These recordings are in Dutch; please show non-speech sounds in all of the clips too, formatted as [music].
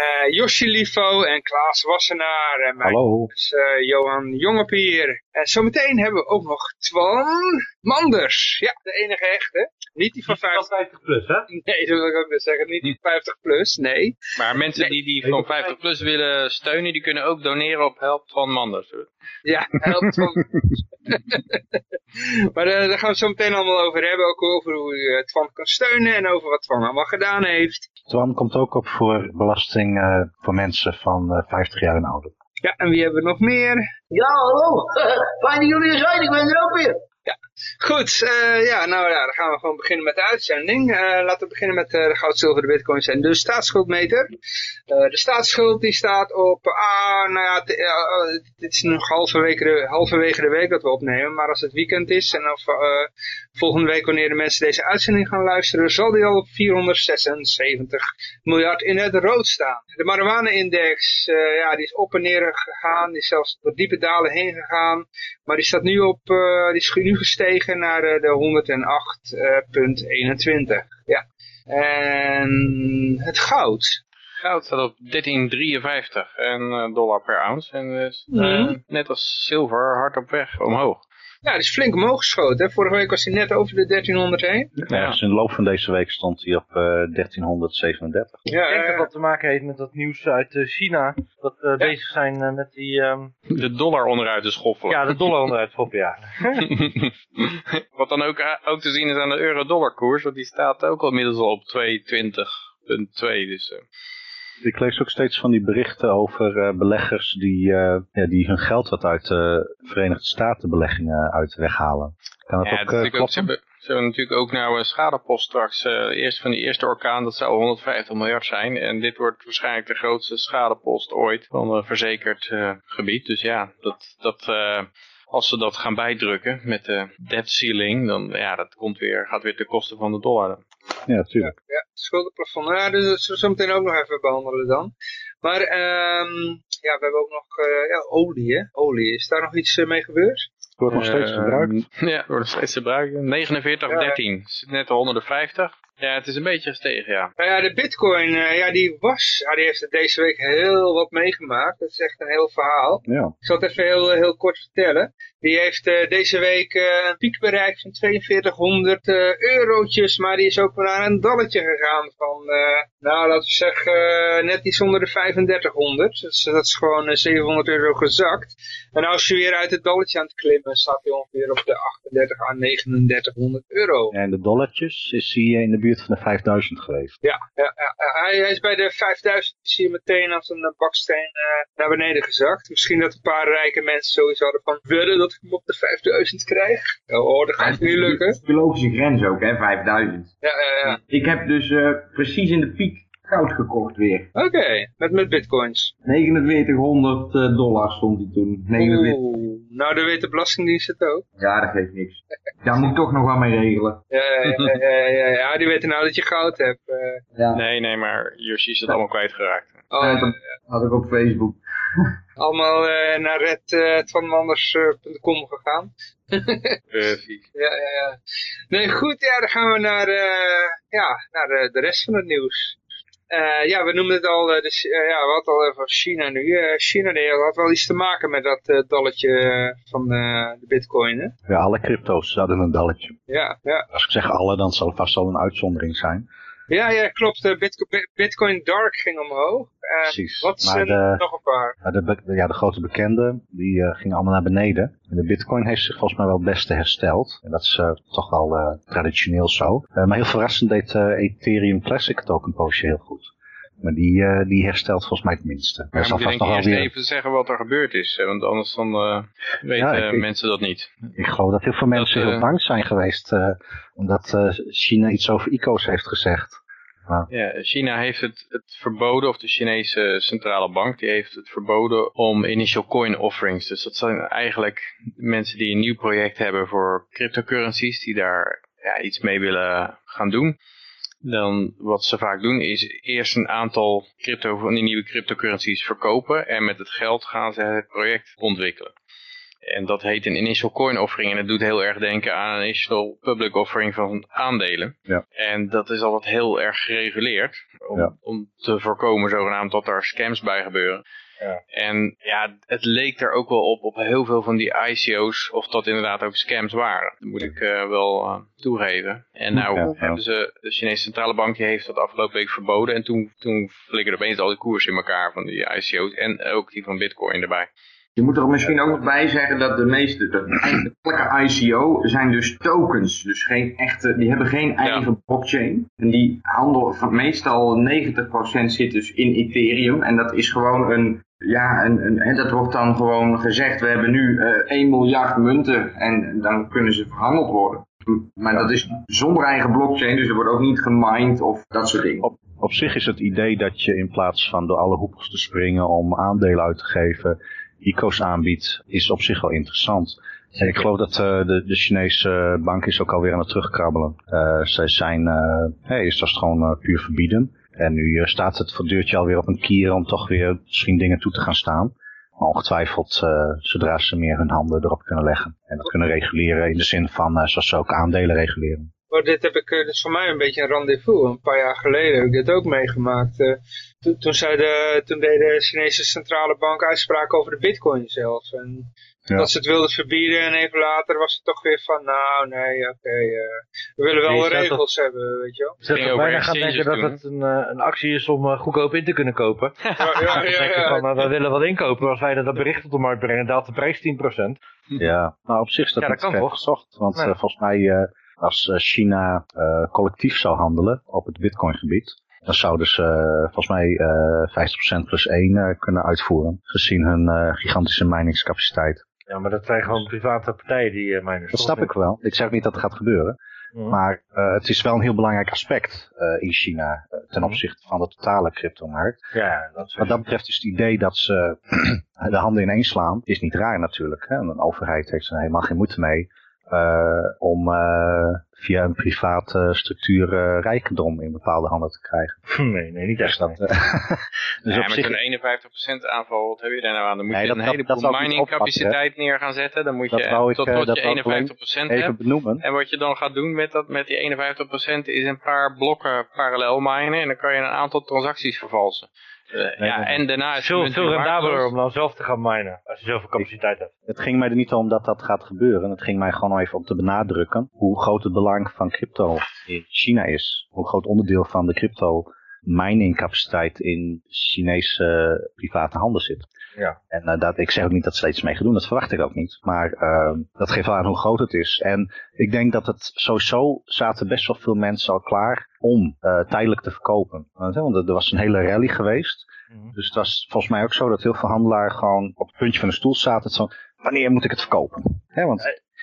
eh Josje Liefo en Klaas Wassenaar. En mij, Hallo. dus, eh, Johan Jongepier. En zometeen hebben we ook nog Twan Manders. Ja, de enige echte. Niet die van 50. 50 plus, hè? Nee, dat wil ik ook net zeggen. Niet die 50 plus, nee. Maar mensen die die van 50 plus willen steunen, die kunnen ook doneren op Help van Manders. Ja, helpt van. [laughs] maar eh, daar gaan we het zo meteen allemaal over hebben. Ook over hoe uh, Twan kan steunen en over wat Twan allemaal gedaan heeft. Twan komt ook op voor belasting eh, voor mensen van eh, 50 jaar en ouder. Ja, en wie hebben we nog meer? Ja, hallo. [laughs] Fijn dat jullie er zijn, ik ben er ook weer. Goed, eh, ja, nou ja, dan gaan we gewoon beginnen met de uitzending. Eh, laten we beginnen met eh, de goud, zilver, de bitcoins en de staatsschuldmeter. De staatsschuld die staat op, ah, nou ja, dit is nog halverwege de, halverwege de week dat we opnemen. Maar als het weekend is en of volgende week wanneer de mensen deze uitzending gaan luisteren, zal die al op 476 miljard in het rood staan. De marijuana-index, ja, die is op en neer gegaan, die is zelfs door diepe dalen heen gegaan. Maar die staat nu op, die is nu gestegen naar eh, de 108,21. ja. En het goud. Goud staat op 13,53 en eh, dollar per ounce. En dus, eh, Mhm. net als zilver hard op weg omhoog. Ja, die is flink omhoog geschoten. Hè. Vorige week was hij net over de 1300 heen. Ergens in de loop van deze week stond hij op eh, 1337. Ja, Ik denk dat eh, dat te maken heeft met dat nieuws uit eh, China. Dat we bezig zijn eh, met die, ehm, De dollar onderuit te schoffelen. ja, de dollar onderuit schoppen, ja. [laughs] Wat dan ook, eh, ook te zien is aan de euro-dollar koers, want die staat ook al inmiddels al op 220,2. Dus, eh, Ik lees ook steeds van die berichten over eh, beleggers die, eh, ja, die hun geld wat uit de Verenigde Staten beleggingen uit weghalen. Kan dat ja, ook eh, ook, ze, hebben, ze hebben natuurlijk ook nou een schadepost straks. eh, eerst van die eerste orkaan, dat zou 150 miljard zijn. En dit wordt waarschijnlijk de grootste schadepost ooit van een verzekerd eh, gebied. Dus ja, dat, dat, eh, als ze dat gaan bijdrukken met de debt ceiling, dan ja, dat komt weer, gaat weer ten koste van de dollar. Ja, natuurlijk. ja, schuldenplafond. Nou, ja, dus dat zullen we zo meteen ook nog even behandelen dan. Maar ehm, ja, we hebben ook nog eh, ja, olie, hè? Olie. Is daar nog iets eh, mee gebeurd? Het wordt nog steeds Eh, gebruikt. [laughs] Ja, wordt nog steeds gebruikt. 49 Ja, ja. 13. Zit net op 150. Ja, het is een beetje gestegen, ja. Nou ja, de bitcoin, eh, ja, die was, die heeft deze week heel wat meegemaakt. Dat is echt een heel verhaal. Ja. Ik zal het even heel, heel kort vertellen. Die heeft eh, deze week eh, een piek bereikt van 4200 eh, eurotjes, maar die is ook weer naar een dalletje gegaan van, nou laten we zeggen, net iets onder de 3500. Dus dat is gewoon eh, 700 euro gezakt. En als je weer uit het dalletje aan het klimmen, staat hij ongeveer op de 38 à 3900 euro. En de dollartjes is hij in de buurt van de 5000 geweest. Ja, ja, ja, ja. Hij, hij is bij de 5000 is hij meteen als een baksteen naar beneden gezakt. Misschien dat een paar rijke mensen sowieso hadden van willen dat ik hem op de 5000 krijg. Oh, dat gaat niet lukken. Psychologische grens ook, hè, 5000. Ja, ja, ja. Ik heb dus eh, precies in de piek goud gekocht weer. Oké, met, met bitcoins. 4900 eh, dollar stond die toen. 49. Oeh, nou dan weet de Belastingdienst het ook. Ja, dat geeft niks. Daar moet ik toch nog wat mee regelen. [laughs] Ja, ja, ja, ja, die weten nou dat je goud hebt. eh. Ja, Nee, nee, maar Yoshi is het allemaal kwijtgeraakt. oh, ja, dat had ik op Facebook. [laughs] allemaal eh, naar redtwanmanders.com gegaan. [laughs] Precies. Ja, ja, ja. Nee, goed, ja, dan gaan we naar, eh, ja, naar de, de rest van het nieuws. Eh, ja, we noemen het al, eh, Chi- eh, ja, we hadden al even China nu. Eh, China die had wel iets te maken met dat eh, dalletje eh, van eh, de bitcoin, hè? Ja, alle crypto's hadden een dalletje. Ja, ja. Als ik zeg alle, dan zal het vast wel een uitzondering zijn. Ja, ja, klopt. eh, Bitcoin, Bitcoin Dark ging omhoog. Eh, Precies. Wat Maar zijn de- nog een paar? Maar de, ja, de grote bekenden, die eh, gingen allemaal naar beneden. En de bitcoin heeft zich volgens mij wel het beste hersteld. En dat is eh, toch wel eh, traditioneel zo. Eh, maar heel verrassend deed eh, Ethereum Classic het ook een poosje heel goed. Maar die, eh, die herstelt volgens mij het minste. Maar Er nog ik wel eerst weer... even zeggen wat er gebeurd is. Want anders dan eh, weten Ja, ik- mensen dat niet. Ik geloof dat heel veel mensen heel bang zijn geweest. eh, omdat eh, China iets over ICO's heeft gezegd. Ja, China heeft het, het verboden, of de Chinese centrale bank, die heeft het verboden om initial coin offerings. Dus dat zijn eigenlijk mensen die een nieuw project hebben voor cryptocurrencies, die daar ja, iets mee willen gaan doen. Dan wat ze vaak doen is eerst een aantal crypto van die nieuwe cryptocurrencies verkopen en met het geld gaan ze het project ontwikkelen. En dat heet een initial coin offering. En het doet heel erg denken aan een initial public offering van aandelen. Ja. En dat is altijd heel erg gereguleerd. Om, Ja. om te voorkomen zogenaamd dat er scams bij gebeuren. Ja. En ja, het leek er ook wel op, op heel veel van die ICO's, of dat inderdaad ook scams waren. Dat moet ik eh, wel eh, toegeven. En nou Ja, ja. hebben ze, de Chinese centrale bank die heeft dat afgelopen week verboden. En toen, toen flikkerde opeens al die koers in elkaar van die ICO's. En ook die van Bitcoin erbij. Je moet er misschien ook nog bij zeggen dat de meeste, de eigenlijke ICO zijn dus tokens. Dus geen echte, die hebben geen eigen blockchain. En die handel, van meestal 90% zit dus in Ethereum. En dat is gewoon een, ja, een, een, hè, dat wordt dan gewoon gezegd, we hebben nu eh 1 miljard munten en dan kunnen ze verhandeld worden. Maar dat is zonder eigen blockchain, dus er wordt ook niet gemined of dat soort dingen. Op, op zich is het idee dat je in plaats van door alle hoepels te springen om aandelen uit te geven, ICO's aanbiedt, is op zich wel interessant. En ik geloof dat eh, de, de Chinese bank is ook alweer aan het terugkrabbelen. Eh zij zijn, eh hey, is dat gewoon eh, puur verbieden. En nu eh, staat het voor deurtje alweer op een kier om toch weer misschien dingen toe te gaan staan. Maar ongetwijfeld eh, zodra ze meer hun handen erop kunnen leggen. En dat kunnen reguleren in de zin van eh, zoals ze ook aandelen reguleren. Maar dit heb ik, eh, dit is voor mij een beetje een rendezvous. Een paar jaar geleden heb ik dit ook meegemaakt. Toen, toen, zei de, toen deed de Chinese centrale bank uitspraak over de bitcoin zelf. En Ja. dat ze het wilden verbieden en even later was het toch weer van, nou nee, oké, eh, we willen wel Nee, regels hebben, weet je wel. Toch over bijna gaan denken dat het een, eh, een actie is om eh, goedkoop in te kunnen kopen. Ja, ja, van, we willen wat inkopen. Als wij dat bericht op de markt brengen, daalt de prijs 10%. Ja, nou op zich is dat Ja, dat kan toch? gezocht. Want volgens mij, eh, als China eh, collectief zou handelen op het bitcoin-gebied, dan zouden ze eh, volgens mij eh 50% plus 1 eh, kunnen uitvoeren. Gezien hun eh, gigantische miningscapaciteit. Ja, maar dat zijn gewoon private partijen die uh, miners. Dat snap ik wel. Ik zeg niet dat het gaat gebeuren. Maar eh, het is wel een heel belangrijk aspect eh, in China eh, ten opzichte van de totale cryptomarkt. Ja, dat Wat dat betreft is het idee dat ze [clears throat] de handen ineens slaan, is niet raar natuurlijk. Hè? Een overheid heeft er helemaal geen moeite mee eh, om eh, via een private structuur eh, rijkdom in bepaalde handen te krijgen. [laughs] Nee, nee, niet Dus echt. dat, nee. eh, [laughs] dus ja, op met zich, een 51% aanval, wat heb je daar nou aan? Dan moet Nee, je dat- een dat- heleboel dat zou ik niet mining capaciteit neer gaan zetten. Dan moet Dat je tot, eh, tot dat je wou ik alleen 51% even hebt. benoemen. En wat je dan gaat doen met, dat, met die 51% is een paar blokken parallel minen. En dan kan je een aantal transacties vervalsen. Eh, Nee, ja, en daarna is Veel, het veel rendabeler om dan zelf te gaan minen. Als je zoveel capaciteit hebt. Het ging mij er niet om dat dat gaat gebeuren. Het ging mij gewoon even om te benadrukken hoe groot het belang van crypto in China is. Hoe groot onderdeel van de crypto mining capaciteit in Chinese private handen zit. Ja. En eh, dat, ik zeg ook niet dat ze er iets mee gaan doen, dat verwacht ik ook niet. Maar eh, dat geeft wel aan hoe groot het is. En ik denk dat het sowieso zaten best wel veel mensen al klaar om eh, tijdelijk te verkopen. Want er er was een hele rally geweest. Mhm. Dus het was volgens mij ook zo dat heel veel handelaren gewoon op het puntje van de stoel zaten. Zo, wanneer moet ik het verkopen? Hè, want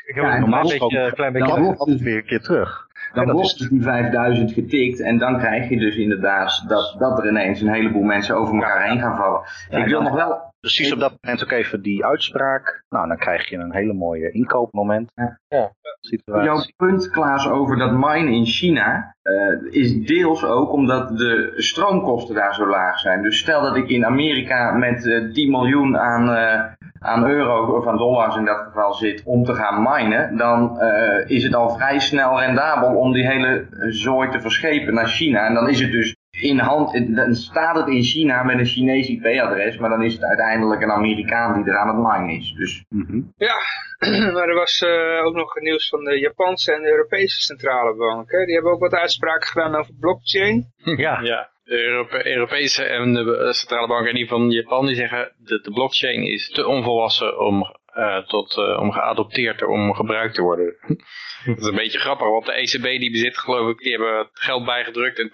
Ik heb Ja, een normaal klein beetje, gesproken- klein dan beetje wordt het altijd weer een keer terug. Dan dat wordt dus die 5000 getikt en dan krijg je dus inderdaad dat, dat er ineens een heleboel mensen over elkaar heen gaan vallen. Ja, ik wil dan- nog wel, Precies op dat moment ook even die uitspraak. Nou, dan krijg je een hele mooie inkoopmoment. Ja. Ja. Situatie. jouw punt Klaas over dat mine in China eh, is deels ook omdat de stroomkosten daar zo laag zijn. Dus stel dat ik in Amerika met eh 10 miljoen aan, eh, aan euro of aan dollars in dat geval zit om te gaan minen, dan eh, is het al vrij snel rendabel om die hele zooi te verschepen naar China. En dan is het dus in hand, dan staat het in China met een Chinees IP-adres, maar dan is het uiteindelijk een Amerikaan die er aan het minen is. Dus Mhm. Ja, [clears throat] maar er was eh, ook nog nieuws van de Japanse en de Europese centrale bank. Hè? Die hebben ook wat uitspraken gedaan over blockchain. [laughs] Ja, Ja, de Europe- Europese en de eh, centrale bank en die van Japan die zeggen dat de blockchain is te onvolwassen om, eh, tot, eh, om geadopteerd om gebruikt te worden. [laughs] dat is een beetje grappig, want de ECB die bezit geloof ik, die hebben geld bijgedrukt en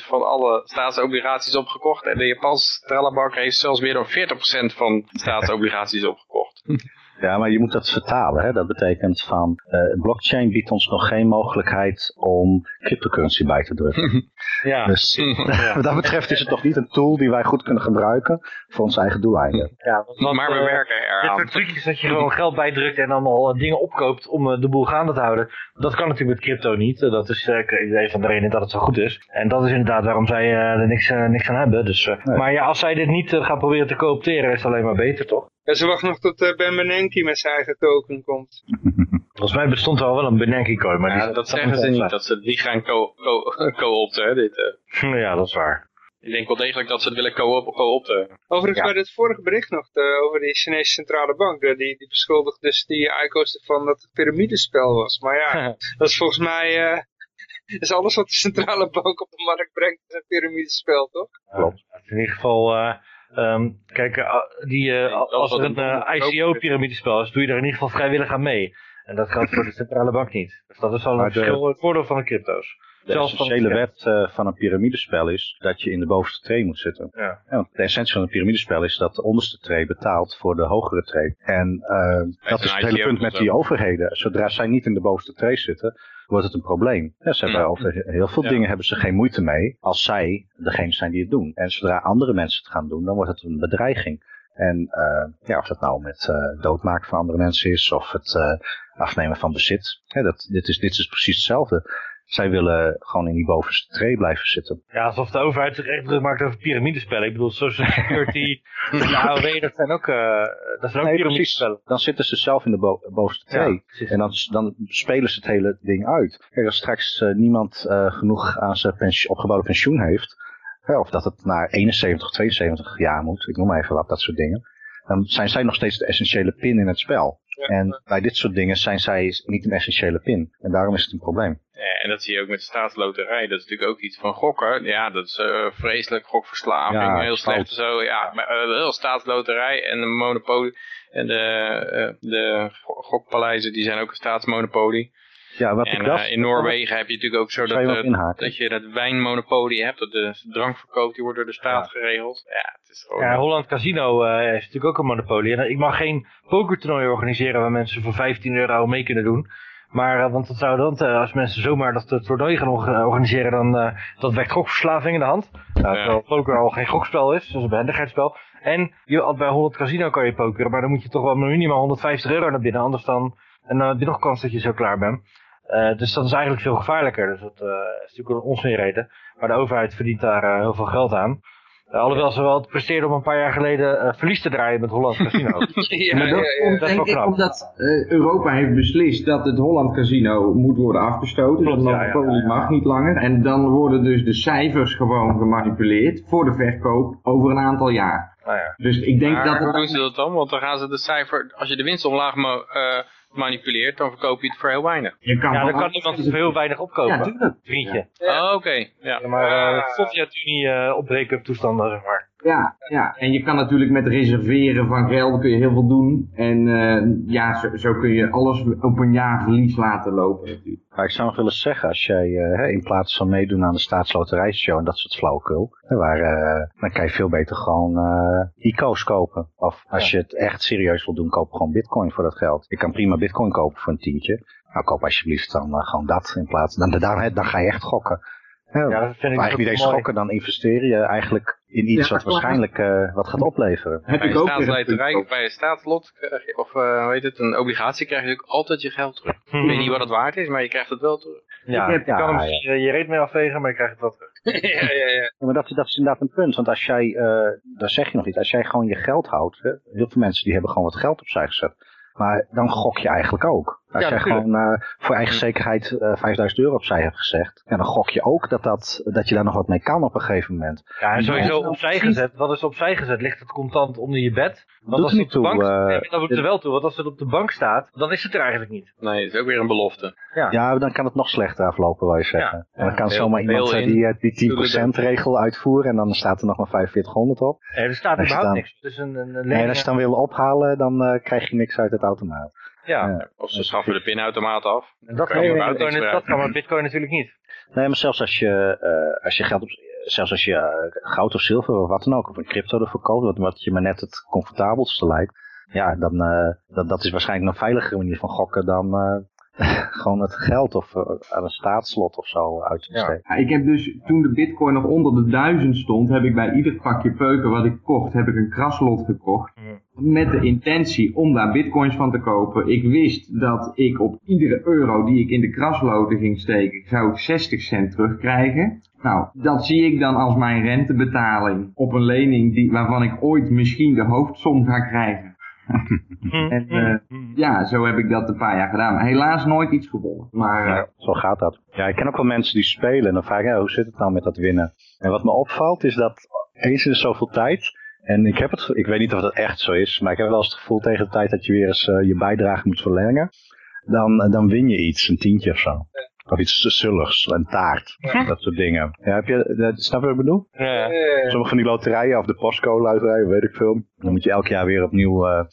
22% van alle staatsobligaties opgekocht. En de Japanse centrale bank heeft zelfs meer dan 40% van staatsobligaties opgekocht. [laughs] Ja, maar je moet dat vertalen. Hè? Dat betekent van uh, blockchain biedt ons nog geen mogelijkheid om cryptocurrency bij te drukken. [laughs] Ja. Dus [laughs] Ja. wat dat betreft is het nog niet een tool die wij goed kunnen gebruiken voor onze eigen doeleinden. ja want, want, maar we eh, werken Dit eraan. soort trucjes dat je gewoon geld bijdrukt en allemaal eh, dingen opkoopt om eh, de boel gaande te houden. Dat kan natuurlijk met crypto niet. Eh, Dat is eh, een van de redenen dat het zo goed is. En dat is inderdaad waarom zij eh, er niks, eh, niks aan hebben. Dus, eh, Nee. Maar ja, als zij dit niet eh, gaan proberen te coopteren, is het alleen maar beter, toch? Ja, ze wachten nog tot eh, Ben Bernanke met zijn eigen token komt. [laughs] Volgens mij bestond er al wel een Bernanke coin, maar Ja, die, dat zeggen ze niet, dat ze die gaan co- co- [laughs] co-opten. hè, dit, eh. [laughs] Ja, dat is waar. Ik denk wel degelijk dat ze het willen co-op- co-opten. Overigens Ja. bij het vorige bericht nog eh, over die Chinese centrale bank. die, die beschuldigt dus die ICO's ervan dat het piramidespel was. Maar ja, dat is volgens mij... eh is alles wat de centrale bank op de markt brengt is een piramidespel, toch? Klopt. In ieder geval, eh, ehm, kijk, eh, die, eh, als er een eh, ICO-pyramidespel is, doe je er in ieder geval vrijwillig aan mee. En dat geldt voor de centrale bank niet. Dus dat is wel een verschil, het voordeel van de crypto's. De Zelfs essentiële wet eh, van een piramidespel is dat je in de bovenste tree moet zitten. Ja. want de essentie van een piramidespel is dat de onderste tree betaalt voor de hogere tree. En eh, dat is het hele punt met die overheden. Zodra zij niet in de bovenste tree zitten, wordt het een probleem. Ja, ze hebben Ja. over heel veel Ja. dingen hebben ze geen moeite mee als zij degene zijn die het doen. En zodra andere mensen het gaan doen, dan wordt het een bedreiging. En eh, ja, of dat nou met doodmaken van andere mensen is of het afnemen van bezit. Dat, dit, is, dit is precies hetzelfde. Zij willen gewoon in die bovenste tree blijven zitten. Ja, alsof de overheid zich echt druk maakt over piramidespellen. Ik bedoel, Social Security [laughs] en AOW, dat zijn ook, eh dat zijn ook Nee, piramidespellen. Dan zitten ze zelf in de bo- bovenste tree. Ja, precies. En dan, dan spelen ze het hele ding uit. Kijk, als straks eh, niemand eh, genoeg aan zijn opgebouwde pensioen heeft, hè, of dat het naar 71 of 72 jaar moet, ik noem maar even wat, dat soort dingen, dan zijn zij nog steeds de essentiële pin in het spel. En bij dit soort dingen zijn zij niet een essentiële pin. En daarom is het een probleem. Ja, en dat zie je ook met de staatsloterij. Dat is natuurlijk ook iets van gokken. Ja, dat is eh, vreselijk. Gokverslaving, Ja, heel slecht en zo. Ja, maar uh, heel staatsloterij en de monopolie. En de, uh, de gokpaleizen, die zijn ook een staatsmonopolie. Ja, wat en ik dacht, uh, in Noorwegen heb je natuurlijk ook zo dat, uh, dat je dat wijnmonopolie hebt. Dat de drankverkoop, die wordt door de staat ja. geregeld. Ja, het is gewoon... Ja, Holland Casino uh, is natuurlijk ook een monopolie. En ik mag geen pokertoernooi organiseren waar mensen voor 15 euro mee kunnen doen. Maar, uh, want dat zou dan, uh, als mensen zomaar dat toernooi gaan organiseren, dan uh, dat wekt gokverslaving in de hand. Nou, ja. Terwijl poker al geen gokspel is, dus een behendigheidsspel. En je, bij 100 casino kan je pokeren, maar dan moet je toch wel minimaal 150 euro naar binnen, anders dan, en dan heb je nog kans dat je zo klaar bent. Uh, dus dat is eigenlijk veel gevaarlijker. Dus dat uh, is natuurlijk een onzinreden. Maar de overheid verdient daar uh, heel veel geld aan. Uh, alhoewel ze wel het presteerden om een paar jaar geleden uh, verlies te draaien met Holland Casino. [laughs] ja, maar dat ja, ja, denk ik omdat uh, Europa heeft beslist dat het Holland Casino moet worden afgestoten. Klopt, dat ja, mag niet langer. En dan worden dus de cijfers gewoon gemanipuleerd voor de verkoop over een aantal jaar. Nou ja. Dus ik denk maar dat... hoe doen ze dat dan? Want dan gaan ze de cijfer... Als je de winst omlaag manipuleert, dan verkoop je het voor heel weinig. Je kan ja, dan kan iemand voor heel weinig opkopen. Ja, tuurlijk. Vriendje. Ja. Oh, oké. Okay. Ja. ja. maar uh, Sovjet-Unie uh, opbreken toestanden, zeg maar. Ja, ja, en je kan natuurlijk met reserveren van geld kun je heel veel doen. En uh, ja, zo, zo, kun je alles op een jaar verlies laten lopen natuurlijk. Maar ik zou nog willen zeggen, als jij uh, in plaats van meedoen aan de staatsloterijshow en dat soort flauwekul, waar, uh, dan kan je veel beter gewoon uh, ICO's kopen. Of als ja. je het echt serieus wil doen, koop gewoon bitcoin voor dat geld. Je kan prima bitcoin kopen voor een tientje. Nou, koop alsjeblieft dan uh, gewoon dat in plaats. Dan, dan, dan ga je echt gokken. Ja, ja, dat vind ik eigenlijk niet eens schokken, dan investeer je eigenlijk in iets ja, wat waarschijnlijk uh, wat gaat opleveren. Heb bij ik ook staatsloterij, bij een staatslot, of uh, hoe heet het, een obligatie krijg je ook altijd je geld terug. Hmm. Ik weet niet wat het waard is, maar je krijgt het wel terug. Ja, je kan hem ja. je reet mee afvegen, maar je krijgt het wel terug. [laughs] ja, ja, ja. Maar dat, dat is inderdaad een punt, want als jij, uh, daar zeg je nog iets, als jij gewoon je geld houdt, hè, heel veel mensen die hebben gewoon wat geld opzij gezet. Maar dan gok je eigenlijk ook. Als ja, jij gewoon uh, voor eigen zekerheid uh, 5000 euro opzij hebt gezegd, ja, dan gok je ook dat, dat, dat je daar nog wat mee kan op een gegeven moment. Ja, en sowieso opzij gezet. Wat is opzij gezet? Ligt het contant onder je bed? Want doet als het niet toe. Bank, uh, nee, dat doet er wel toe, want als het op de bank staat, dan is het er eigenlijk niet. Nee, het is ook weer een belofte. Ja, ja dan kan het nog slechter aflopen, wil je zeggen. Ja. En dan kan heel, zomaar iemand die, die 10% regel uitvoeren en dan staat er nog maar 4500 op. Nee, er staat überhaupt dan, niks. Dus een, een, een nee, en als je dan wil ophalen, dan uh, krijg je niks uit het automaat. Ja. ja. Of ze schaffen de pinautomaat af. En dat kan, nee, bitcoin, dat kan maar bitcoin natuurlijk niet. Nee, maar zelfs als je, uh, als je geld op, zelfs als je uh, goud of zilver of wat dan ook, of een crypto ervoor koopt, wat, wat je maar net het comfortabelste lijkt, ja, dan, eh, dat, dat is waarschijnlijk een veiligere manier van gokken dan eh, [laughs] gewoon het geld of eh, aan een staatslot of zo uit te steken. Ja, ik heb dus, toen de bitcoin nog onder de duizend stond, heb ik bij ieder pakje peuken wat ik kocht, heb ik een kraslot gekocht. Met de intentie om daar bitcoins van te kopen. Ik wist dat ik op iedere euro die ik in de krasloten ging steken, zou ik 60 cent terugkrijgen. Nou, dat zie ik dan als mijn rentebetaling op een lening die, waarvan ik ooit misschien de hoofdsom ga krijgen. En eh, ja, zo heb ik dat een paar jaar gedaan. Helaas nooit iets gewonnen. Maar eh, Ja, zo gaat dat. Ja, ik ken ook wel mensen die spelen en dan vraag ik, ja, hoe zit het nou met dat winnen? En wat me opvalt is dat eens in zoveel tijd, en ik heb het, ik weet niet of dat echt zo is, maar ik heb wel eens het gevoel tegen de tijd dat je weer eens eh, je bijdrage moet verlengen, dan, dan win je iets, een tientje of zo. Of iets zulligs, een taart, dat soort dingen. Ja, heb je, dat, snap je wat ik bedoel? Ja. Eh, Sommige van die loterijen of de postcode loterijen, weet ik veel. Dan moet je elk jaar weer opnieuw, eh,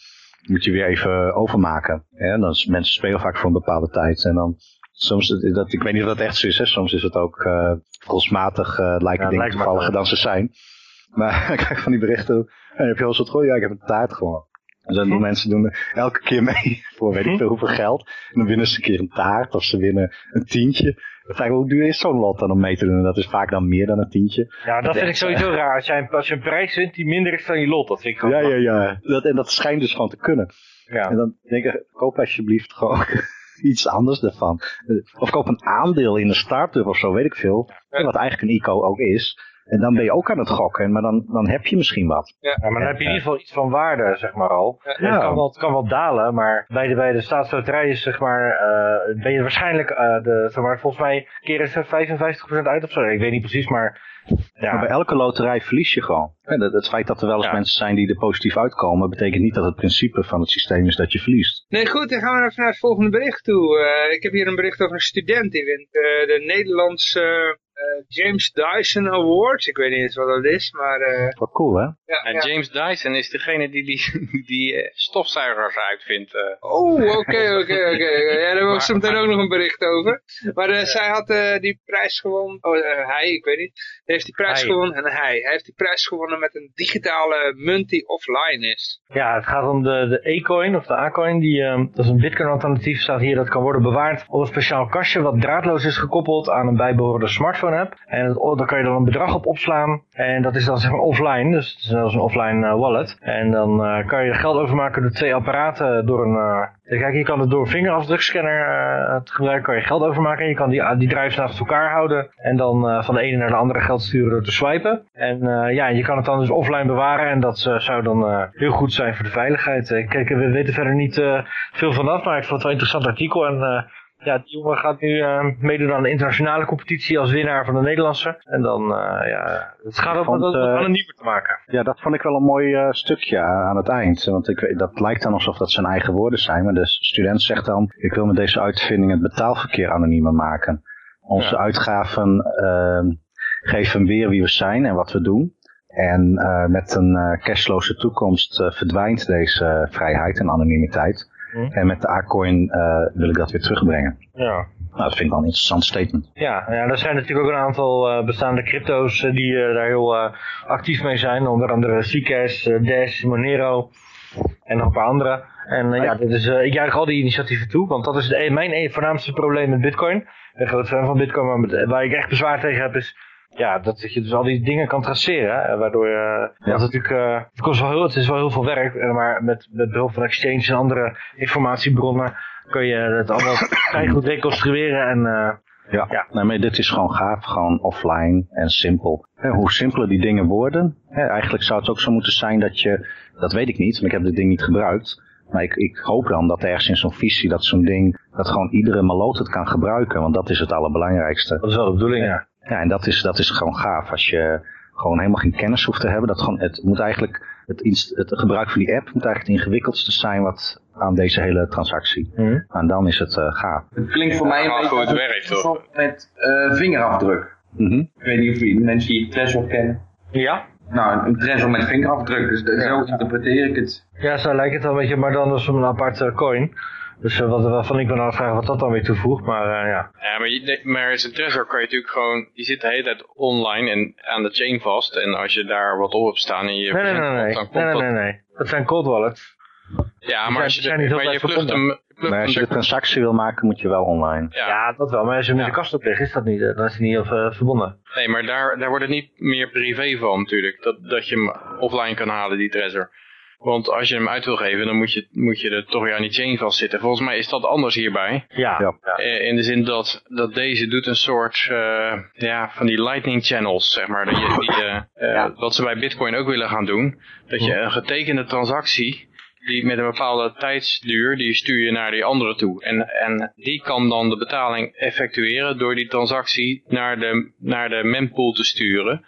moet je weer even overmaken. Hè? Dan is, mensen spelen vaak voor een bepaalde tijd. En dan, soms, dat, ik weet niet of dat echt zo is, hè? soms is het ook eh volsmatig, eh lijken Ja, dingen toevalliger dan ze zijn. Maar [laughs] ik krijg van die berichten, en heb je wel eens wat gehoord? Ja, ik heb een taart gewonnen. En dan doen mensen doen er elke keer mee [laughs] voor weet ik veel hoeveel geld. En dan winnen ze een keer een taart of ze winnen een tientje. Dan vraag hoe duur is zo'n lot dan om mee te doen? En dat is vaak dan meer dan een tientje. Ja, dat vind ik sowieso raar. Als, jij, als je een prijs wint die minder is dan je lot, dat vind ik gewoon... Ja, ja, ja. Dat, en dat schijnt dus gewoon te kunnen. Ja. En dan denk ik, koop alsjeblieft gewoon [laughs] iets anders ervan. Of koop een aandeel in een start-up of zo, weet ik veel. Wat eigenlijk een ICO ook is. En dan ben je ook aan het gokken, maar dan, dan heb je misschien wat. Ja, maar dan heb je in ieder geval iets van waarde, zeg maar al. Ja. Het, kan wel, het kan wel dalen, maar bij de, bij de staatsloterij is, zeg maar, eh, ben je waarschijnlijk, eh, de, zeg maar, volgens mij keren ze 55% uit of zo. Ik weet niet precies, maar ja. Maar bij elke loterij verlies je gewoon. En het, het feit dat er wel eens Ja. mensen zijn die er positief uitkomen, betekent niet dat het principe van het systeem is dat je verliest. Nee, goed, dan gaan we even naar het volgende bericht toe. Eh, ik heb hier een bericht over een student die wint eh, de Nederlandse James Dyson Award. Ik weet niet eens wat dat is, maar eh, Wat cool, hè? ja, En ja. James Dyson is degene die die, [laughs] die eh, stofzuigers uitvindt. eh. Oh, oké, oké, [laughs] oké. Ja, daar hebben we zo meteen ook nog een bericht over. Maar eh, zij had eh, die prijs gewonnen. Oh, eh, hij, ik weet niet. Heeft die prijs Hij. gewonnen. En hij. Hij heeft die prijs gewonnen met een digitale munt die offline is. Ja, het gaat om de, de E-coin of de A-coin. Die, ehm, dat is een bitcoin alternatief, staat hier. Dat kan worden bewaard op een speciaal kastje wat draadloos is gekoppeld aan een bijbehorende smartphone app. En het, daar kan je dan een bedrag op opslaan. En dat is dan zeg maar offline, dus het is een offline eh, wallet. En dan eh, kan je geld overmaken door twee apparaten door een... eh, kijk, je kan het door een vingerafdrukscanner te gebruiken, kan je geld overmaken. Je kan die, die drives naast elkaar houden en dan van de ene naar de andere geld sturen door te swipen. En ja, je kan het dan dus offline bewaren en dat zou dan heel goed zijn voor de veiligheid. Kijk, we weten verder niet veel vanaf, maar ik vond het wel een interessant artikel. En ja, die jongen gaat nu eh, meedoen aan de internationale competitie als winnaar van de Nederlandse. En dan, eh, ja, het gaat om dat eh, anoniemer te maken. Ja, dat vond ik wel een mooi stukje aan het eind. Want ik, dat lijkt dan alsof dat zijn eigen woorden zijn. Maar de student zegt dan, ik wil met deze uitvinding het betaalverkeer anoniemer maken. Onze Ja. uitgaven ehm, geven weer wie we zijn en wat we doen. En met een cashloze toekomst verdwijnt deze vrijheid en anonimiteit. Hm. En met de A-coin eh, wil ik dat weer terugbrengen. Ja. Nou, dat vind ik wel een interessant statement. Ja, ja, er zijn natuurlijk ook een aantal eh, bestaande crypto's eh, die daar heel actief mee zijn. Onder andere Zcash, Dash, Monero en nog een paar andere. En ja, dit is, ik juich al die initiatieven toe, want dat is mijn voornaamste probleem met bitcoin. Ik ben groot fan van bitcoin, maar met- waar ik echt bezwaar tegen heb is... Ja, dat je dus al die dingen kan traceren, hè, waardoor je... Dat is natuurlijk, eh, het, kost wel heel, het is wel heel veel werk, eh, maar met, met behulp van exchange en andere informatiebronnen kun je het allemaal [coughs] vrij goed reconstrueren en... eh, Ja, Ja. Nee, maar dit is gewoon gaaf, gewoon offline en simpel. Hè, hoe simpeler die dingen worden, hè, eigenlijk zou het ook zo moeten zijn dat je, dat weet ik niet, want ik heb dit ding niet gebruikt, maar ik, ik hoop dan dat ergens in zo'n visie dat zo'n ding, dat gewoon iedere maloot het kan gebruiken, want dat is het allerbelangrijkste. Dat is wel de bedoeling, ja. Ja, en dat is, dat is gewoon gaaf, als je gewoon helemaal geen kennis hoeft te hebben, dat gewoon, het moet eigenlijk, het, inst- het gebruik van die app moet eigenlijk het ingewikkeldste zijn wat aan deze hele transactie. Mhm. En dan is het eh, gaaf. het klinkt voor mij een beetje als werkt, een toch? soort met eh, vingerafdruk. Mhm. Ik weet niet of mensen die Trezor kennen. Ja? Nou, een, Trezor met vingerafdruk, dus zo interpreteer ik het. Ja, zo lijkt het wel een beetje, maar dan is het een aparte coin. Dus eh, wat, waarvan ik me dan afvraag wat dat dan weer toevoegt, maar eh, ja. Ja, maar, je, maar als een Trezor kan je natuurlijk gewoon, die zit de hele tijd online en aan de chain vast. En als je daar wat op hebt staan en je Nee, nee, nee, nee. dan komt Nee, nee, dat... nee, nee. Dat zijn cold wallets. Ja, maar als je, zijn de, niet maar je altijd plukt hem... plukt Maar als je hem de transactie wil maken, moet je wel online. ja. Ja, dat wel. Maar als je hem in Ja. de kast oplegt, is dat niet. eh, Dan is hij niet eh, verbonden. Nee, maar daar, daar wordt het niet meer privé van natuurlijk. Dat, dat je hem offline kan halen, die Trezor. Want als je hem uit wil geven, dan moet je, moet je er toch weer aan die chain vastzitten. Volgens mij is dat anders hierbij. Ja. Ja. Eh, In de zin dat, dat deze doet een soort eh, ja, van die lightning channels, zeg maar. Dat je, die, eh, eh, Wat ze bij Bitcoin ook willen gaan doen. Dat je een getekende transactie, die met een bepaalde tijdsduur, die stuur je naar die andere toe. En, en die kan dan de betaling effectueren door die transactie naar de, naar de mempool te sturen.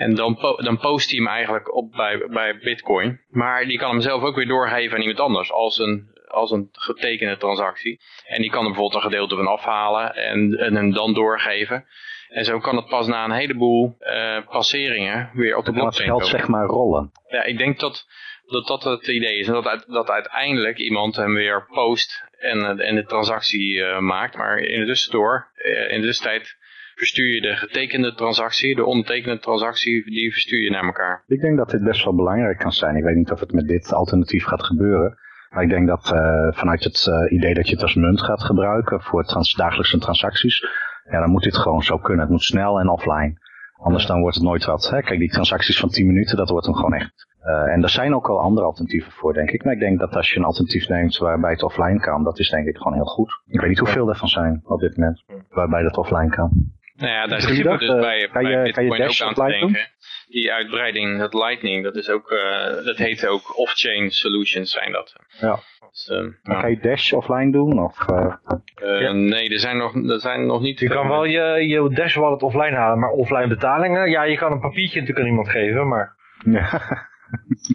En dan, po dan post hij hem eigenlijk op bij, bij Bitcoin. Maar die kan hem zelf ook weer doorgeven aan iemand anders als een, als een getekende transactie. En die kan er bijvoorbeeld een gedeelte van afhalen en, en hem dan doorgeven. En zo kan het pas na een heleboel eh, passeringen weer op de Dan kan het blockchain geld komen. zeg maar rollen. Ja, ik denk dat dat, dat het idee is. En dat, uit- dat uiteindelijk iemand hem weer post en, en de transactie eh, maakt. Maar in de tussendoor, eh, in de tussentijd verstuur je de getekende transactie, de ondertekende transactie, die verstuur je naar elkaar. Ik denk dat dit best wel belangrijk kan zijn. Ik weet niet of het met dit alternatief gaat gebeuren. Maar ik denk dat eh, vanuit het eh, idee dat je het als munt gaat gebruiken voor dagelijkse transacties, ja, dan moet dit gewoon zo kunnen. Het moet snel en offline. Anders dan wordt het nooit wat. Hè? Kijk, die transacties van 10 minuten, dat wordt hem gewoon echt. Eh, en er zijn ook al andere alternatieven voor, denk ik. Maar ik denk dat als je een alternatief neemt waarbij het offline kan, dat is denk ik gewoon heel goed. Ik weet niet hoeveel daarvan zijn op dit moment, waarbij dat offline kan. Nou ja, daar zitten we dus eh, bij, bij je- Bitcoin ook aan te offline doen? denken. Die uitbreiding, dat Lightning, dat, is ook, eh, dat heet ook off-chain solutions zijn dat. Ja. Dus, eh, Maar ja. Kan je Dash offline doen? Of, eh, Ja. Nee, er zijn nog, er zijn nog niet... Je kan wel je, je Dash wallet offline halen, maar offline betalingen, ja, je kan een papiertje natuurlijk aan iemand geven, maar... [laughs] ja.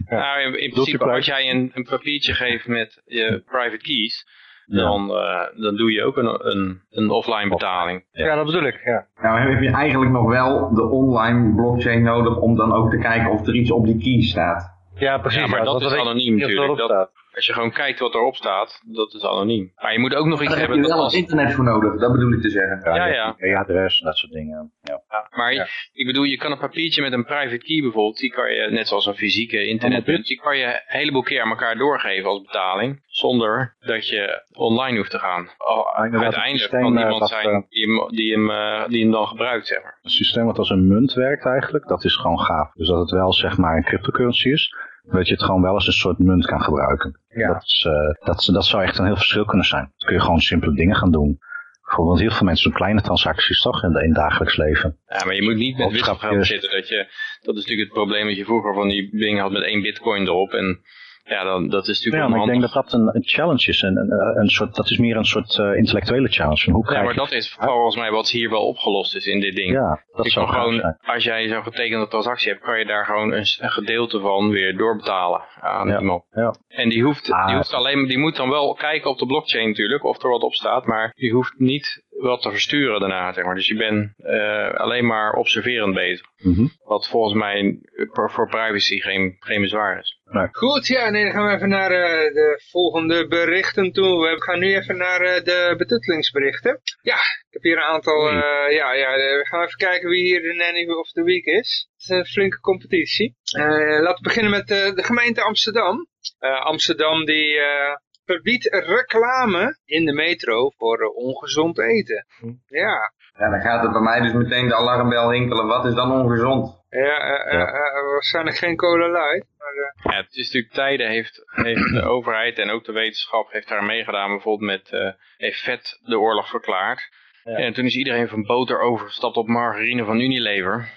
Nou, in, in principe, als jij een, een papiertje geeft met je private keys. Dan, eh, dan doe je ook een, een, een offline betaling. Ja, dat bedoel ik, ja. Nou heb je eigenlijk nog wel de online blockchain nodig om dan ook te kijken of er iets op die key staat. Ja, precies. Ja, maar dat want is anoniem natuurlijk. Dat-. Als je gewoon kijkt wat erop staat, dat is anoniem. Maar je moet ook nog iets Daar heb hebben je wel als... internet voor nodig, dat bedoel ik te zeggen. Ja, ja. E-adres en dat soort dingen. Ja. Maar Ja. ik bedoel, je kan een papiertje met een private key bijvoorbeeld, die kan je, net zoals een fysieke internetmunt, die kan je een heleboel keer aan elkaar doorgeven als betaling, zonder dat je online hoeft te gaan. Oh, uiteindelijk systeem, kan eh, iemand dat, zijn eh, die hem, die, hem, eh, die hem dan gebruikt, zeg maar. Een systeem wat als een munt werkt eigenlijk, dat is gewoon gaaf. Dus dat het wel zeg maar een cryptocurrency is, dat je het gewoon wel als een soort munt kan gebruiken. Ja. Dat, is, eh, dat, dat zou echt een heel verschil kunnen zijn. Dan kun je gewoon simpele dingen gaan doen. Bijvoorbeeld heel veel mensen doen kleine transacties toch in, het dagelijks leven. Ja, maar je moet niet met wisselgeld zitten. Dat, je, dat is natuurlijk het probleem dat je vroeger van die dingen had met één bitcoin erop. En ja, dan, dat is natuurlijk Ja, maar ik denk dat dat een, een challenge is. Een, een, een soort, dat is meer een soort eh, intellectuele challenge. Van Hoe Ja, krijg maar je dat is volgens mij wat hier wel opgelost is in dit ding. Ja, dat zou gewoon, zijn. als jij zo'n getekende transactie hebt, kan je daar gewoon een, gedeelte van weer doorbetalen aan Ja. iemand. Ja. En die hoeft, Ah. die hoeft alleen, die moet dan wel kijken op de blockchain natuurlijk, of er wat op staat, maar die hoeft niet wat te versturen daarna, zeg maar. Dus je bent eh, alleen maar observerend bezig. Mhm. Wat volgens mij voor, voor privacy geen, geen bezwaar is. Goed, ja, nee, dan gaan we even naar eh, de volgende berichten toe. We gaan nu even naar eh, de betuttelingsberichten. Ja, ik heb hier een aantal, eh, ja, ja, we gaan even kijken wie hier de nanny of the week is. Het is een flinke competitie. Eh, laten we beginnen met eh, de gemeente Amsterdam. Eh, Amsterdam die verbiedt reclame in de metro voor eh, ongezond eten. Ja, Ja, dan gaat het bij mij dus meteen de alarmbel rinkelen. Wat is dan ongezond? ja, eh, eh, Ja. eh, waarschijnlijk geen cola light. Maar, eh, Ja, het is natuurlijk tijden heeft, heeft de overheid en ook de wetenschap heeft daar meegedaan. Bijvoorbeeld met, eh heeft vet de oorlog verklaard. Ja. En toen is iedereen van boter overgestapt op margarine van Unilever.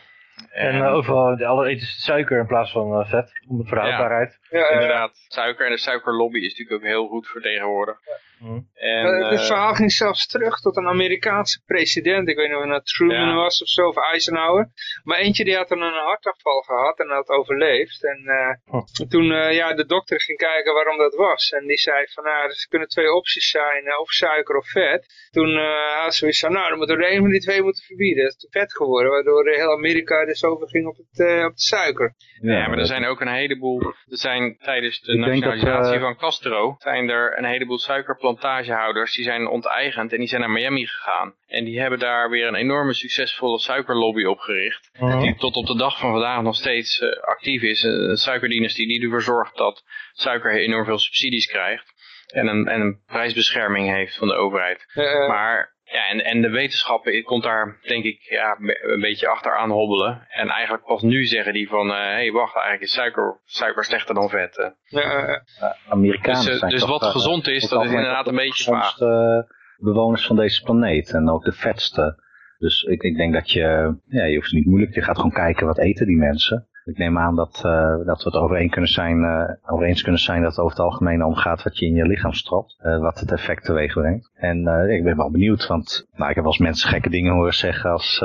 En eh, overal, alle eten suiker in plaats van eh, vet, om de verhoudbaarheid. ja, eh, Inderdaad, suiker en de suikerlobby is natuurlijk ook heel goed vertegenwoordigd. Mhm. En, Eh, het eh, verhaal ging zelfs terug tot een Amerikaanse president. Ik weet niet of het nou Truman Ja. was of zo, of Eisenhower. Maar eentje die had dan een hartafval gehad en had overleefd. En eh, Hm. toen eh, ja, de dokter ging kijken waarom dat was. En die zei van, nou, er kunnen twee opties zijn, eh, of suiker of vet. Toen uh, had ze zoiets van, nou, dan moeten we er een van die twee moeten verbieden. Dat is te vet geworden, waardoor eh, heel Amerika dus overging op, het, eh, op de suiker. ja, maar er zijn ook een heleboel, er zijn tijdens de Ik denk dat, nationalisatie eh, van Castro, zijn er een heleboel suikerplanten plantagehouders die zijn onteigend en die zijn naar Miami gegaan. En die hebben daar weer een enorme succesvolle suikerlobby opgericht. Mhm. Die tot op de dag van vandaag nog steeds eh, actief is. Een suikerdynastie die ervoor zorgt dat suiker enorm veel subsidies krijgt. En een, en een prijsbescherming heeft van de overheid. Eh, Maar ja, en, en de wetenschap komt daar denk ik ja, een beetje achteraan hobbelen. En eigenlijk pas nu zeggen die van, hé hey, wacht, eigenlijk is suiker, suiker slechter dan vet. eh. eh, eh, Amerikanen Dus, eh, zijn dus toch, wat eh, gezond is, dat is inderdaad een de beetje vaag. gezondste bewoners van deze planeet. En ook de vetste. Dus ik, ik denk dat je, ja, je hoeft niet moeilijk, je gaat gewoon kijken wat eten die mensen. Ik neem aan dat, eh, dat we het overeen kunnen zijn, over eens kunnen zijn dat het over het algemeen omgaat wat je in je lichaam stopt. eh, wat het effect teweeg brengt. En ik ben wel benieuwd, want nou, ik heb wel eens mensen gekke dingen horen zeggen als,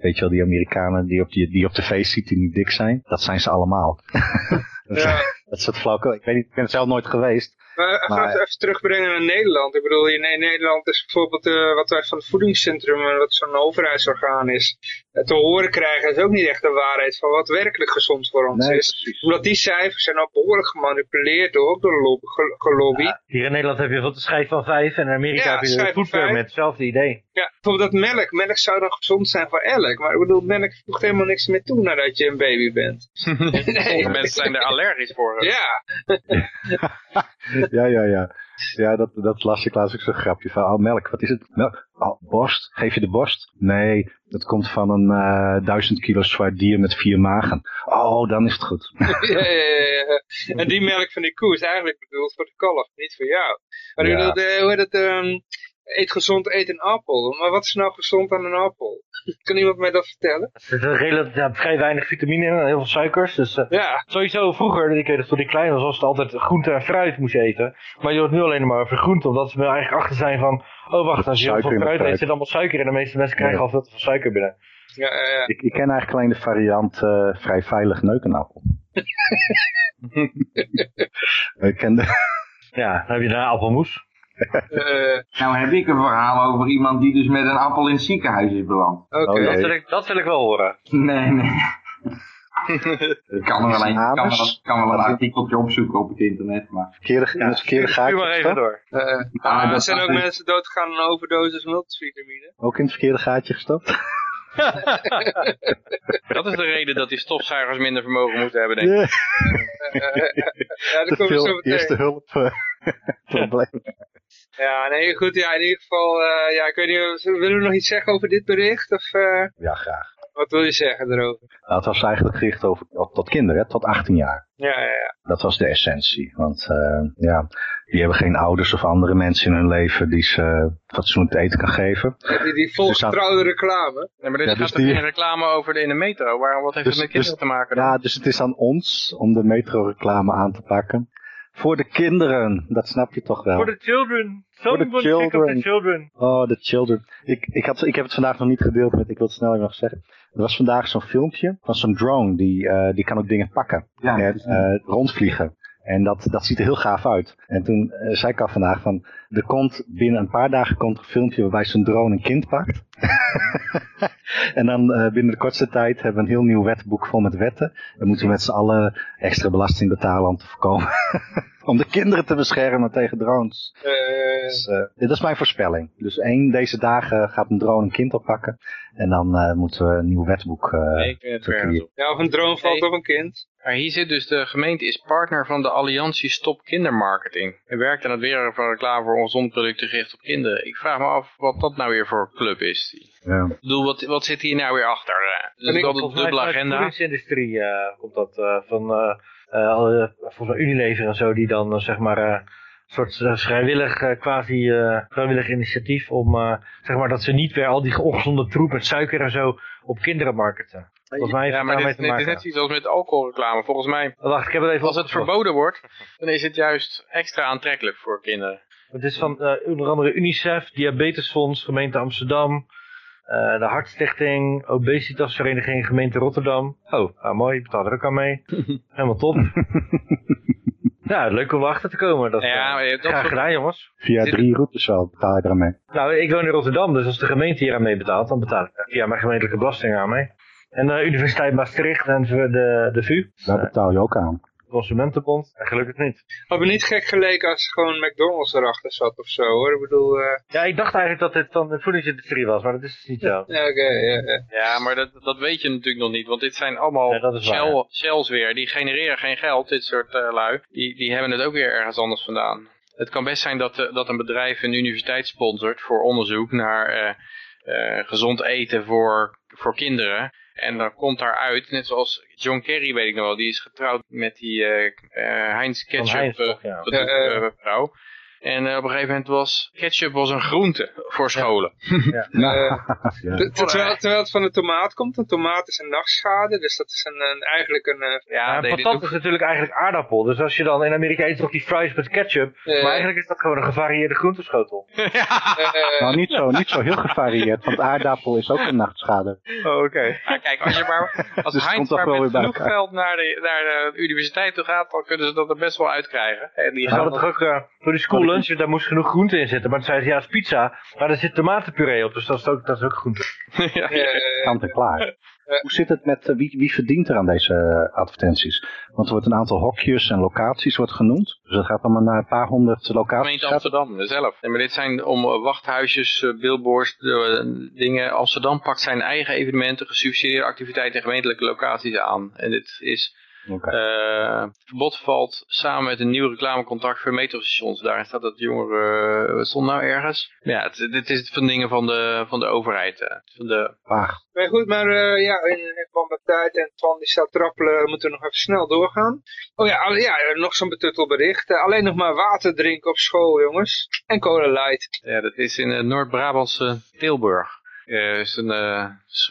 weet je wel, die Amerikanen die op, die, die op tv ziet die niet dik zijn. Dat zijn ze allemaal. [laughs] dat, Ja. dat is het flauwkul. Ik weet niet, ik ben zelf nooit geweest. Maar even, Maar- even terugbrengen naar Nederland. Ik bedoel, in, Nederland is bijvoorbeeld eh, wat wij van het voedingscentrum, wat zo'n overheidsorgaan is, eh, te horen krijgen, is ook niet echt de waarheid van wat werkelijk gezond voor ons Nee, is. precies. Omdat die cijfers zijn al behoorlijk gemanipuleerd ook door de lobby, ge- gelobby. Hier in Nederland heb je wat de schijf van vijf en in Amerika Ja, heb je de Food vijf. hetzelfde idee. Ja, bijvoorbeeld dat melk. Melk zou dan gezond zijn voor elk. Maar ik bedoel, melk voegt helemaal niks meer toe nadat je een baby bent. [laughs] Sommige mensen zijn er allergisch voor. Ja, [laughs] [laughs] [laughs] Ja, ja, ja. Ja, dat, dat las ik laatst ook zo'n grapje van, oh melk, wat is het? Melk? Oh, borst? Geef je de borst? Nee, dat komt van een eh, duizend kilo zwaar dier met vier magen. Oh, dan is het goed. [laughs] ja, ja, ja, ja. En die melk van die koe is eigenlijk bedoeld voor de kalf, niet voor jou. Maar Ja. bedoel, de- hoe heet het, ehm, eet gezond, eet een appel. Maar wat is nou gezond aan een appel? Kan iemand mij dat vertellen? Er ja, vrij weinig vitamine in en heel veel suikers. Dus eh, Ja, sowieso vroeger, ik weet het toen ik klein was, was het altijd groente en fruit moest eten. Maar je hoort nu alleen maar over groente, omdat ze er eigenlijk achter zijn van, oh wacht, als je heel veel fruit eet, zit allemaal suiker in. De meeste mensen krijgen Ja. al veel te veel suiker binnen. ja, ja, ja. Ik, ik ken eigenlijk alleen de variant eh, vrij veilig neukenappel. [laughs] ik ken de... Ja, dan heb je daarna appelmoes. Eh, Nou heb ik een verhaal over iemand die dus met een appel in het ziekenhuis is beland. Oké. Oh, Dat jee. wil ik, dat wil ik wel horen. Nee, nee. Ik [laughs] kan er wel een, kan wel, kan wel een artikeltje opzoeken op het internet, maar... Verkeerde, in het verkeerde Stuur maar gaatje even door. Eh, Ah, er dat- zijn ook mensen doodgegaan aan een overdosis multivitamine. Ook in het verkeerde gaatje gestopt? [laughs] Dat is de reden dat die stofzuigers minder vermogen moeten hebben, denk ik. Ja, Eh, ja, te dat komt zo meteen. eerste hulp [laughs] probleem. Ja, nee, goed. Ja, in ieder geval, eh, ja, ik weet niet, willen we nog iets zeggen over dit bericht? Of eh, Ja, graag. wat wil je zeggen erover? Nou, het was eigenlijk gericht over, op- tot kinderen, hè, tot 18 jaar. Ja, ja, ja. Dat was de essentie. Want eh, ja, die hebben geen ouders of andere mensen in hun leven die ze fatsoenlijk te eten kan geven. Ja, Die, die volgetrouwde reclame. Nee, maar er Ja, gaat dus toch die- geen reclame over de, in de metro? Waarom, wat heeft Dus- het met kinderen dus- te maken dan? Ja, dus het is aan ons om de metro-reclame aan te pakken. Voor de kinderen, dat snap je toch wel. For the children. The pick up the children. children. Oh, the children. Ik, ik, had, ik heb het vandaag nog niet gedeeld met, ik wil het snel even nog zeggen. Er was vandaag zo'n filmpje van zo'n drone, die, eh, die kan ook dingen pakken Ja, en eh, rondvliegen. En dat, dat ziet er heel gaaf uit. En toen eh, zei ik al vandaag van, er komt binnen een paar dagen komt een filmpje waarbij zo'n drone een kind pakt. [laughs] en dan eh, binnen de kortste tijd hebben we een heel nieuw wetboek vol met wetten. Dan moeten we met z'n allen extra belasting betalen om te voorkomen. [laughs] om de kinderen te beschermen tegen drones. Eh, Dus, eh, dit is mijn voorspelling. Dus één deze dagen gaat een drone een kind oppakken. En dan eh, moeten we een nieuw wetboek. eh, Nee, ik het ja, of een drone valt Nee. op een kind. Maar hier zit dus de gemeente is partner van de Alliantie Stop Kindermarketing. En werkt aan het weer van reclame voor ongezond producten gericht op kinderen. Ik vraag me af wat dat nou weer voor club is. ja. Ik bedoel, wat, wat zit hier nou weer achter? eh? Dus de Volgens mij dubbele vanuit de agenda. voedingsindustrie eh, komt dat eh, van eh, eh, volgens mij Unilever en zo, die dan zeg maar eh, een soort vrijwillig, eh, quasi vrijwillig initiatief om eh, zeg maar dat ze niet weer al die ongezonde troep met suiker en zo op kinderen marketen. Volgens mij heeft Ja, het maar daarmee dit, te dit is maken. net zoiets als met alcoholreclame. Volgens mij, Oh, Wacht, ik heb het even als het opgezocht. verboden wordt, dan is het juist extra aantrekkelijk voor kinderen. Het is van eh, onder andere UNICEF, Diabetesfonds, gemeente Amsterdam, eh, de Hartstichting, Obesitasvereniging, gemeente Rotterdam. Oh, ah, mooi, je betaalt er ook aan mee. [laughs] Helemaal top. [laughs] ja, leuk om erachter te komen. Dat, Ja, eh, dat graag soort- gedaan jongens. Via drie routes wel betaal je ermee. Nou, ik woon in Rotterdam, dus als de gemeente hier aan mee betaalt, dan betaal ik er via mijn gemeentelijke belasting aan mee. En de Universiteit Maastricht en de, de, de VU. Daar betaal je ook aan. Consumentenbond. En gelukkig niet. Had me niet gek geleken als gewoon McDonald's erachter zat of zo hoor. Ik bedoel, eh, Ja, ik dacht eigenlijk dat dit van de voedingsindustrie was, maar dat is dus niet zo. ja, oké, ja, ja. Ja, maar dat, dat weet je natuurlijk nog niet, want dit zijn allemaal waar, shell, shells weer. Die genereren geen geld, dit soort eh, lui. Die, die hebben het ook weer ergens anders vandaan. Het kan best zijn dat, eh, dat een bedrijf een universiteit sponsort voor onderzoek naar eh, eh, gezond eten voor, voor kinderen. En dan komt daaruit, net zoals John Kerry weet ik nog wel, die is getrouwd met die eh eh, Heinz Ketchup Heinz, eh, toch, ja. eh, eh, vrouw. En eh, op een gegeven moment was ketchup was een groente voor scholen. [laughs] Ja. [laughs] ter- terwijl, terwijl het van de tomaat komt. Een tomaat is een nachtschade, dus dat is een, een, eigenlijk een... eh, Ja, Ja, dit patat is natuurlijk eigenlijk aardappel. Dus als je dan in Amerika eet toch die fries met ketchup. Maar eigenlijk is dat gewoon een gevarieerde groenteschotel. [laughs] eh, Nou, niet zo, niet zo heel gevarieerd, want aardappel is ook een nachtschade. Oh, oké. Ja, kijk, als je maar als Dus het Heinz maar met genoeg geld naar de, naar de universiteit toe gaat, dan kunnen ze dat er best wel uitkrijgen. En die gaan het toch ook eh, voor die school lunch, daar moest genoeg groente in zitten. Maar toen zei ze, ja, het is pizza, maar er zit tomatenpuree op, dus dat is ook, dat is ook groente. [laughs] ja, Kant en klaar. Hoe zit het met eh, wie, wie verdient er aan deze eh, advertenties? Want er wordt een aantal hokjes en locaties wordt genoemd. Dus dat gaat allemaal naar een paar honderd locaties. gemeente Amsterdam eh, zelf. Maar dit zijn om wachthuisjes, billboards, dingen. Amsterdam pakt zijn eigen evenementen, gesubsidieerde activiteiten en gemeentelijke locaties aan. En dit is Eh, het verbod valt samen met een nieuw reclamecontract voor metrostations. Daarin staat dat jongeren... wat stond nou ergens? Ja, het, dit is van dingen van de, van de overheid. eh, Van de, Vaag. Maar goed, maar eh, ja, in, in verband met tijd en Twan die staat trappelen, moeten we nog even snel doorgaan. Oh ja, al- ja nog zo'n betuttel bericht. Eh, alleen nog maar water drinken op school, jongens. En cola light. ja, dat is in het Noord-Brabantse Tilburg. Eh is een eh,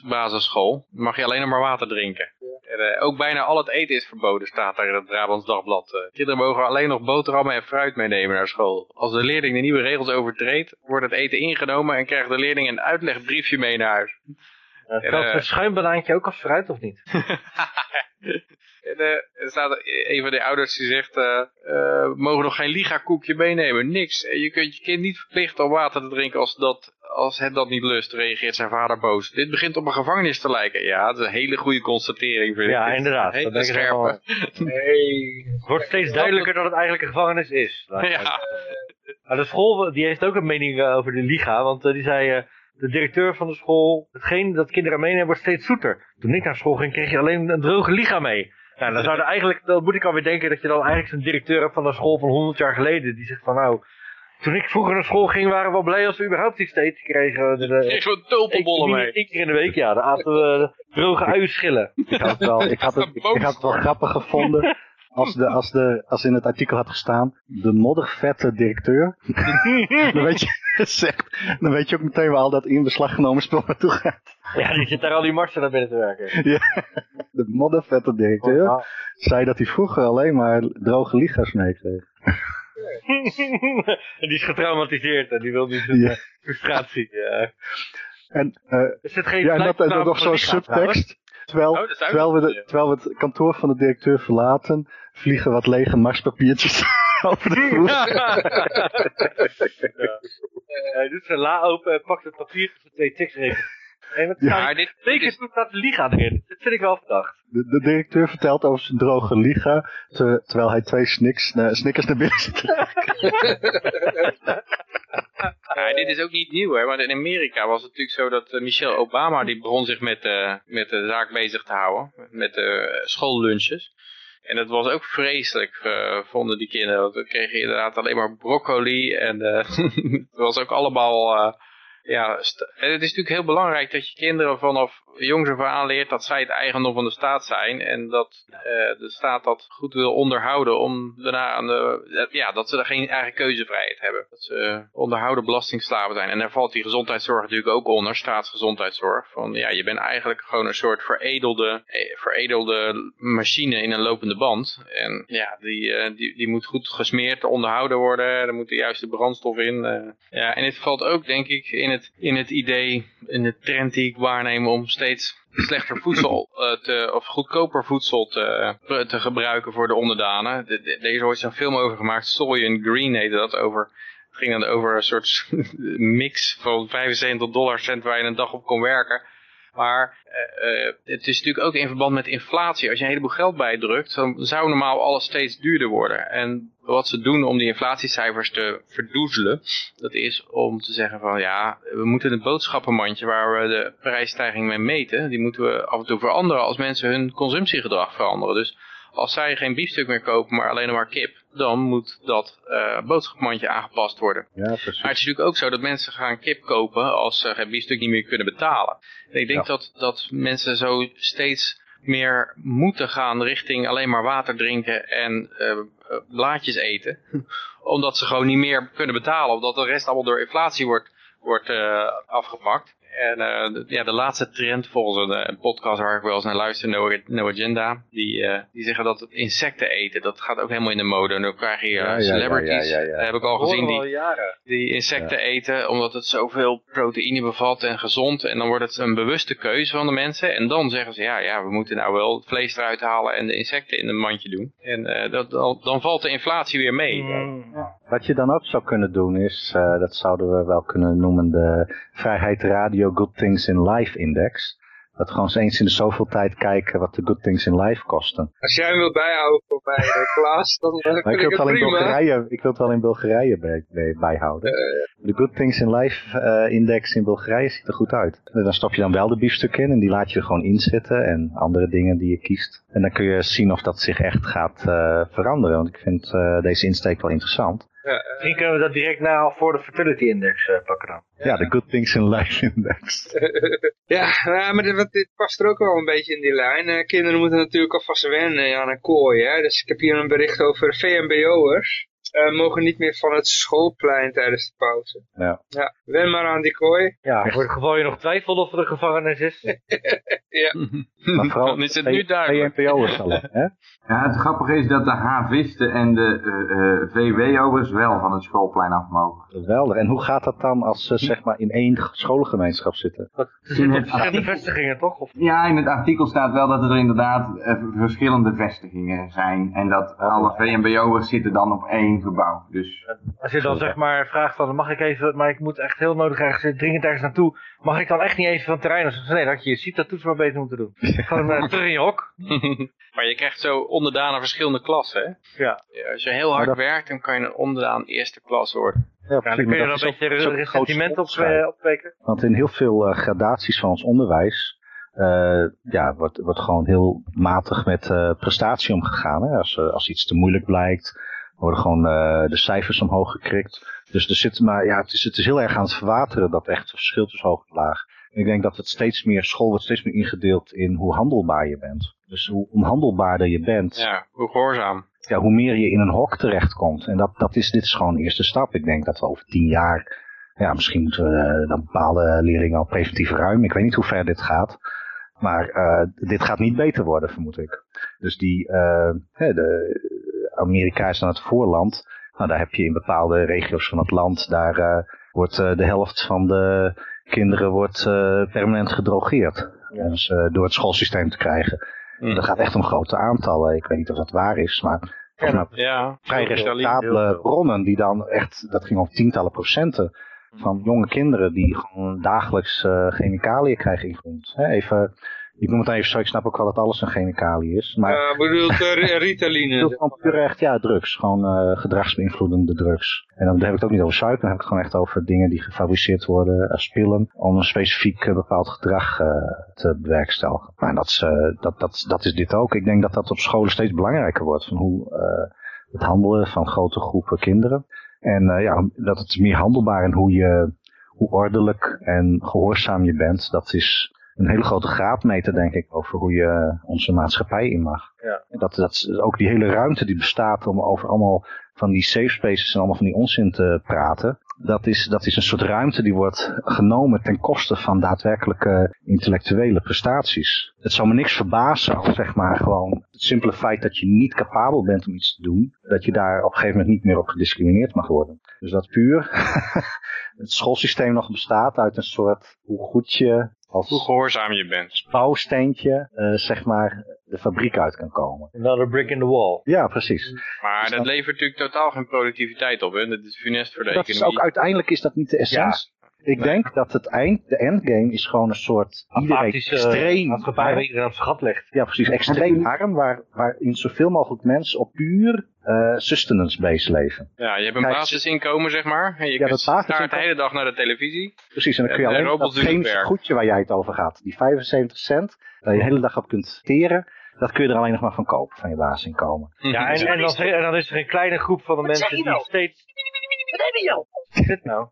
basisschool. Mag je alleen nog maar water drinken. En, eh, ook bijna al het eten is verboden, staat daar in het Brabants Dagblad. Eh, kinderen mogen alleen nog boterhammen en fruit meenemen naar school. Als de leerling de nieuwe regels overtreedt, wordt het eten ingenomen en krijgt de leerling een uitlegbriefje mee naar huis. Uh, telt eh, een schuimbanaantje ook als fruit of niet? [laughs] En, eh, er staat een van de ouders die zegt, we mogen nog geen liga-koekje meenemen, niks. Je kunt je kind niet verplichten om water te drinken als, dat, als het dat niet lust, reageert zijn vader boos. Dit begint op een gevangenis te lijken. Ja, dat is een hele goede constatering, vind ik. Ja, is inderdaad. Dat Hele denk ik scherpe. Hey. Het wordt steeds duidelijker dat het eigenlijk een gevangenis is. Ja, Maar de school die heeft ook een mening over de liga, want die zei... eh, de directeur van de school, hetgeen dat kinderen meenemen wordt steeds zoeter. Toen ik naar school ging, kreeg je alleen een droge liga mee. Nou, dan, zou er eigenlijk, dan moet ik alweer denken dat je dan eigenlijk zo'n directeur hebt van een school van 100 jaar geleden. Die zegt van nou, toen ik vroeger naar school ging waren we wel blij als we überhaupt iets te eten kregen. De, de, kreeg zo'n tulpenbollen mee. Eén keer in de week, ja. Dan aten we droge uienschillen. Ik had het wel, ik had het, ik had het wel grappig gevonden als, de, als, de, als in het artikel had gestaan, de moddervette directeur. [laughs] dan, weet je, zegt, dan weet je ook meteen waar al dat in beslag genomen spul naartoe gaat. Ja, die zit daar al die marsen naar binnen te werken. De moddervette directeur Oh, zei dat hij vroeger alleen maar droge liga's meekreeg. [laughs] en die is getraumatiseerd en die wil niet zijn Ja. eh, frustratie. Ja. En, eh, Er zit geen ja, en dat, en nog zo'n subtekst. Terwijl, Oh, terwijl, we de, terwijl we het kantoor van de directeur verlaten, vliegen wat lege marspapiertjes [laughs] over de vloer. Hij [laughs] doet zijn la open en pakt het papier tussen twee tekstregels. En Ja, staat Maar dit, Zeker is, de liga erin. Dat vind ik wel verdacht. De, de directeur vertelt over zijn droge liga, ter- terwijl hij twee snicks, eh, snickers naar binnen zit. ja, dit is ook niet nieuw, hè. Want in Amerika was het natuurlijk zo dat eh, Michelle Obama, die begon zich met, eh, met de zaak bezig te houden. Met de schoollunches. En dat was ook vreselijk, vonden die kinderen. Want we kregen inderdaad alleen maar broccoli. En eh, [laughs] het was ook allemaal... ja, het is natuurlijk heel belangrijk dat je kinderen vanaf jongs af aan leert dat zij het eigendom van de staat zijn. En dat eh, de staat dat goed wil onderhouden om daarna aan de, eh, ja, dat ze er geen eigen keuzevrijheid hebben. Dat ze onderhouden belastingslaven zijn. En daar valt die gezondheidszorg natuurlijk ook onder, staatsgezondheidszorg. Van ja, je bent eigenlijk gewoon een soort veredelde, eh, veredelde machine in een lopende band. En ja, die, die, die moet goed gesmeerd, onderhouden worden. Er moet de juiste brandstof in. ja, en dit valt ook denk ik in het, in het idee, in de trend die ik waarneem om steeds slechter voedsel eh, te, of goedkoper voedsel te, te gebruiken voor de onderdanen. De, de- deze ooit zo'n film over gemaakt, Soy Green heette dat, over, het ging dan over een soort [laughs] mix van 75 dollar cent waar je een dag op kon werken. Maar uh, het is natuurlijk ook in verband met inflatie. Als je een heleboel geld bijdrukt, dan zou normaal alles steeds duurder worden. En wat ze doen om die inflatiecijfers te verdoezelen, dat is om te zeggen van ja, we moeten het boodschappenmandje waar we de prijsstijging mee meten, die moeten we af en toe veranderen als mensen hun consumptiegedrag veranderen. Dus als zij geen biefstuk meer kopen, maar alleen maar kip, dan moet dat uh, boodschapmandje aangepast worden. Ja, precies. Maar het is natuurlijk ook zo dat mensen gaan kip kopen als ze geen biefstuk niet meer kunnen betalen. En ik denk dat, dat mensen zo steeds meer moeten gaan richting alleen maar water drinken en uh, blaadjes eten. [laughs] Omdat ze gewoon niet meer kunnen betalen. Omdat de rest allemaal door inflatie wordt, wordt uh, afgepakt. En uh, de, ja, de laatste trend volgens een, een, podcast waar ik wel eens naar luister, No, no Agenda, die, uh, die zeggen dat het insecten eten, dat gaat ook helemaal in de mode. En dan krijg je uh, ja, celebrities, ja, ja, ja, heb ik al gezien, die, die insecten eten omdat het zoveel proteïne bevat en gezond. En dan wordt het een bewuste keuze van de mensen. En dan zeggen ze, ja, ja we moeten nou wel het vlees eruit halen en de insecten in een mandje doen. En dat, dan, dan valt de inflatie weer mee. Mm. Wat je dan ook zou kunnen doen is, dat zouden we wel kunnen noemen de vrijheid radio Good Things in Life Index. Dat gewoon eens in de zoveel tijd kijken wat de Good Things in Life kosten. Als jij hem wil bijhouden voor mij, uh, Klaas, dan maar ik, wil het wel in prima. Bulgarije, ik wil het wel in Bulgarije bij, bij, bijhouden. Uh, de Good Things in Life uh, Index in Bulgarije ziet er goed uit. En dan stop je dan wel de biefstuk in en die laat je er gewoon inzetten en andere dingen die je kiest. En dan kun je zien of dat zich echt gaat veranderen. Want ik vind deze insteek wel interessant. Ja, Misschien kunnen we dat direct na voor de Fertility Index uh, pakken dan. Ja, ja, de Good Things in Life Index. [laughs] ja, maar dit, dit, past er ook wel een beetje in die lijn. Uh, kinderen moeten natuurlijk alvast wennen aan een kooi. Hè? Dus ik heb hier een bericht over VMBO'ers. Uh, mogen niet meer van het schoolplein tijdens de pauze. Ja. ja wen maar aan die kooi. Ja, voor het geval je nog twijfelt of er een gevangenis is. [laughs] ja. [laughs] Maar vooral Dan is het nu duidelijk. VMBO'ers [laughs] al, hè? Ja, het grappige is dat de havisten en de uh, uh, VWO'ers wel van het schoolplein af mogen. Geweldig. En hoe gaat dat dan als ze zeg maar in één scholengemeenschap zitten? Dat zijn verschillende vestigingen toch? Of? Ja, in het artikel staat wel dat er inderdaad uh, verschillende vestigingen zijn. En dat alle VMBO'ers zitten dan op één gebouw. Dus... Als je dan zeg maar vraagt van mag ik even, maar ik moet echt heel nodig ergens dringend ergens naartoe. Mag ik dan echt niet even van het terrein? Of nee, dat je je ziet dat toets maar beter moeten doen. [laughs] Gewoon uh, terug in je hok. [laughs] Maar je krijgt zo onderdaan aan verschillende klassen, hè? Ja. ja als je heel hard dat... werkt, dan kan je een onderdaan eerste klas worden. Ja, ja dan kun je er een beetje resentiment op uh, opweken. Want in heel veel uh, gradaties van ons onderwijs uh, ja, wordt, wordt gewoon heel matig met uh, prestatie omgegaan. Hè? Als, uh, als iets te moeilijk blijkt, worden gewoon de cijfers omhoog gekrikt. Dus er zit maar, ja, het is, het is heel erg aan het verwateren, dat echt verschil tussen hoog en laag. Ik denk dat het steeds meer, school wordt steeds meer ingedeeld in hoe handelbaar je bent. Dus hoe onhandelbaarder je bent. Ja, hoe gehoorzaam. Ja, hoe meer je in een hok terechtkomt. En dat, dat is, dit is gewoon een eerste stap. Ik denk dat we over tien jaar, ja, misschien moeten we dan bepaalde leerlingen al preventief ruimen. Ik weet niet hoe ver dit gaat. Maar uh, dit gaat niet beter worden, vermoed ik. Dus die, uh, de, Amerika is dan het voorland. Nou, daar heb je in bepaalde regio's van het land, daar uh, wordt de helft van de kinderen wordt permanent gedrogeerd. Ja. Dus door het schoolsysteem te krijgen. Mm. Dat gaat echt om grote aantallen. Ik weet niet of dat waar is, maar ja, ja, vrij respectabele bronnen die dan echt, dat ging om tientallen procenten van jonge kinderen die gewoon dagelijks chemicaliën krijgen ingevoerd. Even, ik noem het even zo, ik snap ook wel dat alles een chemicalië is. Maar uh, bedoelt uh, [laughs] Ritaline? bedoelt gewoon puur echt, ja, drugs. Gewoon uh, gedragsbeïnvloedende drugs. En dan heb ik het ook niet over suiker, dan heb ik het gewoon echt over dingen die gefabriceerd worden als pillen. Om een specifiek bepaald gedrag te bewerkstelligen. En dat is, dat, dat, dat is dit ook. Ik denk dat dat op scholen steeds belangrijker wordt. Van hoe het handelen van grote groepen kinderen. En uh, ja, dat het meer handelbaar en hoe je, hoe ordelijk en gehoorzaam je bent, dat is een hele grote graadmeter, denk ik, over hoe je onze maatschappij in mag. Ja. Dat, dat ook die hele ruimte die bestaat om over allemaal van die safe spaces en allemaal van die onzin te praten. Dat is, dat is een soort ruimte die wordt genomen ten koste van daadwerkelijke intellectuele prestaties. Het zou me niks verbazen als zeg maar gewoon het simpele feit dat je niet capabel bent om iets te doen, dat je daar op een gegeven moment niet meer op gediscrimineerd mag worden. Dus dat puur [laughs] het schoolsysteem nog bestaat uit een soort hoe goed je als hoe gehoorzaam je bent. bouwsteentje, uh, zeg maar, de fabriek uit kan komen. Another brick in the wall. Ja, precies. Maar dus dat, dat levert natuurlijk totaal geen productiviteit op, hè? Dat is funest voor de dat economie. Is ook, uiteindelijk is dat niet de essentie. Ik denk dat het eind, de endgame is gewoon een soort iedereen extreem maatschappij waar iedereen op zijn gat legt. Ja, precies. Extreem arm, waar, waarin zoveel mogelijk mensen op puur eh sustenance-based leven. Ja, je hebt een Kijk, basisinkomen, zeg maar. En je Ja, kunt staart basisinkomen- de hele dag naar de televisie. Precies, en dan kun je alleen dat geen goedje waar jij het over gaat, die 75 cent, waar je de hele dag op kunt teren, dat kun je er alleen nog maar van kopen, van je basisinkomen. Ja, en, en, dan, en dan is er een kleine groep van de Wat mensen die nou? Steeds... Wat je nou? Zit [laughs] nou?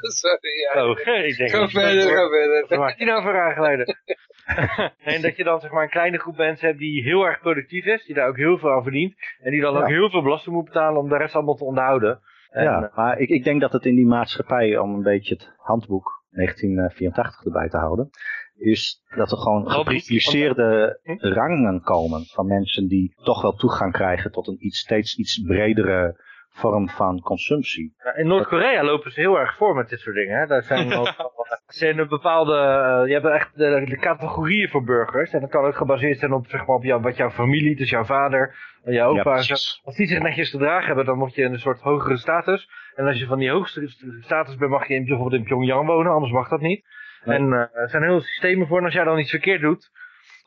Sorry, ja. Oh, ik denk... Ga verder, ga verder. Wat maakt die nou voor aangeleider? [laughs] en dat je dan zeg maar een kleine groep mensen hebt die heel erg productief is, die daar ook heel veel aan verdient. En die dan ook heel veel belasting moet betalen om de rest allemaal te onderhouden. En, ja, eh, maar ik, ik denk dat het in die maatschappij, om een beetje het handboek 1984 erbij te houden, is dat er gewoon geprivilegeerde Hm? rangen komen van mensen die toch wel toegang krijgen tot een iets, steeds iets bredere vorm van consumptie. Ja, in Noord-Korea lopen ze heel erg voor met dit soort dingen. Hè. Daar zijn, [laughs] ook, er zijn bepaalde, eh, je hebt echt de, de categorieën voor burgers. En dat kan ook gebaseerd zijn op, zeg maar, op jou, wat jouw familie, dus jouw vader en jouw opa. en zo. precies. als die zich netjes gedragen hebben, dan word je in een soort hogere status. En als je van die hoogste status bent, mag je in, bijvoorbeeld in Pyongyang wonen, anders mag dat niet. Nee. En eh, er zijn heel veel systemen voor. En als jij dan iets verkeerd doet,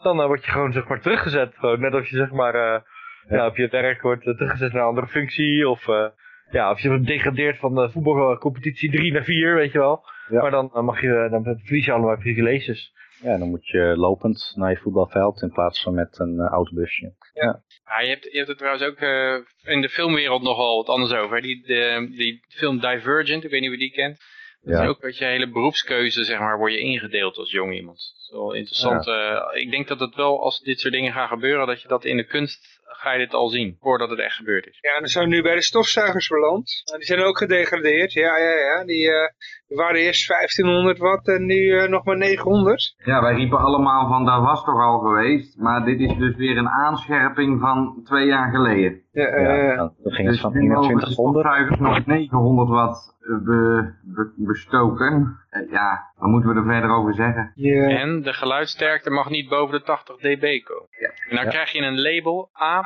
dan eh, word je gewoon zeg maar teruggezet. Gewoon, net als je zeg maar eh, [laughs] ja. op je werk wordt eh, teruggezet naar een andere functie. Of, eh, ja, of je wordt degradeerd van de voetbalcompetitie 3 naar 4, weet je wel. Ja. Maar dan, eh, mag je, dan verlies je allemaal privileges. Ja, dan moet je lopend naar je voetbalveld in plaats van met een eh, autobusje. Ja, je, hebt, je hebt het trouwens ook eh, in de filmwereld nogal wat anders over. hè. Die, de, die film Divergent, ik weet niet wie die kent. Dat Ja. is ook dat je hele beroepskeuze, zeg maar, word je ingedeeld als jong iemand. Dat is wel interessant. eh, ik denk dat het wel, als dit soort dingen gaan gebeuren, dat je dat in de kunst, ga je dit al zien, voordat het echt gebeurd is. Ja, en dan zijn we nu bij de stofzuigers beland. Nou, die zijn ook gedegradeerd. Ja, ja, ja. Die, eh, waren eerst 1500 watt en nu eh, nog maar 900. Ja, wij riepen allemaal van dat was toch al geweest. Maar dit is dus weer een aanscherping van twee jaar geleden. Ja, eh, Ja, dan dan ging het Dus van nu mogen de 2100. stofzuigers nog 900 watt eh, be, be- bestoken. Eh, ja, wat moeten we er verder over zeggen? ja. En de geluidsterkte mag niet boven de 80 dB komen. Ja. En dan Ja. krijg je een label A+++.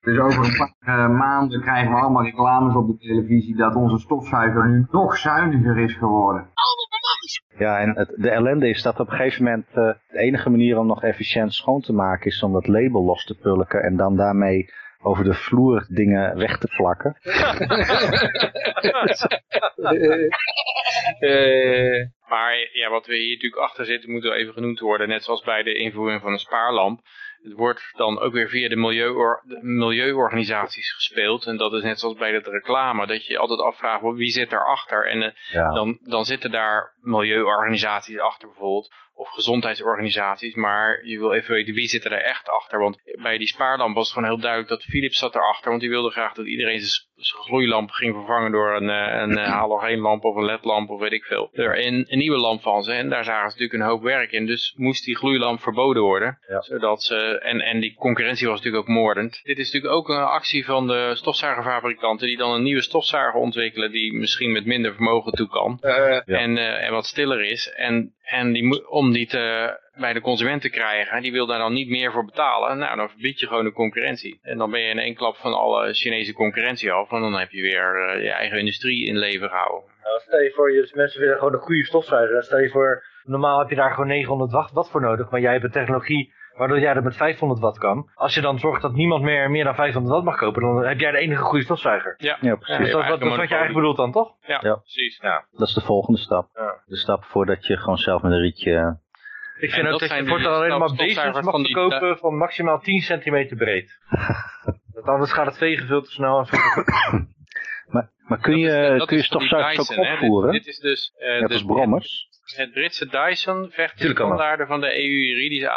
Dus over een paar eh, maanden krijgen we allemaal reclames op de televisie dat onze stofzuiger nu nog zuiniger is geworden. Ja, en het, de ellende is dat op een gegeven moment eh, de enige manier om nog efficiënt schoon te maken is om dat label los te pulken en dan daarmee over de vloer dingen weg te plakken. [laughs] Eh, Maar ja, wat we hier natuurlijk achter zitten, moet wel even genoemd worden. Net zoals bij de invoering van een spaarlamp. Het wordt dan ook weer via de, milieuor de milieuorganisaties gespeeld. En dat is net zoals bij de reclame. Dat je je altijd afvraagt, wie zit daarachter? En eh, Ja. dan, dan zitten daar milieuorganisaties achter bijvoorbeeld. Of gezondheidsorganisaties. Maar je wil even weten, wie zit er echt achter? Want bij die spaarlamp was het gewoon heel duidelijk dat Philips zat erachter. Want die wilde graag dat iedereen zijn gloeilamp ging vervangen door een, eh, een eh, [clears throat] halogeenlamp of een ledlamp of weet ik veel. Er een, een nieuwe lamp van ze. En daar zagen ze natuurlijk een hoop werk in. Dus moest die gloeilamp verboden worden. Ja. Zodat ze, en, en die concurrentie was natuurlijk ook moordend. Dit is natuurlijk ook een actie van de stofzuigerfabrikanten. Die dan een nieuwe stofzuiger ontwikkelen. Die misschien met minder vermogen toe kan. eh, Ja. En, en wat stiller is. En, en die, om die te, bij de consument te krijgen, die wil daar dan niet meer voor betalen. Nou, dan verbied je gewoon de concurrentie. En dan ben je in één klap van alle Chinese concurrentie af. En dan heb je weer eh, je eigen industrie in leven gehouden. Nou, stel je voor, mensen willen gewoon een goede stofzuiger. Stel je voor, normaal heb je daar gewoon 900 watt, watt voor nodig. Maar jij hebt een technologie waardoor jij dat met 500 watt kan. Als je dan zorgt dat niemand meer meer dan 500 watt mag kopen, dan heb jij de enige goede stofzuiger. Ja, Ja, Ja, precies. Dus dat, hebt wat, dat is wat je eigenlijk bedoelt dan, toch? ja, Ja. precies. Dat is de volgende stap. Ja. De stap voordat je gewoon zelf met een rietje... Ik En vind ook dat je voortaan dus alleen maar stofzuigers bezems mag van die- verkopen van maximaal 10 centimeter breed. [laughs] Want anders gaat het vegen veel te snel. En veel te... Maar, maar kun je, kun je stofzuigers ook opvoeren? Dit, is dus eh, Net als brommers? Het Britse Dyson vecht de standaarden van de EU de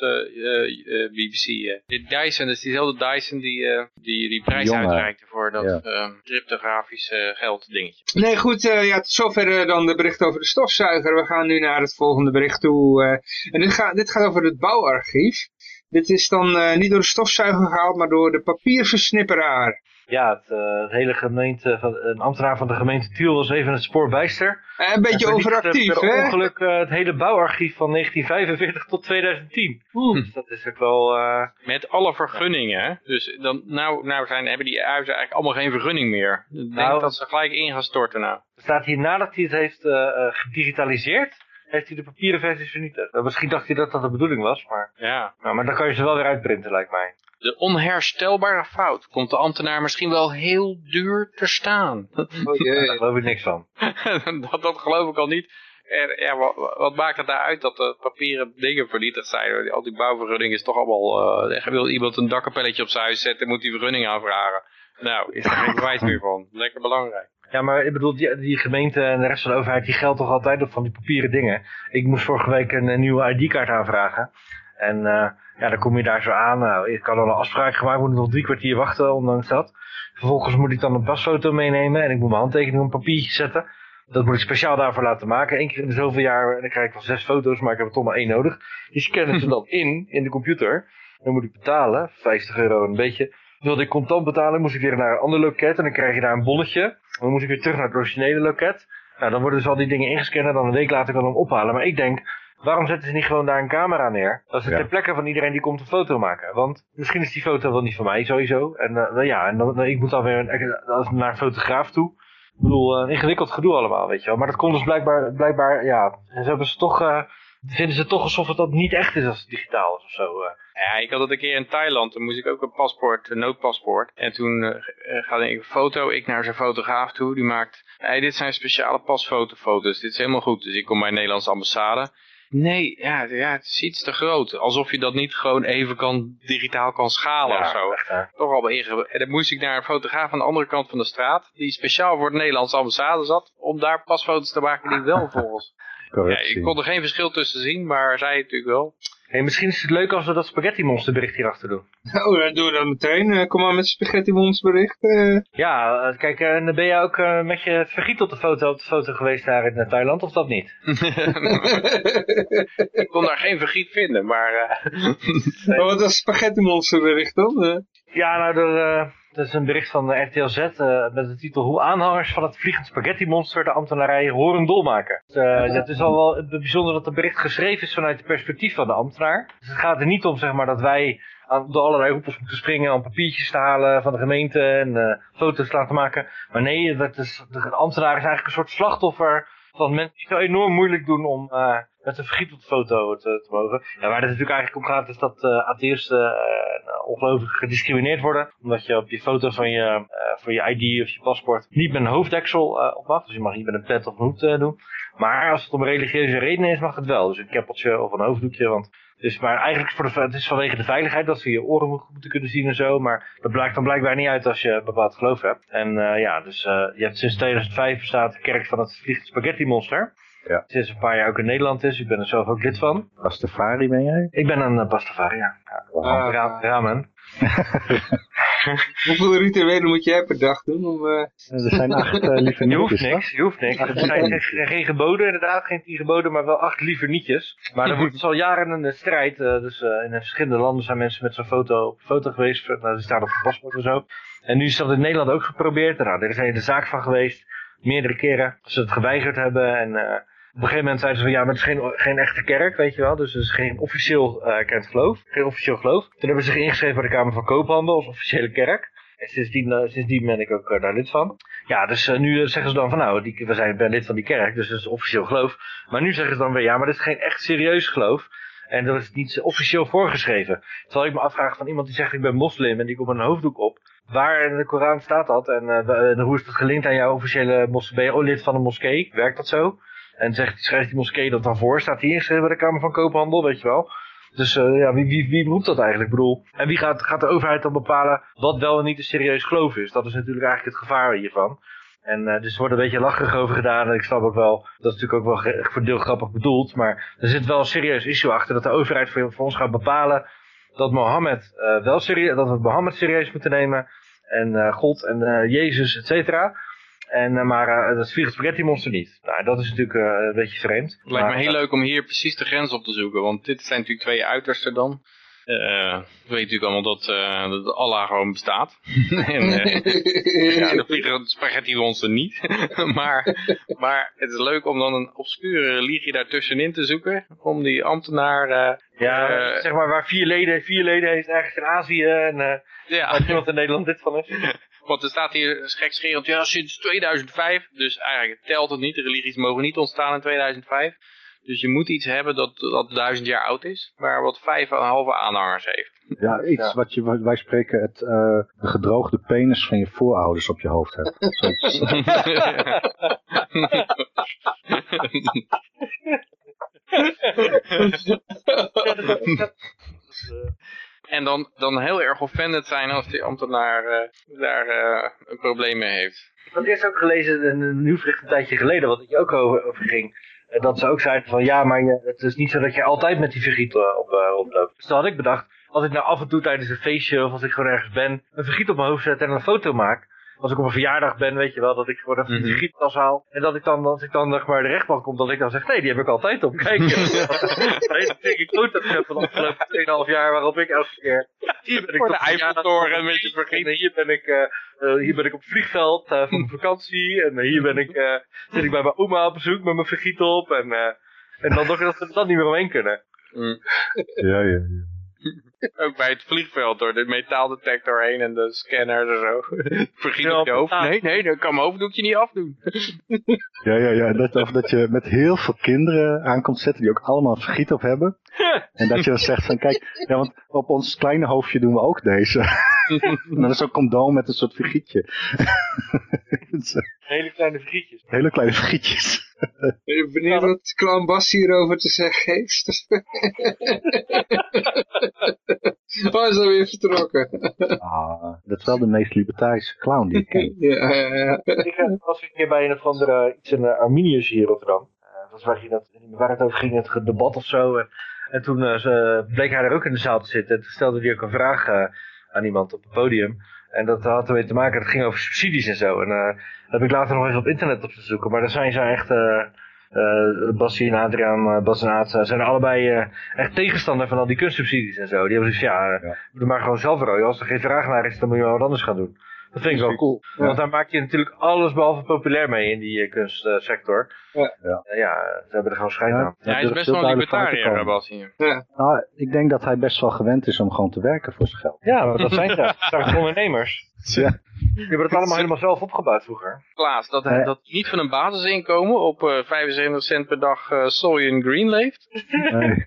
eh, eh, BBC. eh. Dit Dyson is diezelfde Dyson die, eh, die, die prijs Jongen. uitreikte voor dat Ja. eh, cryptografische geld dingetje. Nee, goed, eh, ja, tot zover eh, dan de bericht over de stofzuiger. We gaan nu naar het volgende bericht toe. eh. en dit, gaat dit gaat over het bouwarchief. Dit is dan eh, niet door de stofzuiger gehaald, maar door de papierversnipperaar. Ja, het, eh, het hele gemeente, van, een ambtenaar van de gemeente Tiel was even het spoor bijster. Eh, een beetje vernietigde overactief, per hè? ongeluk eh, het hele bouwarchief van 1945 tot 2010. Dus dat is ook wel... eh, Met alle vergunningen. hè. Dus dan, nou, nou zijn, hebben die huizen eigenlijk allemaal geen vergunning meer. Ik denk Nou- dat ze gelijk in gaan storten nou. Er staat hier nadat hij het heeft eh, eh, gedigitaliseerd, heeft hij de papieren versies vernietigd. Eh, misschien dacht hij dat dat de bedoeling was, maar, Ja. nou, maar dan kan je ze wel weer uitprinten, lijkt mij. De onherstelbare fout komt de ambtenaar misschien wel heel duur te staan. Oh, jee. [laughs] Daar geloof ik niks van. [laughs] dat, dat geloof ik al niet. En, ja, wat, wat maakt het daaruit dat de papieren dingen vernietigd zijn? Al die bouwvergunning is toch allemaal... eh wil iemand een dakkapelletje op zijn huis zetten, moet die vergunning aanvragen. Nou, is er geen bewijs meer van. Lekker belangrijk. Ja, maar ik bedoel, die, die gemeente en de rest van de overheid, die geldt toch altijd op van die papieren dingen. Ik moest vorige week een, een nieuwe ID-kaart aanvragen. En eh, ja, dan kom je daar zo aan. Nou, ik had al een afspraak gemaakt, moet nog drie kwartier wachten, ondanks dat. Vervolgens moet ik dan een pasfoto meenemen en ik moet mijn handtekening op een papiertje zetten. Dat moet ik speciaal daarvoor laten maken. Eén keer in de zoveel jaar, en dan krijg ik wel zes foto's, maar ik heb er toch maar één nodig. Die scannen ze dan in, in de computer. Dan moet ik betalen, 50 euro een beetje. Wilde ik contant betalen, moest ik weer naar een ander loket en dan krijg je daar een bolletje. Dan moest ik weer terug naar het originele loket. Nou, dan worden dus al die dingen ingescand en dan een week later kan ik hem ophalen. Maar ik denk, waarom zetten ze niet gewoon daar een camera neer? Dat is Ja. ter plekke van iedereen die komt een foto maken. Want misschien is die foto wel niet van mij sowieso. En eh, nou ja, en dan, ik moet dan weer een- als- naar een fotograaf toe. Ik bedoel, een ingewikkeld gedoe allemaal, weet je wel. Maar dat komt dus blijkbaar, blijkbaar ja, ze hebben ze toch, eh, vinden ze toch alsof het dat niet echt is als het digitaal is of zo. eh. Ja, ik had het een keer in Thailand. Toen moest ik ook een paspoort, een noodpaspoort. En toen eh, eh, ga ik een foto, ik naar zijn fotograaf toe. Die maakt, hey, dit zijn speciale pasfotofoto's. Dit is helemaal goed. Dus ik kom bij de Nederlandse ambassade. Nee, ja, ja, het is iets te groot. Alsof je dat niet gewoon even kan, digitaal kan schalen of zo. echt. Toch al ingewikkeld. En dan moest ik naar een fotograaf aan de andere kant van de straat. Die speciaal voor de Nederlandse ambassade zat. Om daar pasfoto's te maken die wel [laughs] volgens. Ja, ik kon er geen verschil tussen zien, maar zij natuurlijk wel. Hey, misschien is het leuk als we dat spaghetti monster bericht hierachter doen. Oh, dan doen we dat meteen. Eh, kom maar met spaghetti bericht. eh. Ja, eh, kijk, en dan ben je ook met je vergiet op de foto, op de foto geweest daar in Thailand, of dat niet? [laughs] [laughs] ik kon daar geen vergiet vinden, maar... eh, Maar wat was spaghetti bericht dan? Ja, nou, er, eh, dat is een bericht van de RTL Z eh, met de titel Hoe aanhangers van het vliegend spaghetti monster de ambtenarij horen dolmaken. Dus, eh, Het is al wel bijzonder dat het bericht geschreven is vanuit het perspectief van de ambtenaar. Dus het gaat er niet om zeg maar, dat wij aan, door allerlei hoepels moeten springen om papiertjes te halen van de gemeente en eh, foto's te laten maken. Maar nee, dat is, de ambtenaar is eigenlijk een soort slachtoffer van mensen die het zo enorm moeilijk doen om met een vergiet op de foto te, te mogen. Ja, waar het natuurlijk eigenlijk om gaat is dat eh atheïsten eh, nou, ongelooflijk gediscrimineerd worden. Omdat je op je foto van je, eh, voor je ID of je paspoort niet met een hoofddeksel eh, op mag. Dus je mag niet met een pet of een hoed eh, doen. Maar als het om religieuze redenen is, mag het wel. Dus een keppeltje of een hoofddoekje. Want dus, maar eigenlijk voor de, het is vanwege de veiligheid dat ze je oren moet- moeten kunnen zien en zo. Maar dat blijkt dan blijkbaar niet uit als je een bepaald geloof hebt. En eh, ja, dus eh, je hebt sinds 2005 bestaat de kerk van het Vliegend Spaghetti Monster. Ja. Sinds een paar jaar ook in Nederland is. Ik ben er zelf ook lid van. Pastafari ben jij? Ik ben een uh, Pastafari, ja. Ah. Ra- ramen. [laughs] hoeveel rituelen moet jij per dag doen? Om, eh, Er zijn acht eh, lieve Je hoeft nietjes, niks, je hoeft niks. Er zijn geen, geen geboden, inderdaad, geen tien geboden, maar wel acht liever nietjes. Maar er wordt dus al jaren een strijd. eh, dus eh, in verschillende landen zijn mensen met zo'n foto op foto geweest. Nou, die staan op het paspoort en zo. En nu is dat in Nederland ook geprobeerd. Nou, er is een hele zaak van geweest. Meerdere keren. Ze het geweigerd hebben. En eh, op een gegeven moment zeiden ze van ja, maar het is geen, geen echte kerk, weet je wel. Dus het is geen officieel uh, kerk geloof. Geen officieel geloof. Toen hebben ze zich ingeschreven bij de Kamer van Koophandel als officiële kerk. En sindsdien, uh, sindsdien ben ik ook uh, daar lid van. Ja, dus nu zeggen ze dan van nou, die, we zijn ben lid van die kerk, dus dat is officieel geloof. Maar nu zeggen ze dan weer, ja, maar dit is geen echt serieus geloof. En dat is niet officieel voorgeschreven. Terwijl ik me afvraag van iemand die zegt ik ben moslim en die komt een hoofddoek op. Waar in de Koran staat dat? En uh, hoe is dat gelinkt aan jouw officiële moskee? Ben je lid van een moskee? Werkt dat zo? En zegt, schrijft die moskee dat dan voor? Staat die ingeschreven bij de Kamer van Koophandel, weet je wel? Dus uh, ja, wie, wie, wie roept dat eigenlijk? Bedoel, en wie gaat, gaat de overheid dan bepalen wat wel en niet een serieus geloof is? Dat is natuurlijk eigenlijk het gevaar hiervan. En uh, dus er wordt een beetje lacherig over gedaan. En ik snap ook wel, dat is natuurlijk ook wel voor deel grappig bedoeld. Maar er zit wel een serieus issue achter dat de overheid voor, ons gaat bepalen dat Mohammed uh, wel serieus, dat we Mohammed serieus moeten nemen. En God en Jezus, et cetera. En, maar uh, dat Vliegend Spaghetti Monster niet. Nou, dat is natuurlijk uh, een beetje vreemd. Het lijkt maar, me heel leuk om hier precies de grens op te zoeken. Want dit zijn natuurlijk twee uitersten dan. Eh, we weten natuurlijk allemaal dat, eh, dat Allah gewoon bestaat. [laughs] en, eh, ja, dan vliegen spaghetti monster niet. [laughs] maar, maar het is leuk om dan een obscure religie daartussenin te zoeken. Om die ambtenaar... eh, Ja, eh, zeg maar waar vier leden, vier leden heeft ergens in Azië en eh ja. waar niemand in Nederland dit van is. [laughs] Want er staat hier gekscherend, ja, sinds 2005. Dus eigenlijk telt het niet. De religies mogen niet ontstaan in 2005. Dus je moet iets hebben dat, dat duizend jaar oud is. Maar wat vijf en een halve aanhangers heeft. Ja, iets Ja. wat je, wij spreken, het, eh, de gedroogde penis van je voorouders op je hoofd hebt. [laughs] En dan, dan heel erg offended zijn als die ambtenaar eh, daar eh, een probleem mee heeft. Ik had eerst ook gelezen in een nieuwsbericht een tijdje geleden, wat je ook over, ging. Dat ze ook zeiden van ja, maar je, het is niet zo dat je altijd met die vergiet eh, op rondloopt. Dus toen had ik bedacht, als ik nou af en toe tijdens een feestje of als ik gewoon ergens ben, een vergiet op mijn hoofd zet en een foto maak. Als ik op een verjaardag ben, weet je wel, dat ik gewoon even Mhm. die vergiettas haal. En dat ik dan, als ik dan zeg maar de rechtbank kom, dat ik dan zeg, nee, die heb ik altijd op. Kijk, nee, dat denk ik ook dat heb van de afgelopen 2,5 jaar waarop ik elke keer... Hier ben ik Voor de op verjaardag Eiffeltoren met je vergiet. en hier ben ik, eh, eh, hier ben ik op het vliegveld eh, voor vakantie. En hier ben ik, eh, zit ik bij mijn oma op bezoek met mijn vergiet op. En, eh, en dan nog dat we er dan niet meer omheen kunnen. Mm. Ja, ja, ja. [laughs] Ook bij het vliegveld door de metaaldetector heen en de scanner en zo. [laughs] Vergiet Ja, op je hoofd. Nee, nee, dat kan mijn hoofddoekje niet afdoen. [laughs] Ja, ja, ja. Dat, of dat je met heel veel kinderen aankomt zetten die ook allemaal vergiet op hebben. En dat je dan zegt van kijk, ja, want op ons kleine hoofdje doen we ook deze. en dan is zo'n condoom met een soort vergietje. Hele kleine vergietjes. Hele kleine vergietjes. Ben je benieuwd wat Clown Bas hierover te zeggen heeft? [laughs] oh, is alweer vertrokken. Ah, dat is wel de meest libertarische clown die ik ken. [laughs] ja, ja, ja. ik eh, was een keer bij een of andere, iets in eh, Arminius hier in Rotterdam. Eh, dat was waar, dat, waar het over ging, het debat of zo. En, en toen eh, bleek hij er ook in de zaal te zitten. En toen stelde hij ook een vraag eh, aan iemand op het podium. En dat had ermee te maken, dat ging over subsidies en zo. En eh, dat heb ik later nog even op internet op te zoeken. Maar daar zijn ze echt, eh eh Bassie en Adriaan, eh, Bas en zijn allebei eh, echt tegenstander van al die kunstsubsidies en zo. Die hebben dus ja, Ja. doe maar gewoon zelf rooien. Als er geen vraag naar is, dan moet je wel wat anders gaan doen. Dat vind ik wel cool. Ja. Want daar maak je natuurlijk alles behalve populair mee in die kunstsector. Ja. Ja. Eh, ja, ze hebben er gewoon schijn Ja. aan. Ja, hij is best wel een libertariër. Bas hier. Nou, ik denk dat hij best wel gewend is om gewoon te werken voor zijn geld. Ja, maar dat zijn ze. [laughs] Dat zijn ondernemers. Ja. Die hebben het [laughs] allemaal helemaal zelf opgebouwd vroeger. Klaas, dat hij Eh. dat niet van een basisinkomen op eh 75 cent per dag eh Soy Green leeft. Nee.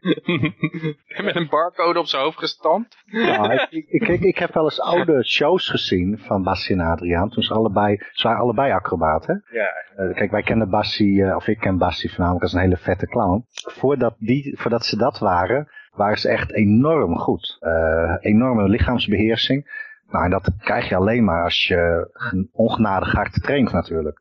[laughs] Met een barcode op zijn hoofd gestampt. Nou, ik, ik, ik, ik heb wel eens oude shows gezien van Bassie en Adriaan. Toen ze allebei, ze waren allebei acrobaten. Ja, Eh, kijk, wij kennen Bassie, eh, of ik ken Bassie voornamelijk als een hele vette clown. Voordat, die, voordat ze dat waren, waren ze echt enorm goed. Eh, enorme lichaamsbeheersing. Nou, en dat krijg je alleen maar als je gen- ongenadig hard traint natuurlijk.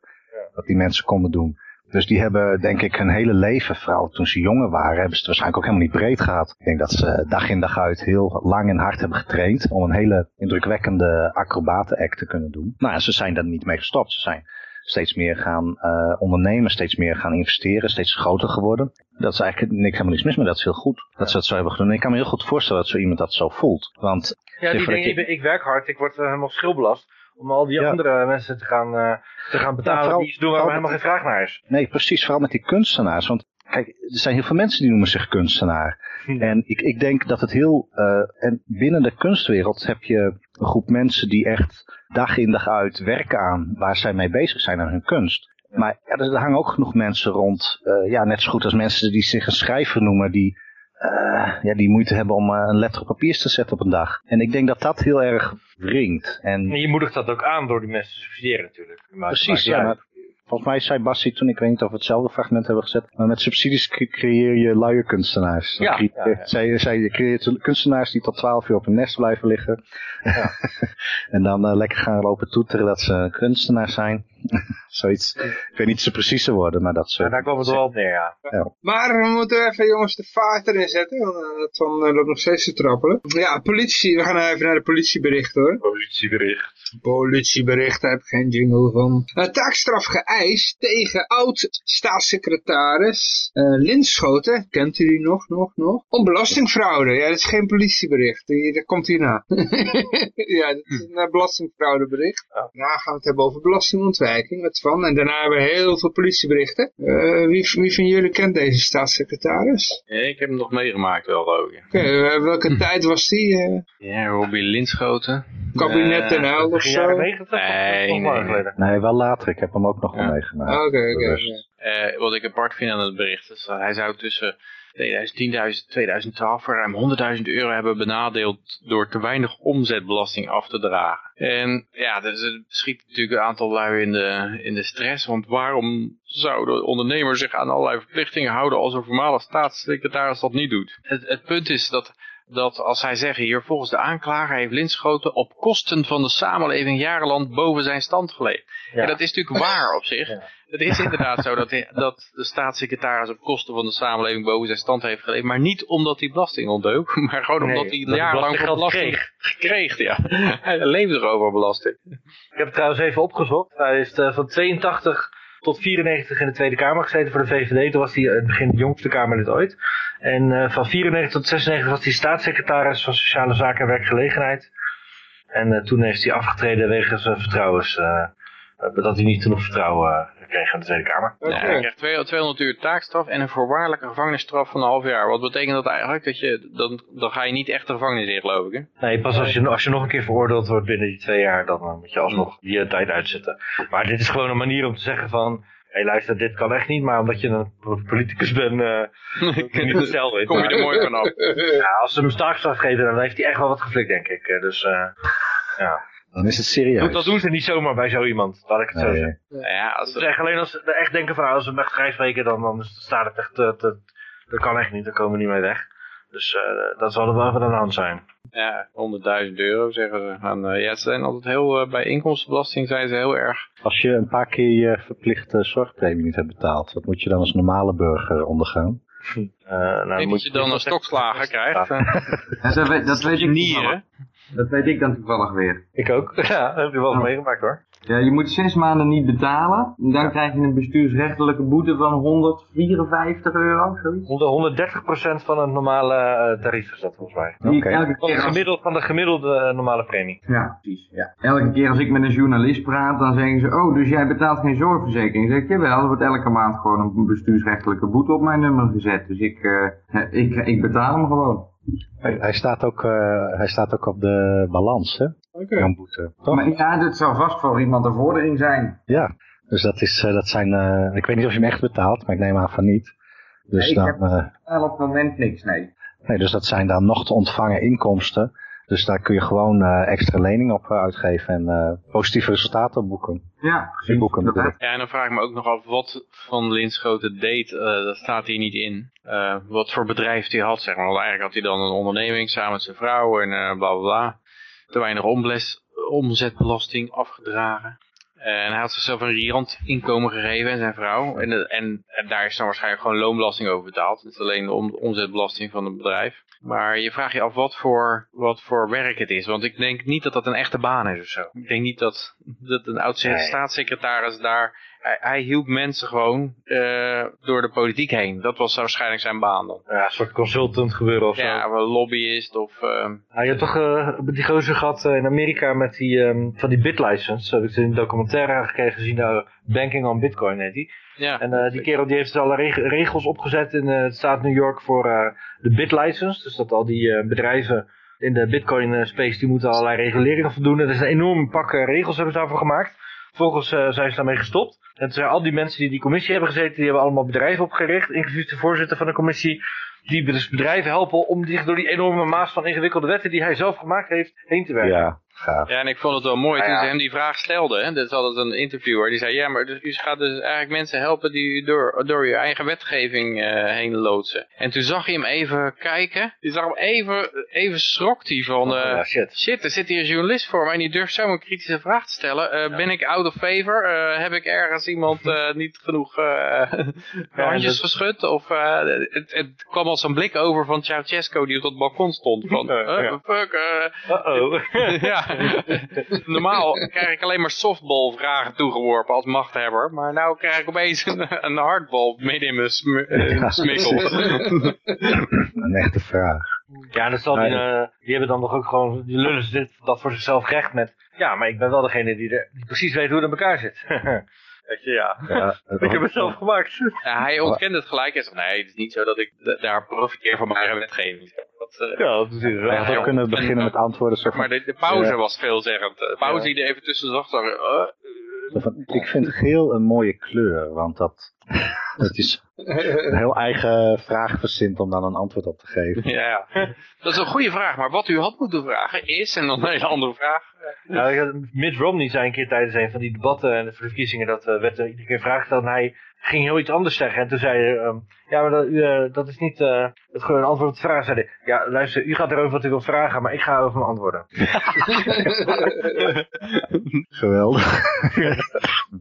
Dat die mensen konden doen. Dus die hebben, denk ik, hun hele leven, vooral toen ze jonger waren, hebben ze het waarschijnlijk ook helemaal niet breed gehad. Ik denk dat ze dag in dag uit heel lang en hard hebben getraind om een hele indrukwekkende acrobaten-act te kunnen doen. Nou, en ze zijn daar niet mee gestopt. Ze zijn steeds meer gaan eh, ondernemen, steeds meer gaan investeren, steeds groter geworden. Dat is eigenlijk niks, helemaal niks mis mee, dat is heel goed dat ze dat zo hebben gedaan. En ik kan me heel goed voorstellen dat zo iemand dat zo voelt. Want ja die je- ik, werk hard, ik word eh, helemaal schulbelast. Om al die Ja. andere mensen te gaan, eh, te gaan betalen vooral- die iets doen waar vooral helemaal geen vraag naar is. Nee, precies. Vooral met die kunstenaars. Want kijk, er zijn heel veel mensen die noemen zich kunstenaar. Hm. En ik, ik denk dat het heel... eh, en binnen de kunstwereld heb je een groep mensen die echt dag in dag uit werken aan waar zij mee bezig zijn aan hun kunst. Maar ja, er hangen ook genoeg mensen rond. eh, ja, net zo goed als mensen die zich een schrijver noemen die... eh, ja, die moeite hebben om een letter op papier te zetten op een dag. En ik denk dat dat heel erg wringt. En En je moedigt dat ook aan door die mensen te subsidiëren natuurlijk. Maar- Precies, ja. Maar volgens mij zei Bassie toen, ik weet niet of we hetzelfde fragment hebben gezet, maar met subsidies cre- creëer je luie kunstenaars. Dan Ja, ja, ja. Zij, zij, je creëert kunstenaars die tot twaalf uur op een nest blijven liggen. Ja. [laughs] en dan eh, lekker gaan lopen toeteren dat ze kunstenaar zijn. [laughs] Zoiets, ik weet niet zo precieze woorden, maar dat Ja, ze... daar kwam het wel op neer, ja. Maar we moeten even jongens de vaart erin zetten, want eh, van eh, loopt nog steeds te trappelen. Ja, politie, we gaan even naar de politieberichten hoor. Politiebericht. Politiebericht, daar heb ik geen jingle van. Eh, taakstraf geëist tegen oud-staatssecretaris eh Linschoten. Kent u die nog, nog, nog? Om belastingfraude. Ja, dat is geen politiebericht. Die, dat komt hierna. [laughs] ja, dat is een eh, belastingfraudebericht. Daarna gaan we het hebben over belastingontwijking. Wat van. En daarna hebben we heel veel politieberichten. Eh, wie, wie van jullie kent deze staatssecretaris? Ja, ik heb hem nog meegemaakt wel, geloof ik. Oké, eh, welke tijd was die? eh Ja, Robbie Linschoten. kabinet Den Uyl of zo? jaren Oké, 90 Nee, nee. Nee, wel later. Ik heb hem ook nog Ja. Meegemaakt. oké. Bewust. ja. Eh, wat ik apart vind aan het bericht is dat hij zou tussen 2010 en 2012 voor ruim 100.000 euro hebben benadeeld door te weinig omzetbelasting af te dragen. En ja, dus het schiet natuurlijk een aantal lui in de, in de stress, want waarom zou de ondernemer zich aan allerlei verplichtingen houden als een voormalig staatssecretaris dat niet doet? Het, het punt is dat dat als zij zeggen hier volgens de aanklager heeft Linschoten op kosten van de samenleving jarenlang boven zijn stand geleefd. Ja. En dat is natuurlijk waar op zich. Ja. Het is inderdaad zo dat, hij- dat de staatssecretaris op kosten van de samenleving boven zijn stand heeft geleefd. Maar niet omdat hij belasting ontdook, [laughs] maar gewoon Nee, omdat hij hij jarenlang belasting kreeg. Ja. [laughs] Hij leefde er over belasting. Ik heb het trouwens even opgezocht. Hij is eh, van 82 tot 94 in de Tweede Kamer gezeten voor de VVD. Toen was hij in het begin het jongste Kamerlid ooit. En eh, van 94 tot 96 was hij staatssecretaris van Sociale Zaken en Werkgelegenheid. En eh, toen heeft hij afgetreden wegens vertrouwens. eh, eh, dat hij niet genoeg vertrouwen eh, kreeg aan de Tweede Kamer. Ja, hij krijgt 200 200 uur taakstraf en een voorwaardelijke gevangenisstraf van een half jaar. Wat betekent dat eigenlijk? Dat je, dan, dan ga je niet echt de gevangenis in, geloof ik. Hè? Nee, pas als je, als je nog een keer veroordeeld wordt binnen die twee jaar, dan eh, moet je alsnog die eh, tijd uitzetten. Maar dit is gewoon een manier om te zeggen van, hé luister, dit kan echt niet, maar omdat je een po- politicus bent, eh kun je niet in. [laughs] Kom je er mooi vanaf. Ja, als ze hem taakstraf geven, dan heeft hij echt wel wat geflikt, denk ik. Eh, Dus eh, ja. Dan is het serieus. Dat doen ze niet zomaar bij zo iemand, laat ik het zo zeggen. Nou ja, als, Ze zeggen alleen als ze echt denken van, nou, als ze hem echt vrijspreken, dan, dan staat het echt, eh, te- dat kan echt niet, daar komen we niet mee weg. Dus eh, dat zal er wel aan de hand zijn. ja, 100.000 euro zeggen ze. En, eh, ja, ze zijn altijd heel, eh, bij inkomstenbelasting zijn ze heel erg Als je een paar keer je verplichte zorgpremie niet hebt betaald, wat moet je dan als normale burger ondergaan? Eh, nou, dat je dan een stokslager krijgt. eh, [laughs] Ja, dat, weet, dat weet ik toevallig. Dat weet ik dan toevallig weer. Ik ook. [laughs] Ja, dat heb je wel eens meegemaakt hoor. Ja, je moet zes maanden niet betalen. En dan krijg je een bestuursrechtelijke boete van 154 euro, zoiets. 130% van het normale eh, tarief is dat volgens mij. Die elke Van, keer het als- gemiddeld, van de gemiddelde eh, normale premie. Ja, precies. Ja. Elke keer als ik met een journalist praat, dan zeggen ze, oh, dus jij betaalt geen zorgverzekering. Dan zeg ik, jawel, er wordt elke maand gewoon een bestuursrechtelijke boete op mijn nummer gezet. Dus ik, eh, [laughs] ik, ik betaal hem gewoon. Hij, hij staat ook, eh, hij staat ook op de balans, hè? Oké. Zo'n boete. Toch? Maar ja, dat zal vast voor iemand een vordering zijn. Ja. Dus dat, is, eh, dat zijn, eh, ik weet niet of je hem echt betaalt, maar ik neem aan van niet. Dus, Nee, ik dan, heb- eh, op het moment niks, nee. nee, dus dat zijn dan nog te ontvangen inkomsten. Dus daar kun je gewoon eh, extra lening op eh, uitgeven en eh, positieve resultaten op boeken. Ja, precies. boeken. Ja, en dan vraag ik me ook nog af wat Van Linschoten deed. eh, dat staat hier niet in. Wat voor bedrijf hij had, zeg maar. Want eigenlijk had hij dan een onderneming samen met zijn vrouw en eh bla bla bla. Te weinig ombles, omzetbelasting afgedragen. En hij had zichzelf een riant inkomen gegeven en zijn vrouw. En, en daar is dan waarschijnlijk gewoon loonbelasting over betaald. Het is alleen de om- omzetbelasting van het bedrijf. Maar je vraagt je af wat voor, wat voor werk het is. Want ik denk niet dat dat een echte baan is of zo. Ik denk niet dat, dat een oud staatssecretaris daar... Hij, hij hielp mensen gewoon eh, door de politiek heen. Dat was waarschijnlijk zijn baan dan. Ja, een soort consultant gebeuren of zo. Ja, een lobbyist of... Nou, je hebt toch eh, die gozer gehad eh, in Amerika met die, ehm, van die bitlicense. Heb ik in een documentaire gekregen gezien, nou, Banking on Bitcoin heet die. ja, En die kerel die heeft dus alle reg- regels opgezet in de staat New York voor de bitlicense. Dus dat al die bedrijven in de bitcoin space, die moeten allerlei reguleringen voldoen. Er is een enorme pak regels hebben ze daarvoor gemaakt. Vervolgens eh, zijn ze daarmee gestopt. En toen zijn al die mensen die die commissie hebben gezeten, die hebben allemaal bedrijven opgericht, inclusief de voorzitter van de commissie. die dus bedrijven helpen om zich door die enorme maas van ingewikkelde wetten die hij zelf gemaakt heeft, heen te werken. Ja, gaaf. Ja, en ik vond het wel mooi Nou toen ja. ze hem die vraag stelden. Hè, dat is altijd een interviewer. Die zei, ja, maar dus, u gaat dus eigenlijk mensen helpen die u door, door je eigen wetgeving eh, heen loodsen. En toen zag je hem even kijken. Die zag hem even, even schrok hij van... eh, ja, shit. Shit, er zit hier een journalist voor me en die durft zo een kritische vraag te stellen. Eh, Ben ik out of favor? Eh, heb ik ergens iemand eh, [laughs] niet genoeg eh, handjes dat- geschud? Of eh, het, het kwam als een blik over van Ceausescu die op het balkon stond. Van, eh, fuck, eh, Uh-oh. [laughs] ja. [laughs] Normaal krijg ik alleen maar softball vragen toegeworpen als machthebber. Maar nou krijg ik opeens een, een hardball midden in mijn sm smikkel. [laughs] Een echte vraag. Ja, dat zal die, eh, die hebben dan toch ook gewoon, die lullen dit, dat voor zichzelf recht met, ja, maar ik ben wel degene die, er, die precies weet hoe het in elkaar zit. [laughs] Je, ja. Ja, [laughs] Ik heb het zelf gemaakt. [laughs] Ja, hij ontkent het gelijk en zegt, nee, het is niet zo dat ik da- daar profiteer van mijn eigen wetgeving. Dat, eh, Ja, dat had Ja, ook kunnen en- beginnen met antwoorden. Van, Maar de, de pauze Ja. was veelzeggend. De pauze die er even tussen zag, zag ik, eh, van, ik vind geel een mooie kleur, want dat, [laughs] het is een heel eigen vraag verzint om dan een antwoord op te geven. ja, dat is een goede vraag. Maar wat u had moeten vragen is, en dan een hele andere vraag. Nou, Mitt Romney zei een keer tijdens een van die debatten en de verkiezingen dat eh, werd er iedere keer vragen gesteld en hij ging heel iets anders zeggen. En toen zei hij, ehm, ja, maar dat, u, eh, dat is niet eh, het gewoon een antwoord op de vraag. Zei hij, ja, luister, u gaat erover wat u wilt vragen, maar ik ga over mijn antwoorden. [laughs] Geweldig.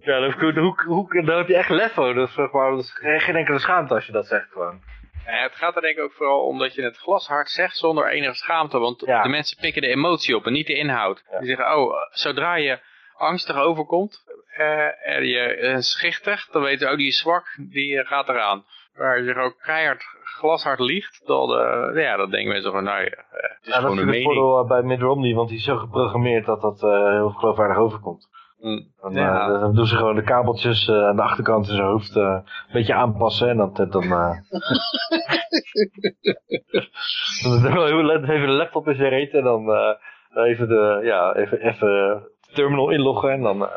Ja, dat, hoe, hoe, hoe, daar heb je echt lef voor. Dat is, zeg maar, dat is geen enkele schaamte als je dat zegt gewoon. Ja, het gaat er denk ik ook vooral om dat je het glashard zegt zonder enige schaamte. Want Ja. de mensen pikken de emotie op en niet de inhoud. Ja. Die zeggen, oh, zodra je angstig overkomt eh, en je eh, schichtig, dan weten ze, oh, die is zwak, die gaat eraan. Maar als je ook keihard glashard liegt, dan, eh, ja, dan denken mensen van, nou ja, het is Ja, dat gewoon is een het mening. voordeel bij Mitt Romney, want die is zo geprogrammeerd dat dat eh, heel geloofwaardig overkomt. Mm. Dan, Ja. eh, dan doen ze gewoon de kabeltjes eh, aan de achterkant in zijn hoofd eh, een beetje aanpassen en dat, dan... eh dan [laughs] [laughs] even de laptop in zijn reet en dan eh, even de, ja, even, even terminal inloggen en dan eh,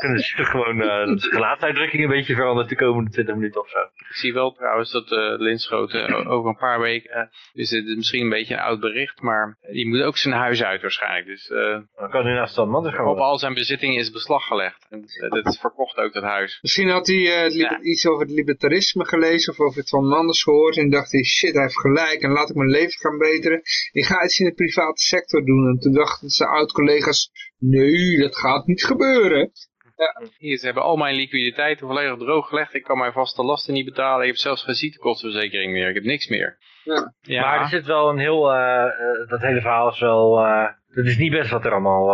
kunnen ze gewoon eh de gelaatsuitdrukking een beetje veranderen de komende 20 minuten of zo. Ik zie wel trouwens dat eh Linschoten over een paar weken, eh, dus het is misschien een beetje een oud bericht, maar die moet ook zijn huis uit waarschijnlijk. Dus eh, Dan kan hij naast man dus op al zijn bezittingen is beslag gelegd. En eh, dat is verkocht ook, dat huis. Misschien had hij eh, Ja. iets over het libertarisme gelezen of over het van Manders gehoord en dacht hij, shit, hij heeft gelijk en laat ik mijn leven gaan beteren. Ik ga iets in de private sector doen. En toen dachten zijn oud-collega's, nee, dat gaat niet gebeuren. Hier, ze hebben al mijn liquiditeiten volledig drooggelegd. Ik kan mijn vaste lasten niet betalen. Ik heb zelfs geen ziektekostenverzekering meer. Ik heb niks meer. Ja. Ja, Maar er zit wel een heel, eh, eh, dat hele verhaal is wel, eh dat is niet best wat er allemaal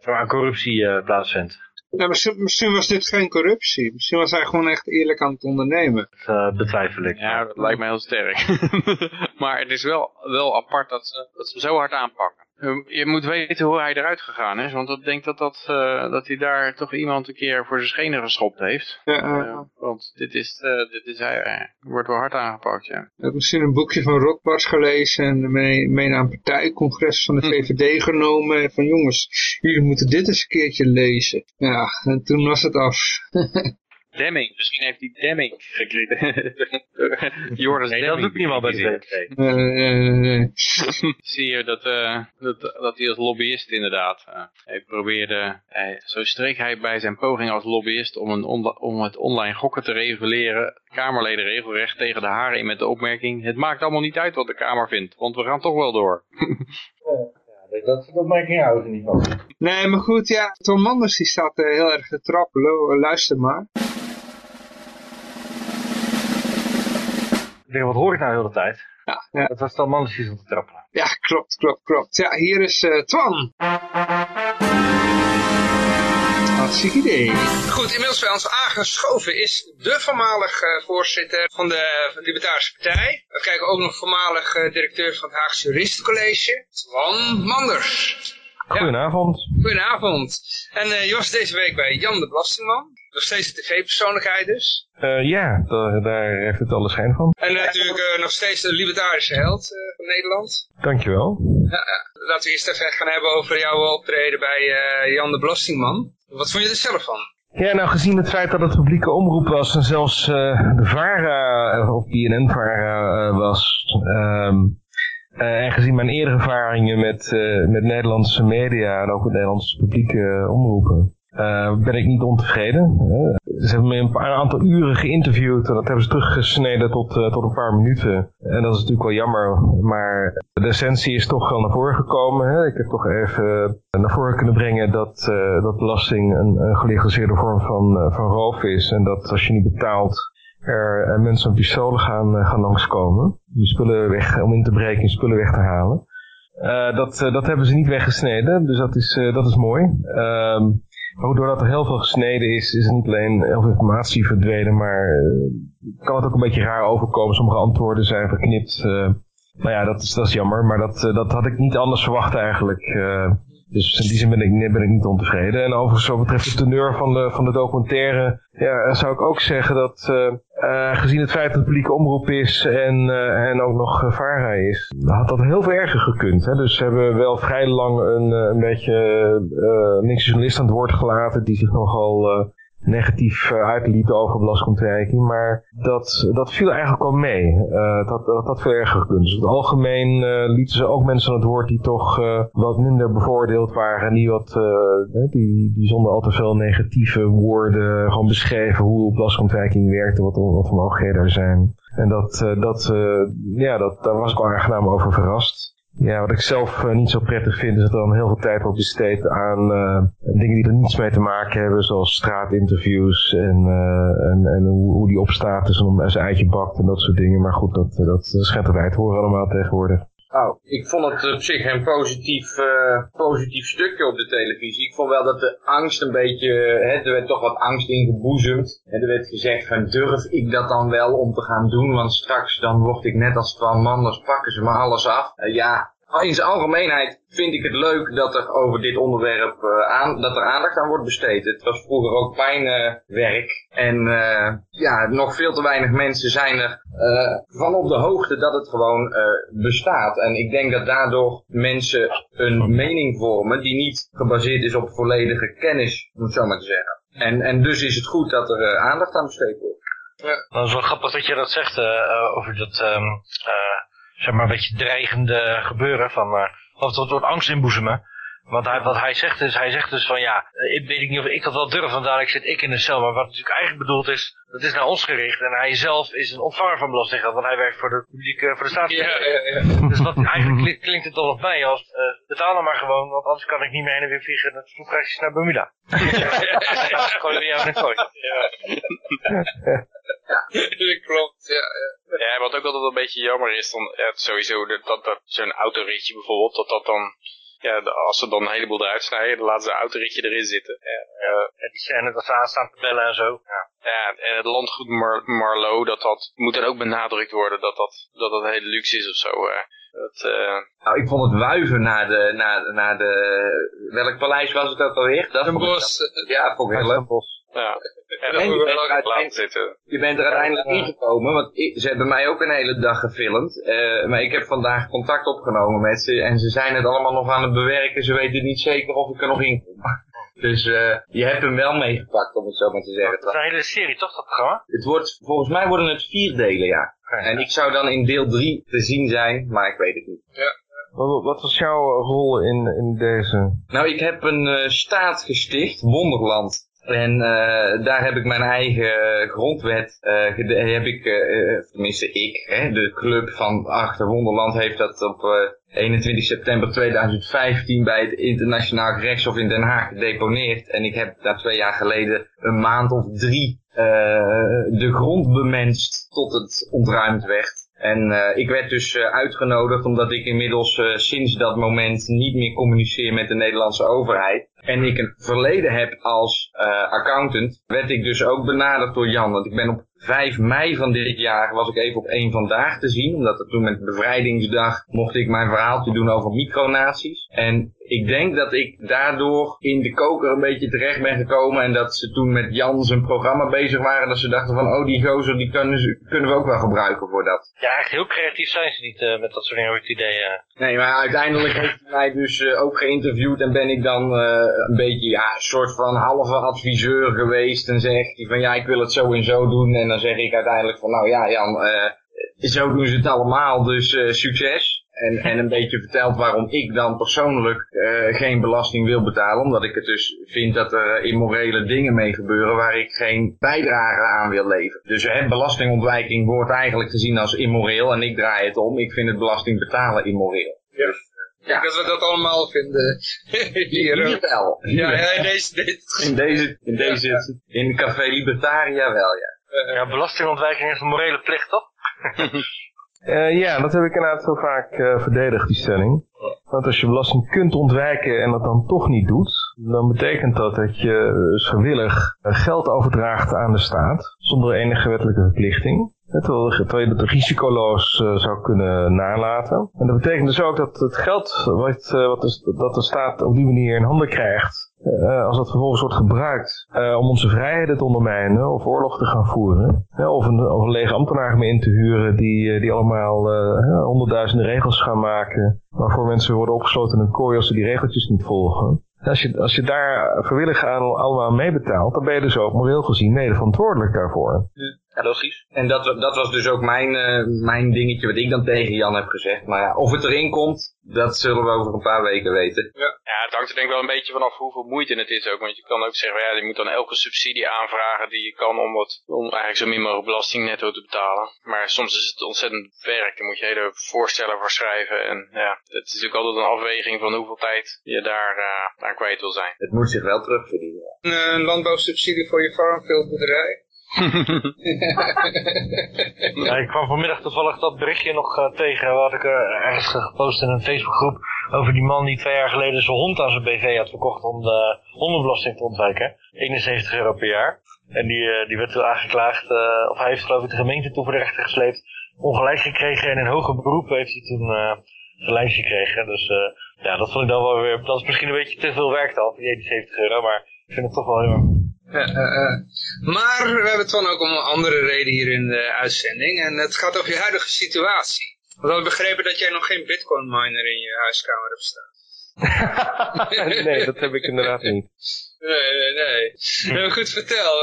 aan corruptie eh, plaatsvindt. Nou, misschien, misschien was dit geen corruptie. Misschien was hij gewoon echt eerlijk aan het ondernemen. Dat betwijfel ik. ja, dat lijkt me heel sterk. [laughs] maar het is wel, wel apart dat ze, dat ze hem zo hard aanpakken. Eh, Je moet weten hoe hij eruit gegaan is. Want ik denk dat, dat, eh, dat hij daar toch iemand een keer voor zijn schenen geschopt heeft. Ja, Eh, want dit is, eh, dit is hij, wordt wel hard aangepakt, ja. Hij heeft misschien een boekje van Rockbars gelezen en mee, mee naar een partijcongres van de VVD genomen. Van jongens, jullie moeten dit eens een keertje lezen. Ja, en toen was het af. [laughs] Demming, misschien heeft hij Demming gekregen. [laughs] Joris Nee, dat Demming doet niemand bij de bekritiseerd. VVD. Eh, eh, Zie je dat, eh, dat, dat hij als lobbyist inderdaad, eh, hij probeerde, hij, zo streek hij bij zijn poging als lobbyist om, een om het online gokken te reguleren, Kamerleden regelrecht tegen de haren in met de opmerking, het maakt allemaal niet uit wat de Kamer vindt, want we gaan toch wel door. [laughs] Ja, dat soort opmerkingen houden ze niet van. nee, maar goed, ja. Tom Manders die staat eh, heel erg te trappelen. Luister maar. Ik denk, wat hoor ik nou de hele tijd? Ja, ja. Dat was dan mannetjes om te trappelen. Ja, klopt, klopt, klopt. Ja, hier is eh, Twan. Hartstikke idee. Goed, inmiddels bij ons aangeschoven is de voormalig eh, voorzitter van de Libertarische Partij. We kijken ook nog voormalig eh, directeur van het Haagse Juristencollege, Twan Manders. Goedenavond. Goedenavond. En eh, je was deze week bij Jan de Belastingman. Nog steeds een tv-persoonlijkheid dus. Eh, ja, daar, daar heeft het alle schijn van. En natuurlijk eh, nog steeds de libertarische held eh, van Nederland. Dankjewel. Laten we eerst even gaan hebben over jouw optreden bij Jan de Belastingman. Wat vond je er zelf van? Ja, nou gezien het feit dat het publieke omroep was en zelfs de VARA of BNN-VARA was... ehm, eh, en gezien mijn eerdere ervaringen met, met Nederlandse media en ook met Nederlandse publieke omroepen... eh, ben ik niet ontevreden. hè. ze hebben me een, paar, een aantal uren geïnterviewd en dat hebben ze teruggesneden tot, eh, tot een paar minuten. En dat is natuurlijk wel jammer, maar de essentie is toch wel naar voren gekomen. Hè. Ik heb toch even eh, naar voren kunnen brengen dat, eh, dat belasting een, een gelegaliseerde vorm van, eh, van roof is. En dat als je niet betaalt, er eh, mensen met pistolen gaan, eh, gaan langskomen. Die spullen weg, om in te breken en spullen weg te halen. Eh, dat, eh, dat hebben ze niet weggesneden, dus dat is, eh, dat is mooi. Ehm, goed, doordat er heel veel gesneden is, is er niet alleen heel veel informatie verdwenen, maar eh, kan het ook een beetje raar overkomen. Sommige antwoorden zijn verknipt. nou ja, dat is, dat is jammer, maar dat, eh, dat had ik niet anders verwacht eigenlijk. Dus in die zin ben ik, ben ik niet ontevreden. En overigens, wat betreft de teneur van de, van de documentaire, ja, zou ik ook zeggen dat, eh, eh, gezien het feit dat het publieke omroep is en, eh, en ook nog VARA is, had dat heel veel erger gekund. Hè? Dus ze hebben wel vrij lang een, een beetje uh, linkse journalist aan het woord gelaten die zich nogal negatief uh, uitliet over belastingontwijking. Maar dat, dat viel eigenlijk wel mee. Uh, dat, dat had veel erger gekund. Dus in het algemeen uh, lieten ze ook mensen aan het woord die toch wat minder bevoordeeld waren. En die, wat, die, die zonder al te veel negatieve woorden gewoon beschreven hoe belastingontwijking werkt en wat, wat voor mogelijkheden er zijn. En dat, dat, ja, dat, daar was ik wel aangenaam over verrast. Ja, wat ik zelf uh, niet zo prettig vind is dat er dan heel veel tijd wordt besteed aan uh, dingen die er niets mee te maken hebben, zoals straatinterviews en, uh, en, en hoe, die op staat is om zijn eitje bakt en dat soort dingen. Maar goed, dat, dat schijnt erbij te horen allemaal tegenwoordig. Oh, ik vond het op zich een positief, uh, positief stukje op de televisie. Ik vond wel dat de angst een beetje, hè, er werd toch wat angst ingeboezemd. En er werd gezegd van durf ik dat dan wel om te gaan doen, want straks dan word ik net als Twan Manders, pakken ze me alles af. Uh, ja, in zijn algemeenheid vind ik het leuk dat er over dit onderwerp uh, aan, dat er aandacht aan wordt besteed. Het was vroeger ook pijnwerk. en uh, ja, nog veel te weinig mensen zijn er uh, van op de hoogte dat het gewoon bestaat. En ik denk dat daardoor mensen een mening vormen die niet gebaseerd is op volledige kennis, om het zo maar te zeggen. En, en dus is het goed dat er aandacht aan besteed wordt. Ja. Dat is wel grappig dat je dat zegt over dat... Um, zeg maar, een beetje dreigende gebeuren van, uh, of dat wordt angst inboezemen. Want hij, wat hij zegt is, hij zegt dus van ja, ik weet niet of ik dat wel durf, want dadelijk zit ik in de cel. Maar wat natuurlijk eigenlijk bedoeld is, dat is naar ons gericht. En hij zelf is een ontvanger van belastinggeld, want hij werkt voor de publieke, voor de staat. Ja, ja, ja. Dus wat, eigenlijk klinkt, het toch nog bij als, uh, betaal dan maar gewoon, want anders kan ik niet meer heen en weer vliegen met vliegreisjes naar Bermuda. [laughs] Gewoon weer in het Ja, [laughs] klopt, ja, ja. Ja, wat ook altijd een beetje jammer is, dan ja, sowieso dat, dat, dat zo'n autoritje bijvoorbeeld, dat dat dan, ja, als ze dan een heleboel eruit snijden, dan laten ze een autoritje erin zitten. Uh, ja, die scène dat ze aanstaan te bellen en zo. Ja. Ja, en het landgoed Mar Marlow, dat, dat moet dan ook benadrukt worden dat dat, dat, dat hele luxe is of zo. Uh. Dat, uh... nou, ik vond het wuiven naar de, naar, naar de, welk paleis was het ook alweer? Dat een bos. Ja, vond ik heel leuk. Ja. En, en je, bent er je bent er uiteindelijk ingekomen, want ik, ze hebben mij ook een hele dag gefilmd. Uh, maar ik heb vandaag contact opgenomen met ze en ze zijn het allemaal nog aan het bewerken. Ze weten niet zeker of ik er nog in kom. [laughs] Dus uh, je hebt hem wel meegepakt, om het zo maar te zeggen. Het is een hele serie, toch, dat programma? Het wordt, volgens mij worden het vier delen, ja. Okay. En ik zou dan in deel drie te zien zijn, maar ik weet het niet. Ja. Wat, wat was jouw rol in, in deze? Nou, ik heb een uh, staat gesticht, Wonderland. En uh, daar heb ik mijn eigen grondwet, uh, heb ik, uh, tenminste ik, hè, de club van Achter Wonderland heeft dat op 21 september 2015 bij het internationaal gerechtshof in Den Haag gedeponeerd. En ik heb daar twee jaar geleden een maand of drie de grond bemenst tot het ontruimd werd. En uh, ik werd dus uitgenodigd omdat ik inmiddels uh, sinds dat moment niet meer communiceer met de Nederlandse overheid. En ik een verleden heb als accountant, werd ik dus ook benaderd door Jan. Want ik ben op 5 mei van dit jaar was ik even op één vandaag te zien. Omdat er toen met bevrijdingsdag mocht ik mijn verhaaltje doen over micronaties. En ik denk dat ik daardoor in de koker een beetje terecht ben gekomen. En dat ze toen met Jan zijn programma bezig waren. Dat ze dachten van, oh die gozer die kunnen, ze, kunnen we ook wel gebruiken voor dat. Ja, echt heel creatief zijn ze niet uh, met dat soort dingen, het idee. Uh. Nee, maar uiteindelijk heeft hij mij dus uh, ook geïnterviewd. En ben ik dan een beetje, ja, een soort van halve adviseur geweest. En zegt hij van, ja, ik wil het zo en zo doen. En dan zeg ik uiteindelijk van, nou ja, Jan, eh, zo doen ze het allemaal, dus eh, succes. En, en een beetje verteld waarom ik dan persoonlijk eh, geen belasting wil betalen. Omdat ik het dus vind dat er immorele dingen mee gebeuren waar ik geen bijdrage aan wil leveren. Dus hè, belastingontwijking wordt eigenlijk gezien als immoreel. En ik draai het om. Ik vind het belasting betalen immoreel. Ja. Dat we dat allemaal vinden. [laughs] Hier, Hier ook. wel. ja, ja, in deze, dit. In deze, in deze, in Café Libertaria wel, ja. Ja, belastingontwijking is een morele plicht, toch? [laughs] Eh, ja, dat heb ik inderdaad zo vaak eh, verdedigd, die stelling. Want als je belasting kunt ontwijken en dat dan toch niet doet, dan betekent dat dat je dus vrijwillig eh, geld overdraagt aan de staat, zonder enige wettelijke verplichting. Terwijl, je dat risicoloos zou kunnen nalaten. En dat betekent dus ook dat het geld wat, wat dat de staat op die manier in handen krijgt, eh, als dat vervolgens wordt gebruikt eh, om onze vrijheden te ondermijnen of oorlog te gaan voeren, hè, of, een, lege ambtenaar mee in te huren die, eh, die allemaal honderdduizenden regels gaan maken, waarvoor mensen worden opgesloten in een kooi als ze die regeltjes niet volgen. Als je, als je daar vrijwillig aan allemaal aan meebetaalt, dan ben je dus ook moreel gezien mede verantwoordelijk daarvoor. Ja, logisch. En dat, dat was dus ook mijn, eh, mijn dingetje wat ik dan tegen Jan heb gezegd. Maar ja, of het erin komt, dat zullen we over een paar weken weten. Ja, het hangt er denk ik wel een beetje vanaf hoeveel moeite het is ook. Want je kan ook zeggen, ja, je moet dan elke subsidie aanvragen die je kan om, wat, om eigenlijk zo min mogelijk belasting netto te betalen. Maar soms is het ontzettend werk. Dan moet je hele voorstellen voor schrijven. En ja, het is natuurlijk altijd een afweging van hoeveel tijd je daar eh, aan kwijt wil zijn. Het moet zich wel terugverdienen. Een landbouwsubsidie voor je farmfieldboerderij. [laughs] Ja, ik kwam vanmiddag toevallig dat berichtje nog eh, tegen, wat ik eh, ergens gepost in een Facebookgroep, over die man die twee jaar geleden zijn hond aan zijn BV had verkocht om de hondenbelasting te ontwijken. 71 euro per jaar. En die, eh, die werd toen aangeklaagd, of hij heeft geloof ik de gemeente toen voor de rechter gesleept, ongelijk gekregen en in hoger beroep heeft hij toen eh gelijk gekregen. Dus ja, dat vond ik dan wel weer, dat is misschien een beetje te veel werk dan, die 71 euro, maar ik vind het toch wel heel Eh, eh, eh. Maar we hebben het dan ook om een andere reden hier in de uitzending. En het gaat over je huidige situatie. Want we hebben begrepen dat jij nog geen bitcoin miner in je huiskamer hebt staan. [laughs] nee, dat heb ik inderdaad niet. Nee, nee, nee. Nou, [laughs] goed, vertel.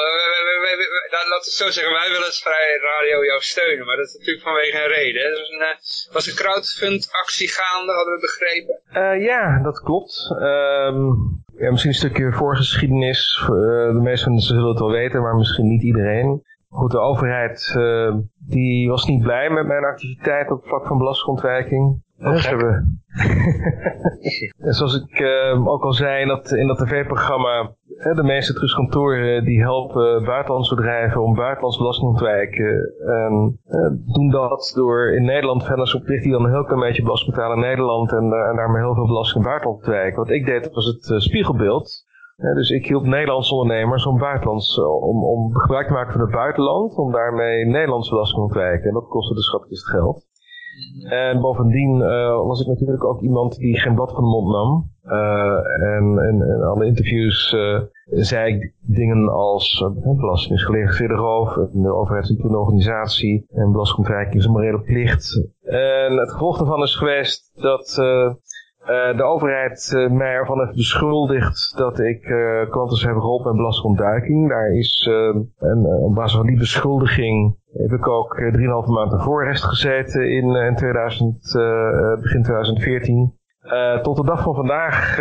Nou, laten we het zo zeggen, wij willen als Vrij Radio jou steunen, maar dat is natuurlijk vanwege een reden. Er was een, was een crowdfund actie gaande, hadden we begrepen. Ja, dat klopt. Ehm, ja, misschien een stukje voorgeschiedenis. Eh, de meeste mensen zullen het wel weten, maar misschien niet iedereen. Goed, de overheid eh, die was niet blij met mijn activiteit op het vlak van belastingontwijking. Eh, ze hebben... [laughs] En zoals ik eh, ook al zei in dat, in dat tv-programma, de meeste trustkantoren die helpen buitenlandse bedrijven om buitenlands belasting te ontwijken. En eh, doen dat door in Nederland verder zo'n plicht die dan een heel klein beetje belasting betalen in Nederland en, eh, en daarmee heel veel belasting in het buitenland te ontwijken. Wat ik deed was het eh, spiegelbeeld. Eh, dus ik hielp Nederlandse ondernemers om, buitenlands, eh, om, om gebruik te maken van het buitenland, om daarmee Nederlandse belasting te ontwijken. En dat kostte de schatkist geld. En bovendien eh, was ik natuurlijk ook iemand die geen blad van de mond nam. Eh, en in, alle interviews eh, zei ik dingen als uh, belasting is gelegaliseerde roof, de overheid is een organisatie en belastingontwijking is een morele plicht. En het gevolg daarvan is geweest dat eh, de overheid eh, mij ervan heeft beschuldigd dat ik klanten heb geholpen met belastingontduiking. Daar is, en op basis van die beschuldiging heb ik ook eh, 3,5 maanden voorarrest gezeten in, in 2000, eh, begin 2014. Eh, tot de dag van vandaag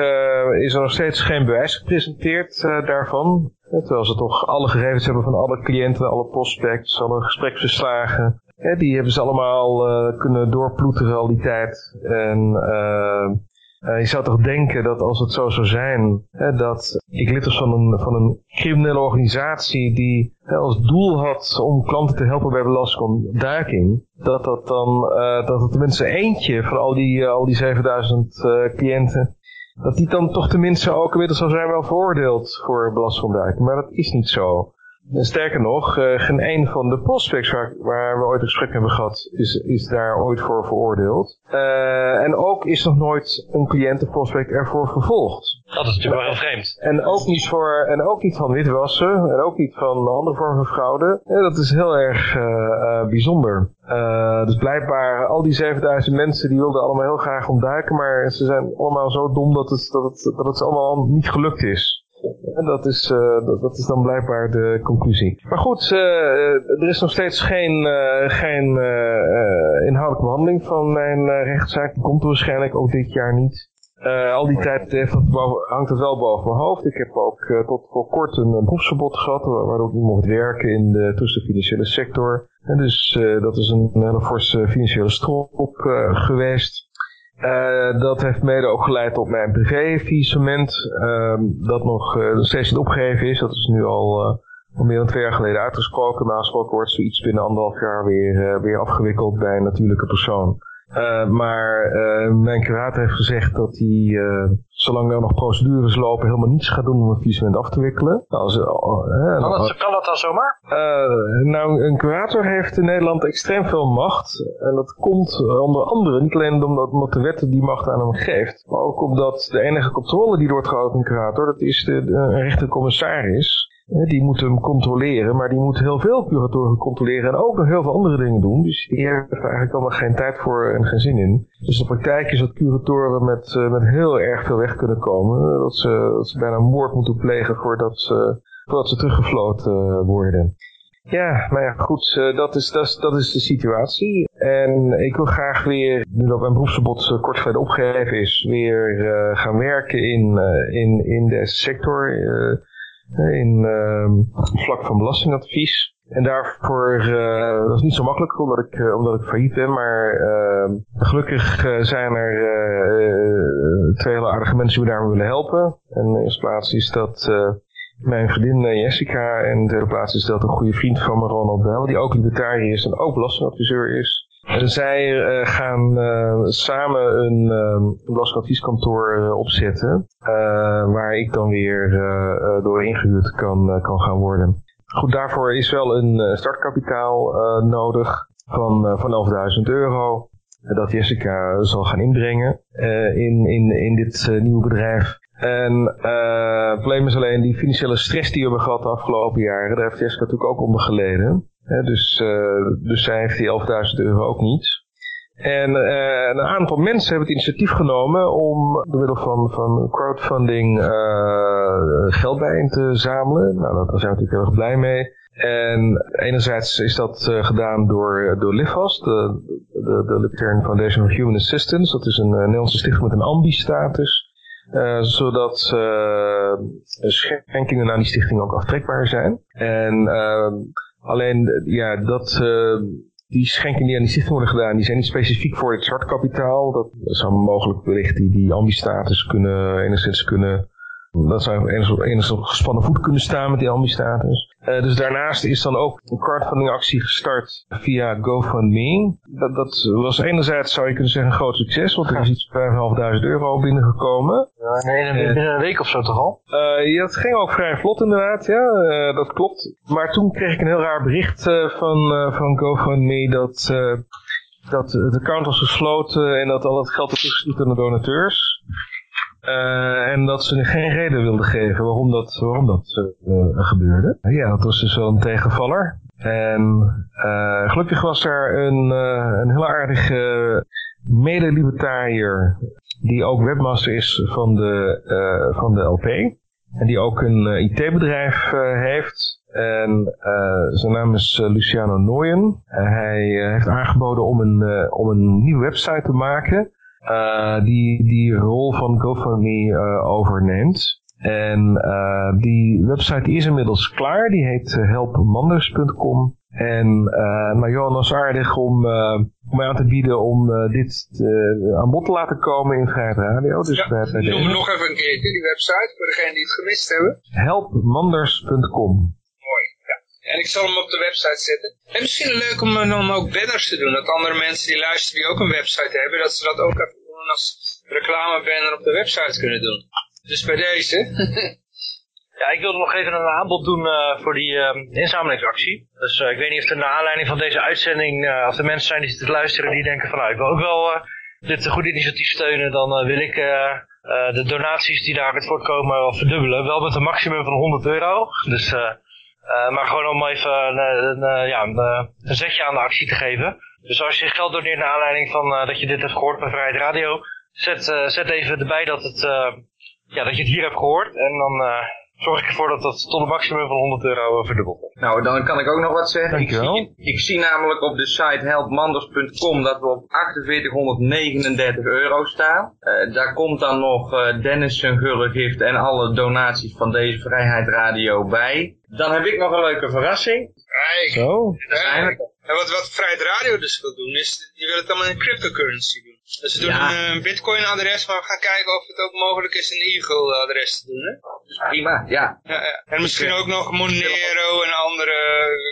is er nog steeds geen bewijs gepresenteerd daarvan. Terwijl ze toch alle gegevens hebben van alle cliënten, alle prospects, alle gespreksverslagen. Die hebben ze allemaal kunnen doorploeteren al die tijd. En eh, je zou toch denken dat als het zo zou zijn, hè, dat ik lid was van een, van een criminele organisatie die hè, als doel had om klanten te helpen bij belastingontduiking, dat dat dan, eh, dat het tenminste eentje van al die, eh, al die 7000 eh, cliënten, dat die dan toch tenminste ook inmiddels zou zijn wel veroordeeld voor belastingontduiking. Maar dat is niet zo. Sterker nog, eh, geen een van de prospects waar, waar we ooit een gesprek hebben gehad, is, is daar ooit voor veroordeeld. Eh, en ook is nog nooit een cliënt, een prospect, ervoor vervolgd. Dat is natuurlijk wel heel vreemd. En ook niet, voor, en ook niet van witwassen, en ook niet van andere vormen van fraude. Dat is heel erg eh, bijzonder. Dus blijkbaar, al die 7000 mensen, die wilden allemaal heel graag ontduiken, maar ze zijn allemaal zo dom dat het, dat het, dat het allemaal niet gelukt is. En dat is, eh, dat, is dan blijkbaar de conclusie. Maar goed, eh, eh, er is nog steeds geen, eh, geen inhoudelijke behandeling van mijn rechtszaak. Die komt waarschijnlijk ook dit jaar niet. Al die tijd dat hangt het wel boven mijn hoofd. Ik heb ook tot voor kort een beroepsverbod gehad, wa- waardoor ik niet mocht werken in de tussen financiële sector. En dus dat is een hele forse financiële strop geweest. Eh, dat heeft mede ook geleid tot mijn privévisement, ehm, dat nog nog steeds niet opgegeven is. Dat is nu al, eh, al meer dan twee jaar geleden uitgesproken. Maar gesproken wordt zoiets binnen anderhalf jaar weer, weer afgewikkeld bij een natuurlijke persoon. Eh, maar eh, mijn curator heeft gezegd dat hij, eh, zolang er nog procedures lopen, helemaal niets gaat doen om het visement af te wikkelen. Nou, als, eh, eh, Kan dat, kan dat dan zomaar? nou, een curator heeft in Nederland extreem veel macht. En dat komt onder andere niet alleen omdat, omdat de wet die macht aan hem geeft. Maar ook omdat de enige controle die wordt gehouden op een curator, dat is de, de rechtercommissaris. Die moet hem controleren, maar die moet heel veel curatoren controleren en ook nog heel veel andere dingen doen. Dus die heeft er eigenlijk allemaal geen tijd voor en geen zin in. Dus de praktijk is dat curatoren met, eh, met heel erg veel weg kunnen komen. Eh, Dat ze, dat ze bijna moord moeten plegen voordat ze, voordat ze teruggefloten eh, worden. Ja, maar ja, goed, dat, is, dat, is, dat is de situatie. En ik wil graag weer, nu dat mijn beroepsverbod kort geleden opgegeven is, weer gaan werken in, in, in deze sector, in ehm, vlak van belastingadvies. En daarvoor, eh, dat is niet zo makkelijk omdat ik, eh, omdat ik failliet ben, maar ehm, gelukkig eh, zijn er eh, eh, twee hele aardige mensen die me daarmee willen helpen. En de eerste plaats is dat eh, mijn vriendin eh, Jessica en de tweede plaats is dat een goede vriend van me, Ronald Bell, die ook libertariër is en ook belastingadviseur is. Zij eh, gaan eh, samen een uh, belastingadvieskantoor eh, opzetten, waar ik dan weer door ingehuurd kan, kan gaan worden. Goed, daarvoor is wel een startkapitaal nodig van, van 11.000 euro. Dat Jessica zal gaan inbrengen in, in, in dit nieuwe bedrijf. En het probleem is alleen die financiële stress die we hebben gehad de afgelopen jaren. Daar heeft Jessica natuurlijk ook onder geleden. Dus, eh, dus zij heeft die 11.000 euro ook niet. En eh, een aantal mensen hebben het initiatief genomen om door middel van, van crowdfunding eh, geld bijeen te zamelen. Nou, daar zijn we natuurlijk heel erg blij mee. En enerzijds is dat gedaan door, door LIFAS, de, de, de Libertarian Foundation for Human Assistance. Dat is een Nederlandse stichting met een ambi-status. Zodat schenkingen aan die stichting ook aftrekbaar zijn. En eh, alleen, ja, dat, eh, die schenkingen die aan die stichting worden gedaan, die zijn niet specifiek voor het startkapitaal. Dat zou mogelijk wellicht die, die ambi-status kunnen, enigszins kunnen dat zou enigszins op gespannen voet kunnen staan met die ambi-status. Eh, dus daarnaast is dan ook een crowdfunding actie gestart via GoFundMe. Dat, dat was enerzijds, zou je kunnen zeggen, een groot succes, want er is iets van 5.500 euro binnengekomen. Ja, nee, nee, binnen een week of zo toch al? Eh, ja, dat ging ook vrij vlot inderdaad, ja, eh, dat klopt. Maar toen kreeg ik een heel raar bericht eh, van, eh, van GoFundMe dat, eh, dat het account was gesloten en dat al het geld was toegestuurd aan de donateurs. Eh, en dat ze geen reden wilden geven waarom dat, waarom dat eh, gebeurde. Ja, dat was dus wel een tegenvaller. En eh, gelukkig was er een, een heel aardige mede-libertariër die ook webmaster is van de, van de LP. En die ook een IT-bedrijf heeft. En zijn naam is Luciano Nooyen. Hij heeft aangeboden om een, om een nieuwe website te maken. Eh, die die rol van GoFundMe eh, overneemt. En eh, die website die is inmiddels klaar. Die heet helpmanders.com. En maar Johan was aardig om, om mij aan te bieden om dit aan bod te laten komen in Vrijheid Radio. Dus ja, noem nog even een keertje, die website, voor degenen die het gemist hebben. Helpmanders.com. En ik zal hem op de website zetten. En misschien leuk om dan ook banners te doen. Dat andere mensen die luisteren die ook een website hebben, dat ze dat ook even doen als reclamebanner op de website kunnen doen. Dus bij deze. [laughs] Ja, ik wilde nog even een aanbod doen uh, voor die uh, inzamelingsactie. Dus ik weet niet of er naar aanleiding van deze uitzending, of er mensen zijn die zitten luisteren die denken van nou, ik wil ook wel dit goed initiatief steunen, dan wil ik de donaties die daaruit voortkomen wel verdubbelen. Wel met een maximum van 100 euro. Dus, maar gewoon om even een, een, ja, een, zetje aan de actie te geven. Dus als je geld doneert naar aanleiding van dat je dit hebt gehoord bij Vrijheid Radio, zet, zet even erbij dat, het, ja, dat je het hier hebt gehoord. En dan zorg ik ervoor dat dat tot een maximum van 100 euro verdubbelt. Nou, dan kan ik ook nog wat zeggen. Ik zie, ik zie, namelijk op de site helpmanders.com dat we op 4839 euro staan. Uh, daar komt dan nog uh, Dennis zijn gullegift en alle donaties van deze Vrijheid Radio bij. Dan heb ik nog een leuke verrassing. Kijk, Zo. En wat, wat Vrijheid Radio dus wil doen, is die willen het allemaal in cryptocurrency doen. Dus ze doen een uh, bitcoin adres, maar we gaan kijken of het ook mogelijk is een Eagle adres te doen. Hè? Dus prima, ja. ja, ja. En misschien ook nog Monero en andere,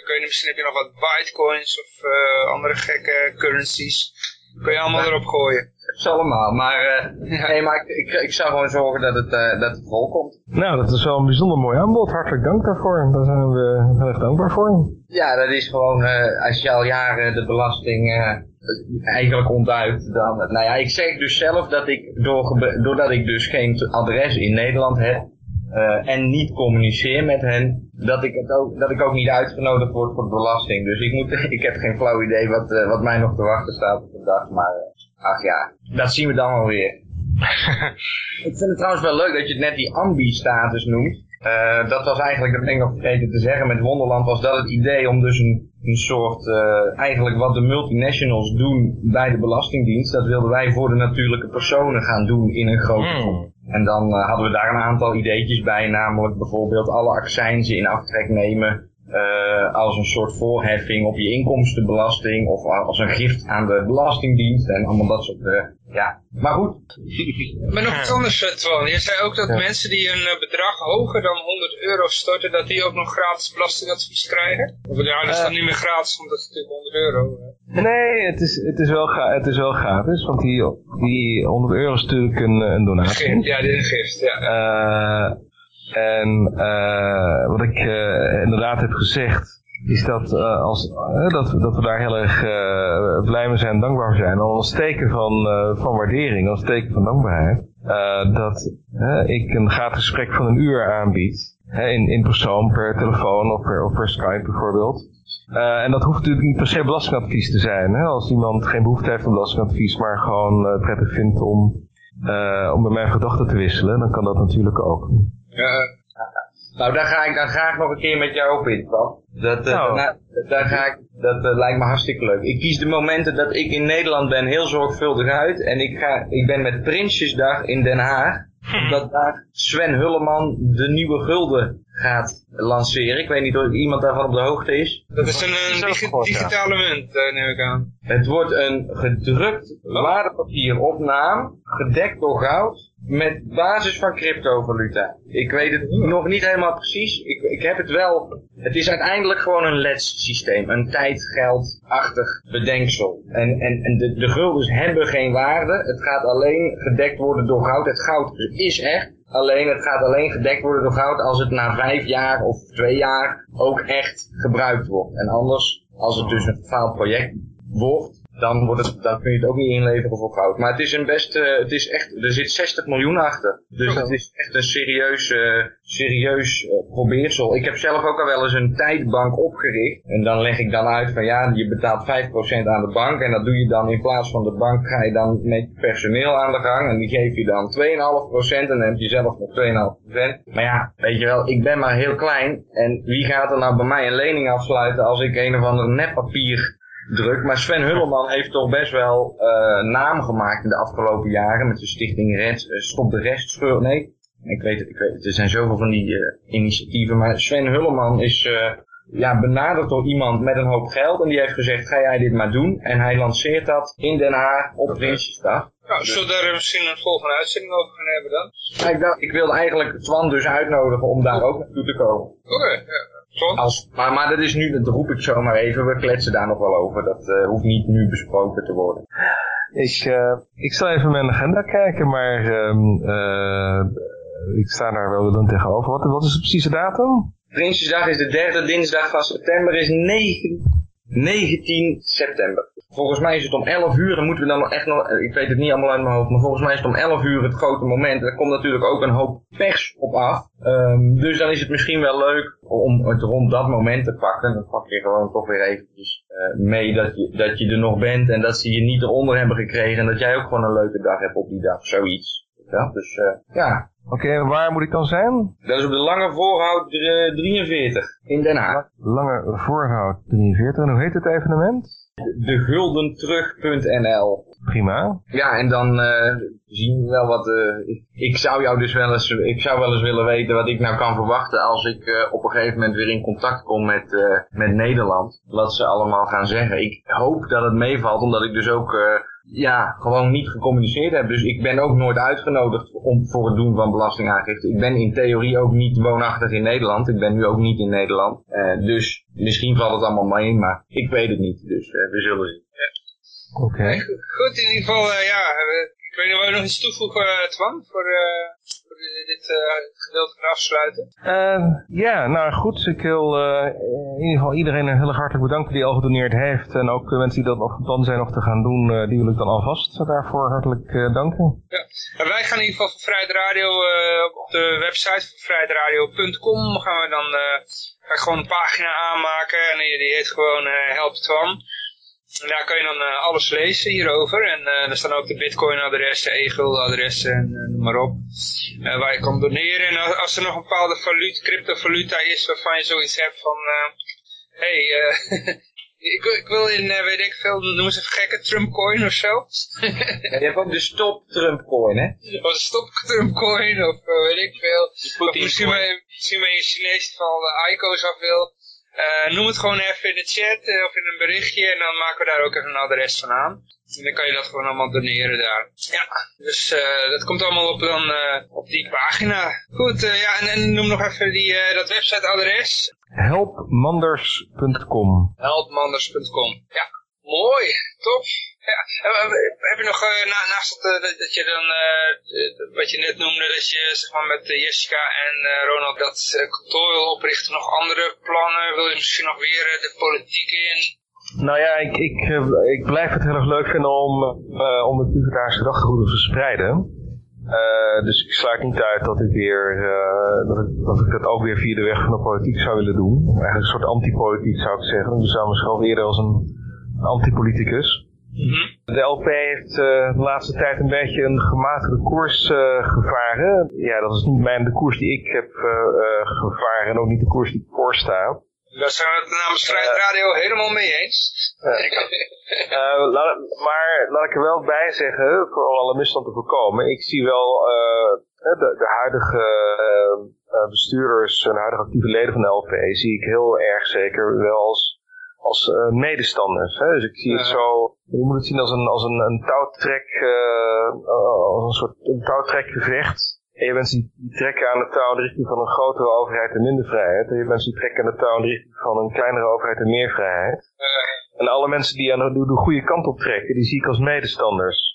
weet niet, misschien heb je nog wat bitcoins of uh, andere gekke currencies. Kun je allemaal erop gooien. Is allemaal, maar, uh, [laughs] nee, maar ik, ik, ik, zou gewoon zorgen dat het, uh, dat het vol komt. Nou, dat is wel een bijzonder mooi aanbod. Hartelijk dank daarvoor. Daar zijn we heel erg dankbaar voor. Ja, dat is gewoon, uh, als je al jaren de belasting eigenlijk ontduikt, dan, nou ja, ik zeg dus zelf dat ik, door, doordat ik dus geen adres in Nederland heb, uh, en niet communiceer met hen, dat ik, het ook, dat ik ook niet uitgenodigd word voor de belasting. Dus ik, moet, [laughs] ik heb geen flauw idee wat, uh, wat mij nog te wachten staat op de dag. Maar ach ja, dat zien we dan wel weer. [laughs] ik vind het trouwens wel leuk dat je het net die ambi-status noemt. Uh, dat was eigenlijk, dat ben ik nog vergeten te zeggen, met Wonderland was dat het idee om dus een, een soort, uh, eigenlijk wat de multinationals doen bij de Belastingdienst, dat wilden wij voor de natuurlijke personen gaan doen in een grote hmm. groep. En dan uh, hadden we daar een aantal ideetjes bij, namelijk bijvoorbeeld alle accijnzen in aftrek nemen uh, als een soort voorheffing op je inkomstenbelasting of als een gift aan de belastingdienst en allemaal dat soort, uh, ja. Maar goed. [laughs] Maar nog iets anders, Twan. Je zei ook dat mensen die een bedrag hoger dan 100 euro storten, dat die ook nog gratis belastingadvies krijgen? Of ja, dat is dan niet meer gratis, omdat het natuurlijk 100 euro Nee, het is, het is, wel, het is wel gratis, want die, die 100 euro is natuurlijk een, een donatie. Ja, dit is een gift, ja. Uh, en uh, wat ik uh, inderdaad heb gezegd, is dat, uh, als, dat, dat we daar heel erg blij mee zijn en dankbaar voor zijn. Als teken van, van waardering, als teken van dankbaarheid. dat ik een gratis gesprek van een uur aanbied. in, in persoon, per telefoon of per, of per Skype bijvoorbeeld. Uh, en dat hoeft natuurlijk niet per se belastingadvies te zijn. Hè? Als iemand geen behoefte heeft aan belastingadvies, maar gewoon uh, prettig vindt om, uh, om met mijn gedachten te wisselen, dan kan dat natuurlijk ook. Ja. Nou, daar ga ik dan graag nog een keer met jou op in, Pat. Dat, uh, nou, daar ga ik, dat uh, lijkt me hartstikke leuk. Ik kies de momenten dat ik in Nederland ben heel zorgvuldig uit. En ik, ga, ik ben met Prinsjesdag in Den Haag. Hm. [laughs] Omdat daar Sven Hulleman de nieuwe gulden gaat lanceren. Ik weet niet of iemand daarvan op de hoogte is. Dat is een, een digitale munt, uh, neem ik aan. Het wordt een gedrukt waardepapier op naam, gedekt door goud met basis van cryptovaluta. Ik weet het nog niet helemaal precies. Ik, ik heb het wel. Het is uiteindelijk gewoon een LEDS systeem. Een tijdgeldachtig bedenksel. En, en, en de, de guldens hebben geen waarde. Het gaat alleen gedekt worden door goud. Het goud is echt. Alleen het gaat alleen gedekt worden door goud als het na vijf jaar of twee jaar ook echt gebruikt wordt. En anders, als het dus een faal project wordt, dan, wordt het, dan kun je het ook niet inleveren voor goud. Maar het is een best, uh, het is echt, er zit 60 miljoen achter. Dus het is echt een serieus, uh, serieus uh, probeersel. Ik heb zelf ook al wel eens een tijdbank opgericht. En dan leg ik dan uit van ja, je betaalt 5% aan de bank. En dat doe je dan in plaats van de bank ga je dan met personeel aan de gang. En die geef je dan 2,5% en dan heb je zelf nog 2,5%. Maar ja, weet je wel, ik ben maar heel klein. En wie gaat er nou bij mij een lening afsluiten als ik een of ander netpapier druk. Maar Sven Hulleman heeft toch best wel uh, naam gemaakt in de afgelopen jaren met de stichting Red, uh, Stop de Rest Nee, ik weet het, ik weet het. Er zijn zoveel van die uh, initiatieven. Maar Sven Hulleman is ja, benaderd door iemand met een hoop geld. En die heeft gezegd, ga jij dit maar doen. En hij lanceert dat in Den Haag op Prinsjesdag. Nou, zullen we daar misschien een volgende uitzending over gaan hebben dan? Ja, ik, dacht, ik wilde eigenlijk Twan dus uitnodigen om daar ook naartoe te komen. Oké, ja. Als, maar, maar dat is nu, dat roep ik zomaar even, we kletsen daar nog wel over. Dat uh, hoeft niet nu besproken te worden. Ik, uh, ik zal even mijn agenda kijken, maar uh, ik sta daar wel tegenover. Wat, wat is de precieze datum? Prinsjesdag is de derde dinsdag van september, is 9, 19 september. Volgens mij is het om 11 uur, dan moeten we dan echt nog, ik weet het niet allemaal uit mijn hoofd, maar volgens mij is het om 11 uur het grote moment. Er komt natuurlijk ook een hoop pers op af. Ehm, dus dan is het misschien wel leuk om het rond dat moment te pakken. Dan pak je gewoon toch weer eventjes eh, mee dat je, dat je er nog bent en dat ze je niet eronder hebben gekregen. En dat jij ook gewoon een leuke dag hebt op die dag, zoiets. Ja, dus eh, ja, Oké, waar moet ik dan zijn? dat is op de Lange Voorhout eh, 43 in Den Haag. Lange Voorhout 43. En hoe heet het evenement? Deguldenterug.nl Prima. Ja, en dan eh, zien we wel wat... eh, ik, ik zou jou dus wel eens... Ik zou wel eens willen weten wat ik nou kan verwachten als ik eh, op een gegeven moment weer in contact kom met, eh, met Nederland. Wat ze allemaal gaan zeggen. Ik hoop dat het meevalt, omdat ik dus ook... ja, gewoon niet gecommuniceerd heb. Dus ik ben ook nooit uitgenodigd om, voor het doen van belastingaangifte. Ik ben in theorie ook niet woonachtig in Nederland. Ik ben nu ook niet in Nederland. Eh, dus misschien valt het allemaal mee, maar ik weet het niet. Dus eh, we zullen zien. Oké. Goed, in ieder geval, eh, ja, ik weet niet, wil je nog iets toevoegen, Twan, voor, eh, voor dit eh, gedeelte gaan afsluiten? Eh, ja, nou goed. Ik wil eh, in ieder geval iedereen heel erg hartelijk bedanken die al gedoneerd heeft. En ook de mensen die dat nog van plan zijn nog te gaan doen, die wil ik dan alvast daarvoor hartelijk danken. En wij gaan in ieder geval voor Vrijheid Radio op- de website van vrijheidradio.com gaan we dan ga ik gewoon een pagina aanmaken en die, die heet gewoon eh, Help Twan. Daar kan je dan eh, alles lezen hierover en eh daar staan ook de bitcoin adressen, e-gulden adressen en eh, noem maar op. Eh, waar je kan doneren en als, als er nog een bepaalde valuta, cryptovaluta is waarvan je zoiets hebt van, eh hey, eh, [laughs] ik, wil- ik wil in, eh, weet ik veel, noem eens even gekke Trumpcoin of zo. [laughs] Ja, je hebt ook de Stop Trump coin, hè? Of een stop Trumpcoin of eh, weet ik veel. Of misschien ben, misschien ben je Chinees geval de ICO's af wil. Eh, noem het gewoon even in de chat eh, of in een berichtje en dan maken we daar ook even een adres van aan. En dan kan je dat gewoon allemaal doneren daar. Ja, dus eh, dat komt allemaal op, dan, op die pagina. Goed, ja, en, en noem nog even die, dat websiteadres. Helpmanders.com Helpmanders.com. Ja, mooi, top. Ja. en, eh, heb je nog, eh, na, naast dat, eh, dat, je dan, eh, eh, wat je net noemde, dat je zeg maar met eh, Jessica en eh, Ronald dat eh, kantoor wil oprichten, nog andere plannen? Wil je misschien nog weer eh, de politiek in? Nou ja, ik, ik, eh, ik blijf het heel erg leuk vinden om, eh, om het libertarische gedachtegoed te verspreiden. Eh, dus ik sluit niet uit dat ik, weer, eh, dat, ik, dat ik ook weer via de weg van de politiek zou willen doen. Eigenlijk een soort antipolitiek zou ik zeggen. Dus zou mezelf eerder als een antipoliticus. De LP heeft eh, de laatste tijd een beetje een gematigde koers eh, gevaren. Ja, dat is niet mijn, de koers die ik heb eh, gevaren en ook niet de koers die ik voorsta. Daar zijn we het namens Vrijheid Radio helemaal mee eens. [laughs] Laat- maar laat ik er wel bij zeggen, voor alle misstand te voorkomen, ik zie wel de, de huidige bestuurders en huidige actieve leden van de LP, zie ik heel erg zeker wel als, als eh, medestanders. Hè? Dus ik zie het zo, je moet het zien als een, als een, een touwtrek, eh, als een soort een touwtrekgevecht. En je mensen die, die trekken aan de touw in de richting van een grotere overheid en minder vrijheid. En je mensen die trekken aan de touw in de richting van een kleinere overheid en meer vrijheid. En alle mensen die aan de, de goede kant op trekken, die zie ik als medestanders.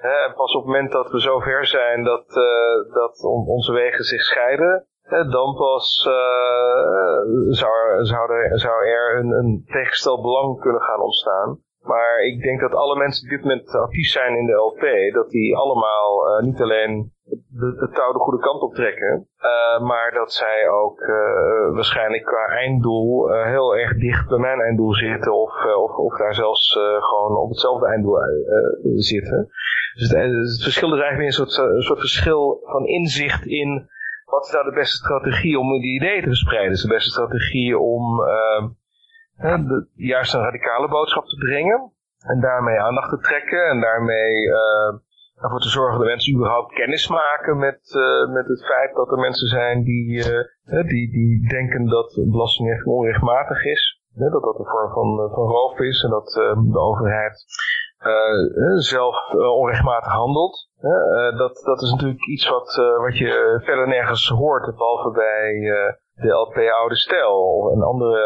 Hè, en pas op het moment dat we zover zijn dat, eh, dat on- onze wegen zich scheiden, dan pas eh, zou, er, zou, zou er een, een tegengesteld belang kunnen gaan ontstaan. Maar ik denk dat alle mensen die op dit moment actief zijn in de LP, dat die allemaal eh, niet alleen de, touw de goede kant op trekken, eh, maar dat zij ook waarschijnlijk qua einddoel heel erg dicht bij mijn einddoel zitten of, of, of daar zelfs gewoon op hetzelfde einddoel zitten. Dus het, het verschil is eigenlijk weer een soort, een soort verschil van inzicht in wat is nou de beste strategie om die ideeën te verspreiden. Is de beste strategie om eh, hè, de, juist een radicale boodschap te brengen en daarmee aandacht te trekken en daarmee eh, ervoor te zorgen dat mensen überhaupt kennis maken met, eh, met het feit dat er mensen zijn die, eh, die, die denken dat belastingheffing onrechtmatig is. Dat dat een vorm van, eh, van roof is en dat eh, de overheid eh, eh, zelf eh, onrechtmatig handelt. Dat, dat is natuurlijk iets wat, wat je verder nergens hoort, behalve bij de LP Oude Stijl en andere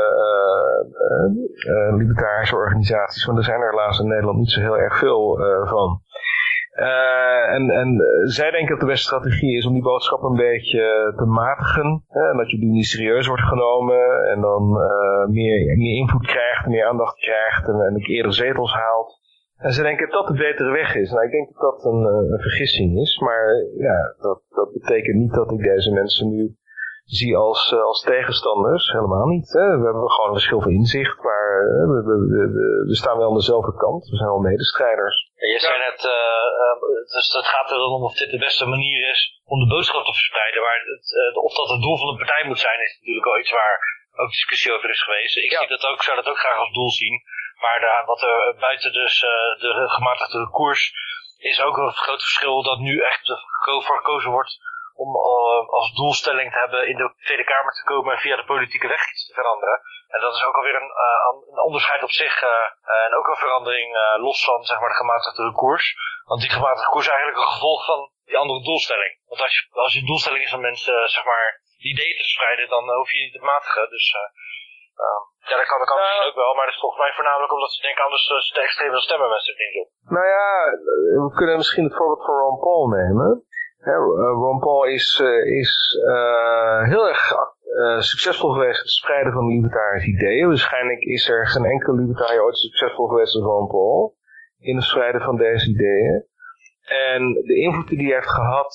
libertarische organisaties. Want er zijn er helaas in Nederland niet zo heel erg veel van. En en zij denken dat de beste strategie is om die boodschap een beetje te matigen. En dat je die niet serieus wordt genomen en dan meer, meer invloed krijgt, meer aandacht krijgt en, en ook eerder zetels haalt. En ze denken dat dat de betere weg is. Nou, ik denk dat dat een, eh, een vergissing is. Maar ja, dat, dat betekent niet dat ik deze mensen nu zie als, eh, als tegenstanders. Helemaal niet. Hè. We hebben gewoon een verschil van inzicht. Maar eh, we, we, we, staan wel aan dezelfde kant. We zijn wel medestrijders. Ja, je zei net, dus het gaat erom of dit de beste manier is om de boodschap te verspreiden. Maar het, of dat het doel van de partij moet zijn, is natuurlijk wel iets waar ook discussie over is geweest. Ik zie dat ook, zou dat ook graag als doel zien. Maar wat er buiten dus eh, de gematigde koers is ook een groot verschil dat nu echt voor gekozen wordt om eh, als doelstelling te hebben in de Tweede Kamer te komen en via de politieke weg iets te veranderen. En dat is ook alweer een, eh, een onderscheid op zich en ook een verandering los van zeg maar, de gematigde koers. Want die gematigde koers is eigenlijk een gevolg van die andere doelstelling. Want als je, als je doelstelling is om mensen zeg maar, ideeën te verspreiden, dan hoef je niet te matigen. Dus ja, dat kan, dat kan misschien ook wel, maar dat is volgens mij voornamelijk omdat ze denken anders uh, de extreme stemmen mensen op. Nou ja, eh, we kunnen misschien het voorbeeld van Ron Paul nemen. Hè, eh, Ron Paul is, eh, is heel erg succesvol geweest in het spreiden van libertarische ideeën. Waarschijnlijk is er geen enkele libertariër ooit succesvol geweest als Ron Paul in het spreiden van deze ideeën. En de invloed die hij heeft gehad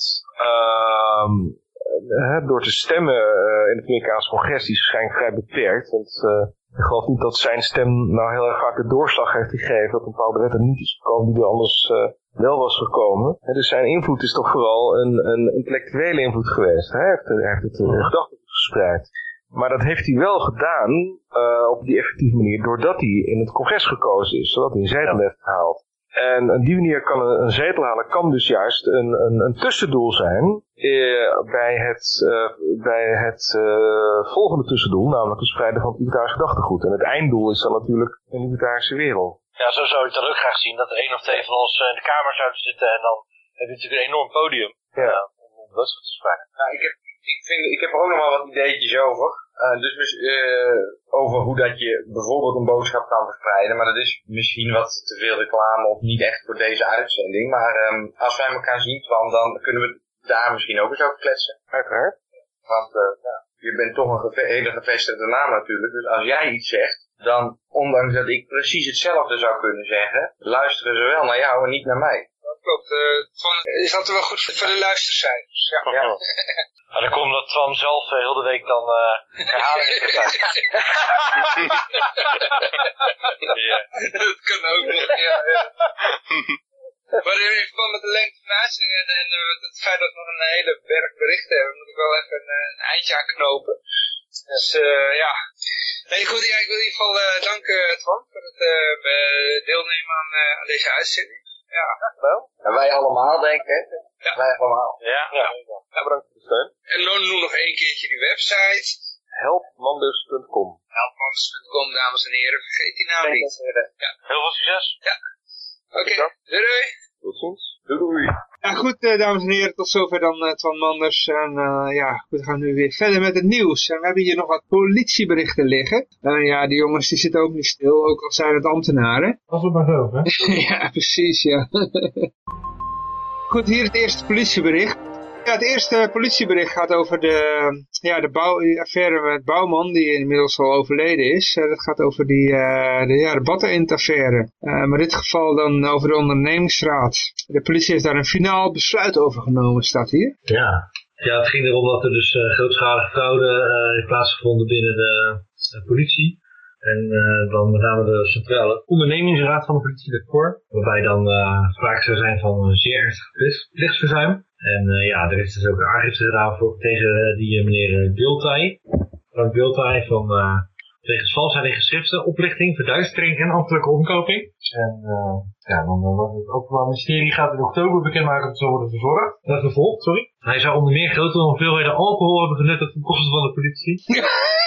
eh, door te stemmen eh, in het Amerikaanse congres, die is waarschijnlijk vrij beperkt. Want eh, ik geloof niet dat zijn stem nou heel erg vaak de doorslag heeft gegeven dat een bepaalde wet er niet is gekomen die er anders wel was gekomen. Dus zijn invloed is toch vooral een, een intellectuele invloed geweest. Hij heeft, hij heeft het uh, gedachten verspreid. Maar dat heeft hij wel gedaan uh, op die effectieve manier doordat hij in het congres gekozen is, zodat hij een zetel heeft gehaald. En op die manier kan een, een zetel halen kan dus juist een, een, een tussendoel zijn eh, bij het, uh, bij het uh, volgende tussendoel, namelijk het spreiden van het libertarisch gedachtegoed. En het einddoel is dan natuurlijk een libertarische wereld. Ja, zo zou ik dat ook graag zien, dat er één of twee van ons in de kamer zouden zitten en dan heb je natuurlijk een enorm podium ja. uh, om de boodschap te spreiden. Nou, ik, heb, ik, vind, ik heb er ook nog wel wat ideetjes over. Uh, dus uh, over hoe dat je bijvoorbeeld een boodschap kan verspreiden. Maar dat is misschien wat te veel reclame of niet echt voor deze uitzending. Maar um, als wij elkaar zien, Twan, dan kunnen we daar misschien ook eens over kletsen. Uiteraard. Want uh, ja, je bent toch een geve hele gevestigde naam natuurlijk. Dus als jij iets zegt, dan ondanks dat ik precies hetzelfde zou kunnen zeggen, luisteren ze wel naar jou en niet naar mij. Dat klopt. Van, is altijd wel goed voor de luistercijfers. Ja. ja. Maar dan komt dat Twan zelf uh, heel de week dan uh, herhalingen [laughs] krijgt. [laughs] ja. Dat kan ook nog, ja. ja. Maar in verband met de lengte van de uitzending en, en uh, het feit dat we nog een hele berg berichten hebben, moet ik wel even een, een eindje aan knopen. Dus uh, ja. Nee, goed, ja, ik wil in ieder geval uh, danken, Twan, voor het deelnemen aan, aan deze uitzending. Ja, wel. En wij allemaal, denk ik. Ja. Wij allemaal. Ja, ja. ja bedankt voor de steun. En dan noem nog één keertje die website. Helpmandus.com Helpmandus.com, dames en heren. Vergeet die naam niet. Ja. Heel veel succes. Ja. Oké, okay. doei doei. Tot ziens. Doei doei. Ja, goed, uh, dames en heren, tot zover dan uh, Twan Manders. En uh, ja, we gaan nu weer verder met het nieuws. En we hebben hier nog wat politieberichten liggen. En ja, die jongens die zitten ook niet stil, ook al zijn het ambtenaren. Was het maar zo, hè? [laughs] ja, precies, ja. [laughs] goed, hier het eerste politiebericht. Ja, het eerste politiebericht gaat over de, ja, de bouwaffaire met Bouwman, die inmiddels al overleden is. Uh, dat gaat over die, uh, de, ja, de Battenint-affaire. Uh, maar in dit geval dan over de ondernemingsraad. De politie heeft daar een finaal besluit over genomen, staat hier. Ja, ja het ging erom dat er dus grootschalige fraude heeft plaatsgevonden binnen de politie. En uh, dan met name de centrale ondernemingsraad van de politie, de KOR. Waarbij dan uh, sprake zou zijn van een zeer ernstig plichtsverzuim. En uh, ja, er is dus ook een aangifte gedaan voor, tegen die meneer Biltay. Frank Biltay van wegens valsheid in geschriften, oplichting, verduistering en ambtelijke omkoping. En ja, dan wordt het Openbaar Ministerie gaat in oktober bekendmaken dat ze worden verzorgd. Dat vervolgd, sorry. Hij zou onder meer grote hoeveelheden alcohol hebben genuttigd ten koste van de politie. [laughs]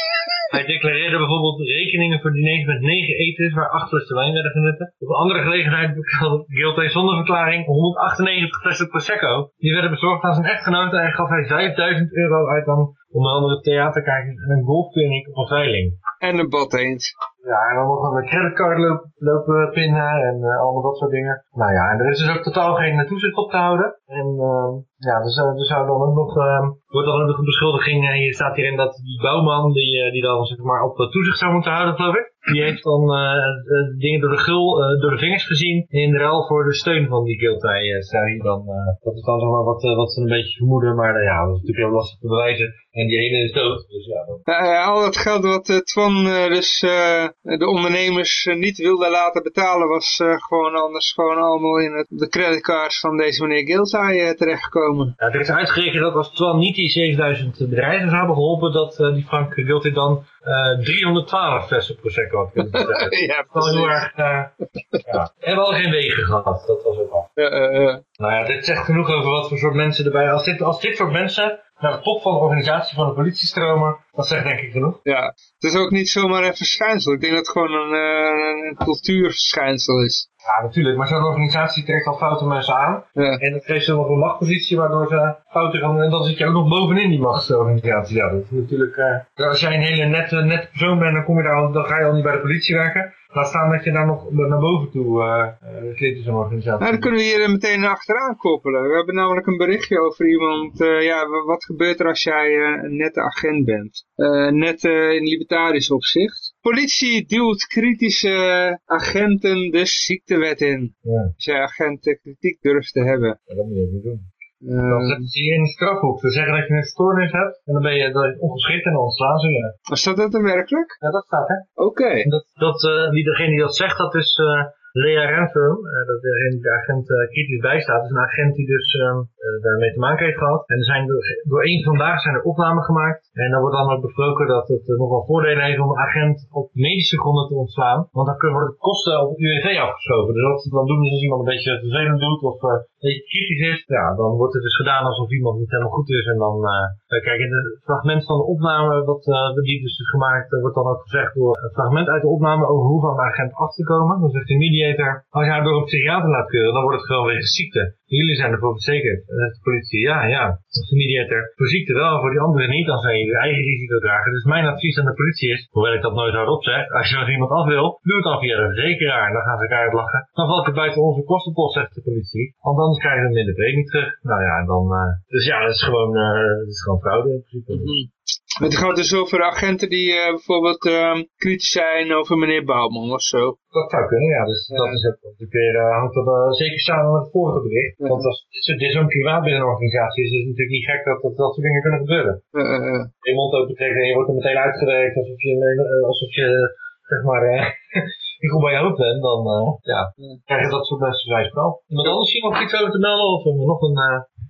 Hij declareerde bijvoorbeeld rekeningen voor diners met negen etens waar acht flessen wijn werden genuttigd. Op een andere gelegenheid betaalde Giltay zonder verklaring 198 flessen Prosecco. Die werden bezorgd aan zijn echtgenote en gaf hij 5000 euro uit aan onder andere theaterkaartjes en een golfclinic op een veiling. En een bad eens. Ja, en dan nog een creditcard lopen, lopen pinnen en uh, allemaal dat soort dingen. Nou ja, en er is dus ook totaal geen toezicht op te houden. En uh, ja, er zou, er zou dan ook nog, uh, wordt dan ook nog een beschuldiging, hier staat hierin dat die bouwman, die, die dan zeg maar op toezicht zou moeten houden, geloof ik. Die heeft dan dingen door de gul, door de vingers gezien in ruil voor de steun van die guilty, zei hij dan. dat is dan zeg maar wat, wat ze een beetje vermoeden, maar ja, dat is natuurlijk heel lastig te bewijzen. En die ene is dood, dus ja. Dan... Ja, al dat geld wat uh, Twan uh, dus uh, de ondernemers niet wilde laten betalen was gewoon anders gewoon allemaal in het, de creditcards van deze meneer Giltay terechtgekomen. Ja, er is uitgerekend dat als Twan niet die 7000 bedrijven zou hebben geholpen, dat die Frank Giltay dan 312 flessen Prosecco had kunnen bestellen. [laughs] ja, precies. Heel erg, ja. En we hadden geen wegen gehad, dat was ook al. Nou ja, dit zegt genoeg over wat voor soort mensen erbij. Als dit, als dit soort mensen naar de top van de organisatie van de politie stromen, dat zegt denk ik genoeg. Ja, het is ook niet zomaar een verschijnsel. Ik denk dat het gewoon een, uh, een cultuurverschijnsel is. Ja, natuurlijk. Maar zo'n organisatie trekt al foute mensen aan. Ja. En dan krijgt ze nog een machtpositie waardoor ze fouten gaan. En dan zit je ook nog bovenin die machtsorganisatie. Ja, dat is natuurlijk... Uh, als jij een hele nette, nette persoon bent, dan, kom je daar al, dan ga je al niet bij de politie werken. Laat staan dat je daar nog naar boven toe uh, zit in zo'n organisatie. Nou, dan kunnen we hier meteen achteraan koppelen. We hebben namelijk een berichtje over iemand. Uh, ja, wat gebeurt er als jij uh, een nette agent bent? net in libertarisch opzicht. Politie duwt kritische agenten de ziektewet in. Ja. Als jij agenten kritiek durft te hebben. Ja, dat moet je niet doen. Dan zetten ze je in de strafhoek. Ze zeggen dat je een stoornis hebt en dan ben je, dan ongeschikt en dan ontslaan ze je. Staat dat er werkelijk? Ja, dat staat hè. Oké. Okay. Dat, dat, uh, die, degene die dat zegt, dat is uh, Lea Renfrum, uh, dat de agent uh, kritisch bijstaat, is een agent die dus uh, daarmee te maken heeft gehad. En er zijn door, door één vandaag zijn er opnamen gemaakt. En dan wordt dan ook besproken dat het nog wel voordelen heeft om een agent op medische gronden te ontslaan. Want dan kunnen de kosten op het UWV afgeschoven. Dus wat ze dan doen is als iemand een beetje vervelend doet of een kritisch is, ja, dan wordt het dus gedaan alsof iemand niet helemaal goed is. En dan, kijk, in het fragment van de opname, wat die dus gemaakt, wordt dan ook gezegd door het fragment uit de opname over hoe van een agent af te komen. Dan zegt de als je haar door een psychiater laat keuren, dan wordt het gewoon weer ziekte. Jullie zijn ervoor verzekerd. En de politie, ja, ja. Als de mediator voor ziekte wel, voor die anderen niet, dan zijn jullie eigen risico dragen. Dus mijn advies aan de politie is, hoewel ik dat nooit hardop zeg, als je nog iemand af wil, doe het dan via de verzekeraar. En dan gaan ze elkaar lachen. Dan valt het buiten onze kostenpost, zegt de politie. Want anders krijgen we minder premie terug. Nou ja, en dan, uh, dus ja, dat is gewoon, uh, dat is gewoon fraude in principe. Mm -hmm. Het gaat dus over agenten die uh, bijvoorbeeld uh, kritisch zijn over meneer Bouwman of zo. Dat zou kunnen, ja. Dus ja. dat is het. Weer, uh, hangt dat uh, zeker samen met het vorige bericht. Ja. Want als dit zo'n klimaat binnen een organisatie is, is het natuurlijk niet gek dat dat, dat soort dingen kunnen gebeuren. Je mond open trekken en je wordt er meteen uitgewerkt alsof je, alsof je zeg maar, [laughs] niet goed bij je hoofd bent, dan ja, krijg je dat soort mensen vrij spel. Iemand anders hier nog iets over te melden of nog een...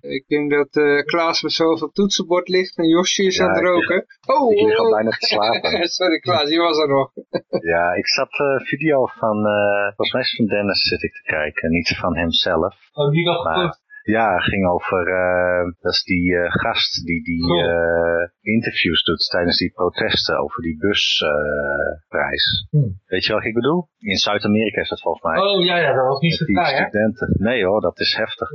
Ik denk dat uh, Klaas met zo op het toetsenbord ligt en Josje is ja, aan het roken. Ik, oh, ik lig al bijna te slapen. [laughs] Sorry Klaas, je was er nog. [laughs] ja, ik zat uh, video van, uh, volgens mij van Dennis zit ik te kijken, niet van hemzelf. Oh, die dat maar, ja, ging over, uh, dat is die uh, gast die die uh, interviews doet tijdens die protesten over die busprijs. Hmm. Weet je wat ik bedoel? In Zuid-Amerika is dat volgens mij. Oh ja, ja, dat was niet zo Die studenten. Nee hoor, dat is heftig.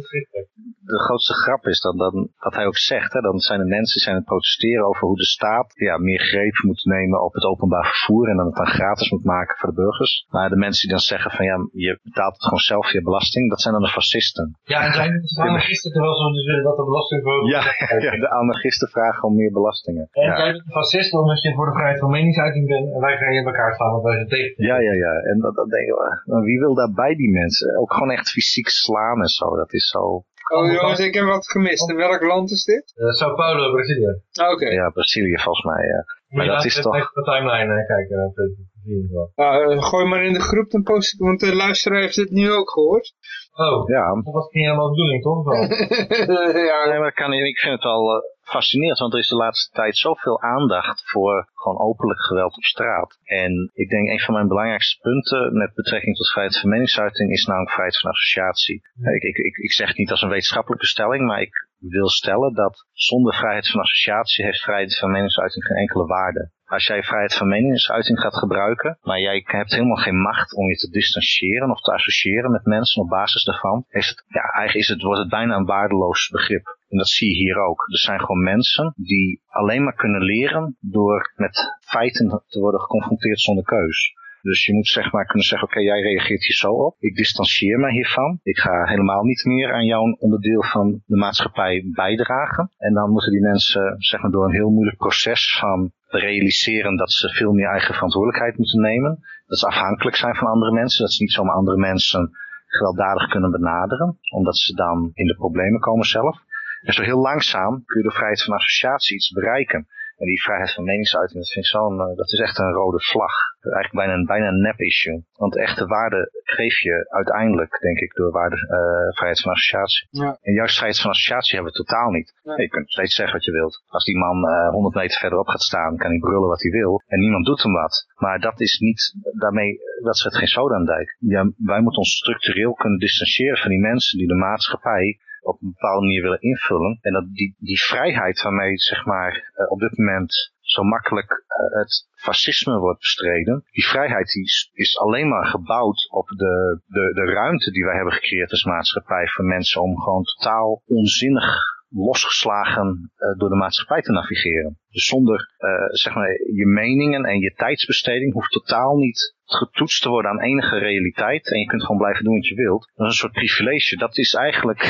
De grootste grap is dan, dan dat hij ook zegt, hè, dan zijn de mensen die zijn het protesteren over hoe de staat ja, meer greep moet nemen op het openbaar vervoer en dan het dan gratis moet maken voor de burgers. Maar de mensen die dan zeggen van ja, je betaalt het gewoon zelf via belasting, dat zijn dan de fascisten. Ja, en zijn de anarchisten terwijl ze dus willen dat de belasting voor... Ja, [laughs] ja, de anarchisten vragen om meer belastingen. En ja. jij bent een fascist omdat je voor de vrijheid van meningsuiting bent en wij gaan je in elkaar slaan want wij zijn tegen. Ja, ja, ja. En dat, dat denken we, wie wil daarbij die mensen? Ook gewoon echt fysiek slaan en zo, dat is zo... Oh jongens, ik heb wat gemist. In welk land is dit? Uh, Sao Paulo, Brazilië. Oké. Okay. Ja, Brazilië volgens mij, ja. Maar dat is toch... Even de timeline kijken. Uh, gooi maar in de groep dan post ik, want de luisteraar heeft dit nu ook gehoord. Oh, ja. dat was niet helemaal de bedoeling, toch? [laughs] ja, nee, maar kan, ik vind het wel uh, fascinerend, want er is de laatste tijd zoveel aandacht voor gewoon openlijk geweld op straat. En ik denk een van mijn belangrijkste punten met betrekking tot vrijheid van meningsuiting is namelijk vrijheid van associatie. Ik, ik, ik, ik zeg het niet als een wetenschappelijke stelling, maar ik wil stellen dat zonder vrijheid van associatie heeft vrijheid van meningsuiting geen enkele waarde. Als jij vrijheid van meningsuiting gaat gebruiken, maar jij hebt helemaal geen macht om je te distancieren of te associëren met mensen op basis daarvan, is het, ja, eigenlijk is het, wordt het bijna een waardeloos begrip. En dat zie je hier ook. Er zijn gewoon mensen die alleen maar kunnen leren door met feiten te worden geconfronteerd zonder keus. Dus je moet zeg maar kunnen zeggen, oké, jij reageert hier zo op. Ik distancieer me hiervan. Ik ga helemaal niet meer aan jouw onderdeel van de maatschappij bijdragen. En dan moeten die mensen zeg maar door een heel moeilijk proces van realiseren dat ze veel meer eigen verantwoordelijkheid moeten nemen. Dat ze afhankelijk zijn van andere mensen. Dat ze niet zomaar andere mensen gewelddadig kunnen benaderen. Omdat ze dan in de problemen komen zelf. En zo heel langzaam kun je door vrijheid van associatie iets bereiken. En die vrijheid van meningsuiting, dat vind ik zo'n, uh, dat is echt een rode vlag. Eigenlijk bijna een, bijna een nep-issue. Want de echte waarde geef je uiteindelijk, denk ik, door waarde, uh, vrijheid van associatie. Ja. En juist vrijheid van associatie hebben we totaal niet. Ja. Je kunt steeds zeggen wat je wilt. Als die man uh, 100 meter verderop gaat staan, kan hij brullen wat hij wil. En niemand doet hem wat. Maar dat is niet, daarmee, dat zet geen soda aan de dijk. Ja, wij moeten ons structureel kunnen distancieren van die mensen die de maatschappij op een bepaalde manier willen invullen. En dat die, die vrijheid waarmee zeg maar, uh, op dit moment zo makkelijk uh, het fascisme wordt bestreden. Die vrijheid die is, is, alleen maar gebouwd op de, de, de ruimte die wij hebben gecreëerd als maatschappij voor mensen om gewoon totaal onzinnig losgeslagen uh, door de maatschappij te navigeren. Dus zonder uh, zeg maar, je meningen en je tijdsbesteding hoeft totaal niet getoetst te worden aan enige realiteit. En je kunt gewoon blijven doen wat je wilt. Dat is een soort privilege. Dat is eigenlijk... [laughs]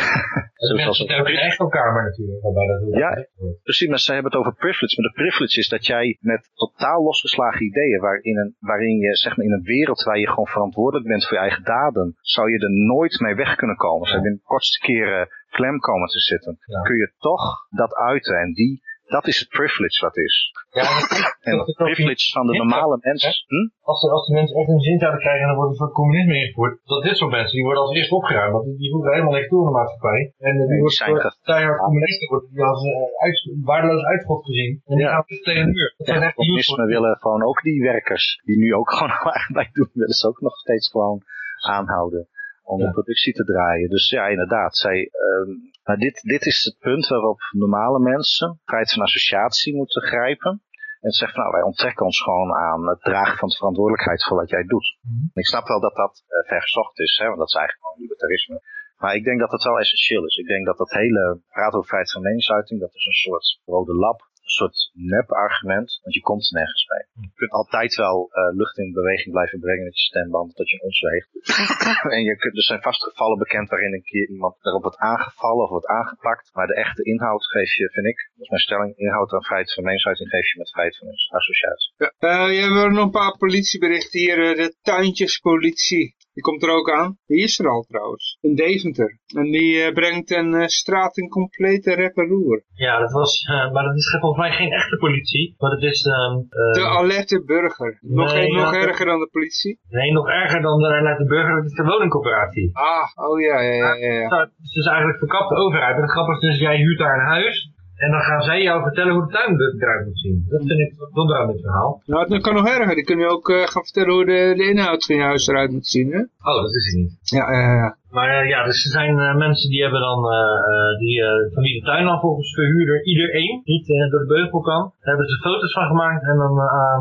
Dat mensen het over de echokamer natuurlijk. Waarbij dat ja, precies. Maar ze hebben het over privilege. Maar de privilege is dat jij met totaal losgeslagen ideeën... waarin, een, waarin je zeg maar in een wereld waar je gewoon verantwoordelijk bent voor je eigen daden... zou je er nooit mee weg kunnen komen. Zou je in de kortste keren klem komen te zitten. Ja. Kun je toch dat uiten. En die... Dat is het privilege wat is. Ja, [laughs] en het privilege van de normale mensen. Hm? Als, de, als de mensen echt hun zin zouden krijgen en er wordt soort communisme ingevoerd. Dat dit soort mensen, die worden als eerst opgeruimd. Want die voegen helemaal niks toe in de maatschappij. En die, die worden keihard communisten worden die als uh, uit, waardeloos uitschot gezien. En die ja. gaan dus tegen de muur. Ja, communisme willen gewoon ook die werkers, die nu ook [laughs] gewoon arbeid doen, willen ze ook nog steeds gewoon aanhouden om ja. de productie te draaien. Dus ja, inderdaad, zij, um, maar dit, dit is het punt waarop normale mensen vrijheid van associatie moeten grijpen. En zeggen van, nou, wij onttrekken ons gewoon aan het dragen van de verantwoordelijkheid voor wat jij doet. Mm. Ik snap wel dat dat uh, vergezocht is, hè, want dat is eigenlijk gewoon libertarisme. Maar ik denk dat dat wel essentieel is. Ik denk dat dat hele praat over vrijheid van meningsuiting, dat is een soort rode lap soort nep-argument, want je komt nergens bij. Je kunt altijd wel uh, lucht in beweging blijven brengen met je stemband, dat je ons weegt. [laughs] en je kunt, er zijn vast gevallen bekend waarin een keer iemand erop wordt aangevallen of wordt aangepakt. Maar de echte inhoud geef je, vind ik, dat is mijn stelling, inhoud aan vrijheid van meningsuiting geef je met vrijheid van associatie. Ja, uh, je hebt nog een paar politieberichten hier, uh, de tuintjespolitie. Die komt er ook aan. Die is er al trouwens. In Deventer. En die uh, brengt een uh, straat in complete reparoer. Ja, dat was, uh, maar dat is volgens mij geen echte politie. Maar het is... Um, de alerte burger. Nog, nee, nog erger dan de politie? Nee, nog erger dan de alerte burger. Dat is de woningcoöperatie. Ah, oh ja, ja, ja. ja, ja. Het is dus eigenlijk verkapte overheid. En het grappige is dus, jij huurt daar een huis. En dan gaan zij jou vertellen hoe de tuin eruit moet zien. Dat vind ik wel aan dit verhaal. Nou, dat kan nog erger. Die kunnen ook uh, gaan vertellen hoe de, de inhoud van je huis eruit moet zien, hè? Oh, dat is hij niet. Ja, ja, ja. Maar uh, ja, dus er zijn uh, mensen die hebben dan, uh, die van wie de tuin dan volgens verhuurder iedereen niet door de beugel kan. Daar hebben ze foto's van gemaakt en dan,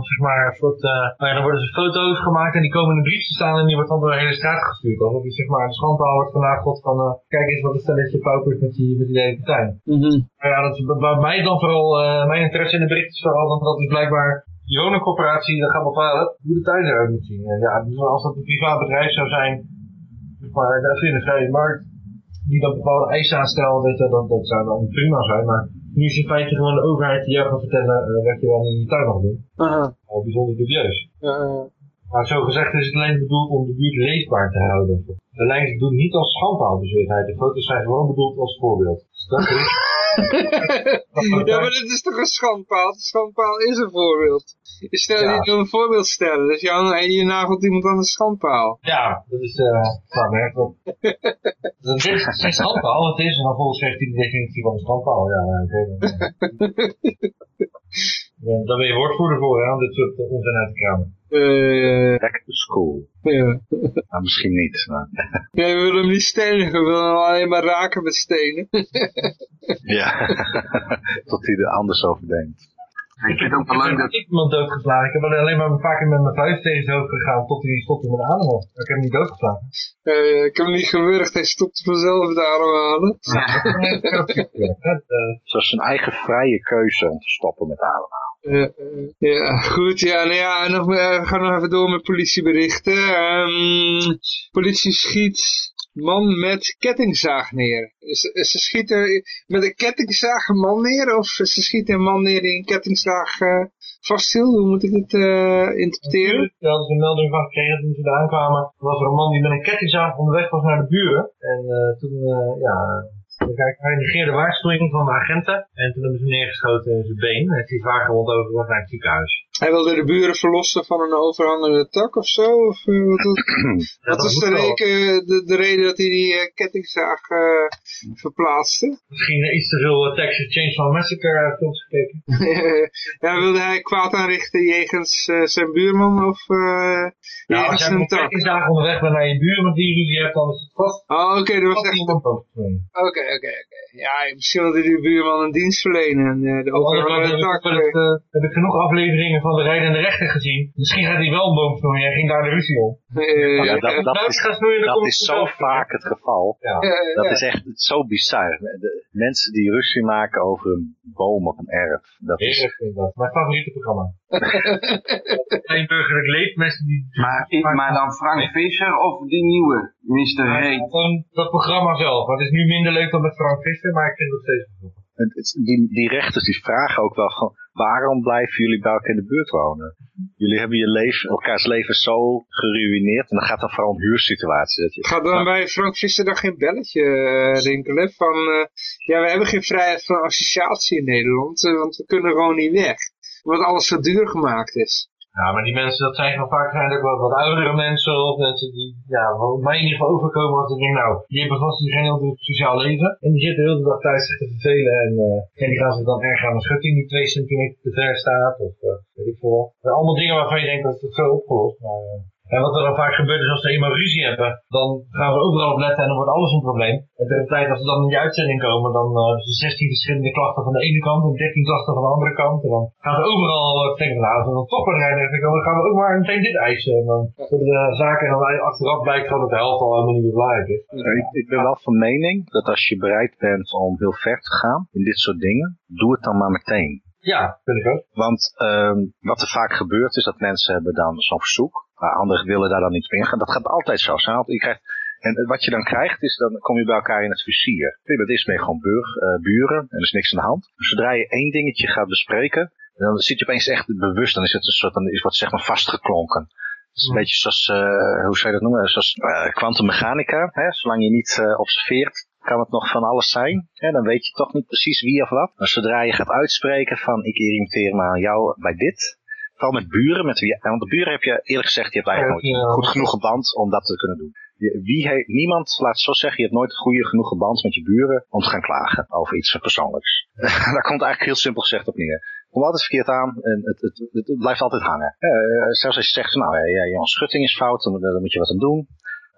zeg maar, een soort, nou ja, dan worden ze foto's gemaakt en die komen in een brief te staan en die wordt dan door de hele straat gestuurd. Alsof die zeg maar de schandpaal wordt vanavond van, kijk eens wat een stelletje paupers met die, met die hele tuin. Mm -hmm. Maar ja, dat is bij mij dan vooral, mijn interesse in de bericht is vooral dat dat is blijkbaar die woningcorporatie dat gaat bepalen hoe de tuin eruit moet zien. En ja, dus als dat een privaat bedrijf zou zijn, maar de in de vrije markt, die dan bepaalde eisen aanstelt, dat, dat zou dan prima zijn. Maar nu is in feite gewoon de overheid die jou gaat vertellen wat je wel in je tuin mag doen. Uh -huh. Al bijzonder dubieus. Uh, maar zo gezegd is het alleen bedoeld om de buurt leesbaar te houden. De lijns doen niet als schandpaalbezweerheid. De foto's zijn gewoon bedoeld als voorbeeld. Dus dat is... [laughs] ja, maar dit is toch een schandpaal? Een schandpaal is een voorbeeld. Je stelt ja. niet een voorbeeld stellen, dus je, je nagelt iemand aan een schandpaal. Ja, dat is, uh, nou, merk op. [laughs] dat is geen schandpaal, het is, en dan volgens heeft hij de definitie van een schandpaal. Ja, oké. Okay, dan, dan ben je woordvoerder voor, hè, om dit soort onzin uit te kramen. Uh, Back to school. Ja. nou, misschien niet. Maar... [laughs] ja, we willen hem niet stenen, we willen hem alleen maar raken met stenen. [laughs] ja, tot hij er anders over denkt. Ik vind ook wel leuk dat... Ik heb iemand doodgeslagen. Ik heb alleen maar een paar keer met mijn vuist tegen zijn hoofd gegaan tot hij stopte met ademen. Maar ik heb hem niet doodgeslagen. Uh, ik heb hem niet gewurgd, hij stopte vanzelf met ademhalen. Ja. Zoals [laughs] zijn eigen vrije keuze om te stoppen met ademhalen. Eh, eh, ja, goed. Ja, nou ja, nog, meer- we gaan nog even door met politieberichten. Ehm, politie schiet man met kettingzaag neer. Ze, ze schieten met een kettingzaag een man neer of ze schieten een man neer die een kettingzaag eh vasthield? Hoe moet ik het eh, interpreteren? Daar hadden ze een melding van gekregen toen ze daar aankwamen. was er een man die met een kettingzaag onderweg was naar de buren. En eh, toen, ja, hij hij negeerde waarschuwing van de agenten. En toen hebben ze neergeschoten in zijn been. En heeft hij zwaar gewond overgebracht naar het ziekenhuis. Hij wilde de buren verlossen van een overhangende tak of zo? Of, eh, wat, was- [clears throat] Ja, wat dat was de, reken, de, de reden dat hij die eh, kettingzaag eh, verplaatste? Misschien iets te veel Texas Chainsaw Massacre films gekeken. [laughs] ja, wilde hij kwaad aanrichten jegens zijn buurman of eh Nou, jegens als jij met een een tak? kettingzaag onderweg bent naar je met die ruzie hebt, dan is het vast. Oh, oké, dat was echt... over oké. Ja, misschien wilde die buurman een dienst verlenen en eh, de tak... heb, ik, eh, eh, heb ik genoeg afleveringen van de rijdende rechter gezien. Misschien gaat hij wel een boom snoeien en ging daar de ruzie om. eh, Ja, dat, dat is, dat is zo vaak het geval. Ja. Dat ja. is echt zo bizar. De mensen die ruzie maken over een boom of een erf. Dat is, Heerlijk vind ik dat. Mijn favoriete programma. Klein burgerlijk leed, mensen die... Maar, maar dan Frank Visser of die nieuwe, Mr. Gewoon dat programma zelf. Het is nu minder leuk dan met Frank Visser, maar ik vind het nog steeds goed. het- het- die, die rechters die vragen ook wel van waarom blijven jullie bij elkaar in de buurt wonen? Jullie hebben je leven, elkaars leven zo geruineerd. En dan gaat het vooral om huursituaties. Dat je, Gaat dan bij Frank Visser dan geen belletje eh, rinkelen van... eh, ja, we hebben geen vrijheid van associatie in Nederland, eh, want we kunnen gewoon niet weg. Omdat alles zo duur gemaakt is. Ja, maar die mensen, dat zijn gewoon vaak zijn ook wat, wat oudere mensen of mensen die, ja, wat mij in ieder geval overkomen als ik denk, nou, die hebben vast geen heel druk sociaal leven. En die zitten de hele dag thuis te vervelen en, eh, en die gaan zich dan erg aan een schutting die twee centimeter te ver staat of uh, weet ik veel. wat. Dat zijn allemaal dingen waarvan je denkt dat het zo opgelost, maar... eh, en wat er dan vaak gebeurt is als ze eenmaal ruzie hebben, dan gaan ze overal op letten en dan wordt alles een probleem. En tegen de tijd als ze dan in die uitzending komen, dan uh, hebben ze 16 verschillende klachten van de ene kant en 13 klachten van de andere kant. En dan gaan ze overal uh, denken nou, als we dan toch gaan rijden, dan gaan we ook maar meteen dit eisen. En dan worden de zaken en dan achteraf blijkt gewoon dat de helft al helemaal niet meer belangrijk is. ik, ik ben wel van mening dat als je bereid bent om heel ver te gaan in dit soort dingen, doe het dan maar meteen. Ja, vind ik ook. Want ehm, wat er vaak gebeurt is dat mensen hebben dan zo'n verzoek. Maar anderen willen daar dan niet op ingaan. Dat gaat altijd zo zijn. Je krijgt, en wat je dan krijgt is, dan kom je bij elkaar in het vizier. Dat is mee gewoon eh, buren en er is niks aan de hand. Dus zodra je één dingetje gaat bespreken, dan zit je opeens echt bewust. Dan is het een soort, dan is wat zeg maar vastgeklonken. Het is een beetje zoals, uh, hoe zou je dat noemen? Zoals kwantummechanica. Uh, zolang je niet uh, observeert, kan het nog van alles zijn. Hè? Dan weet je toch niet precies wie of wat. Maar zodra je gaat uitspreken van ik irriteer me aan jou bij dit. Vooral met buren, met wie, want de buren heb je eerlijk gezegd, je hebt eigenlijk nooit ja. goed genoeg band om dat te kunnen doen. Je, wie he, niemand, laat het zo zeggen, je hebt nooit een goede genoeg band met je buren om te gaan klagen over iets persoonlijks. [laughs] Daar komt eigenlijk heel simpel gezegd op neer. Komt altijd verkeerd aan en het, het, het, het blijft altijd hangen. Uh, zelfs als je zegt, nou ja, jouw schutting is fout, dan, dan moet je wat aan doen.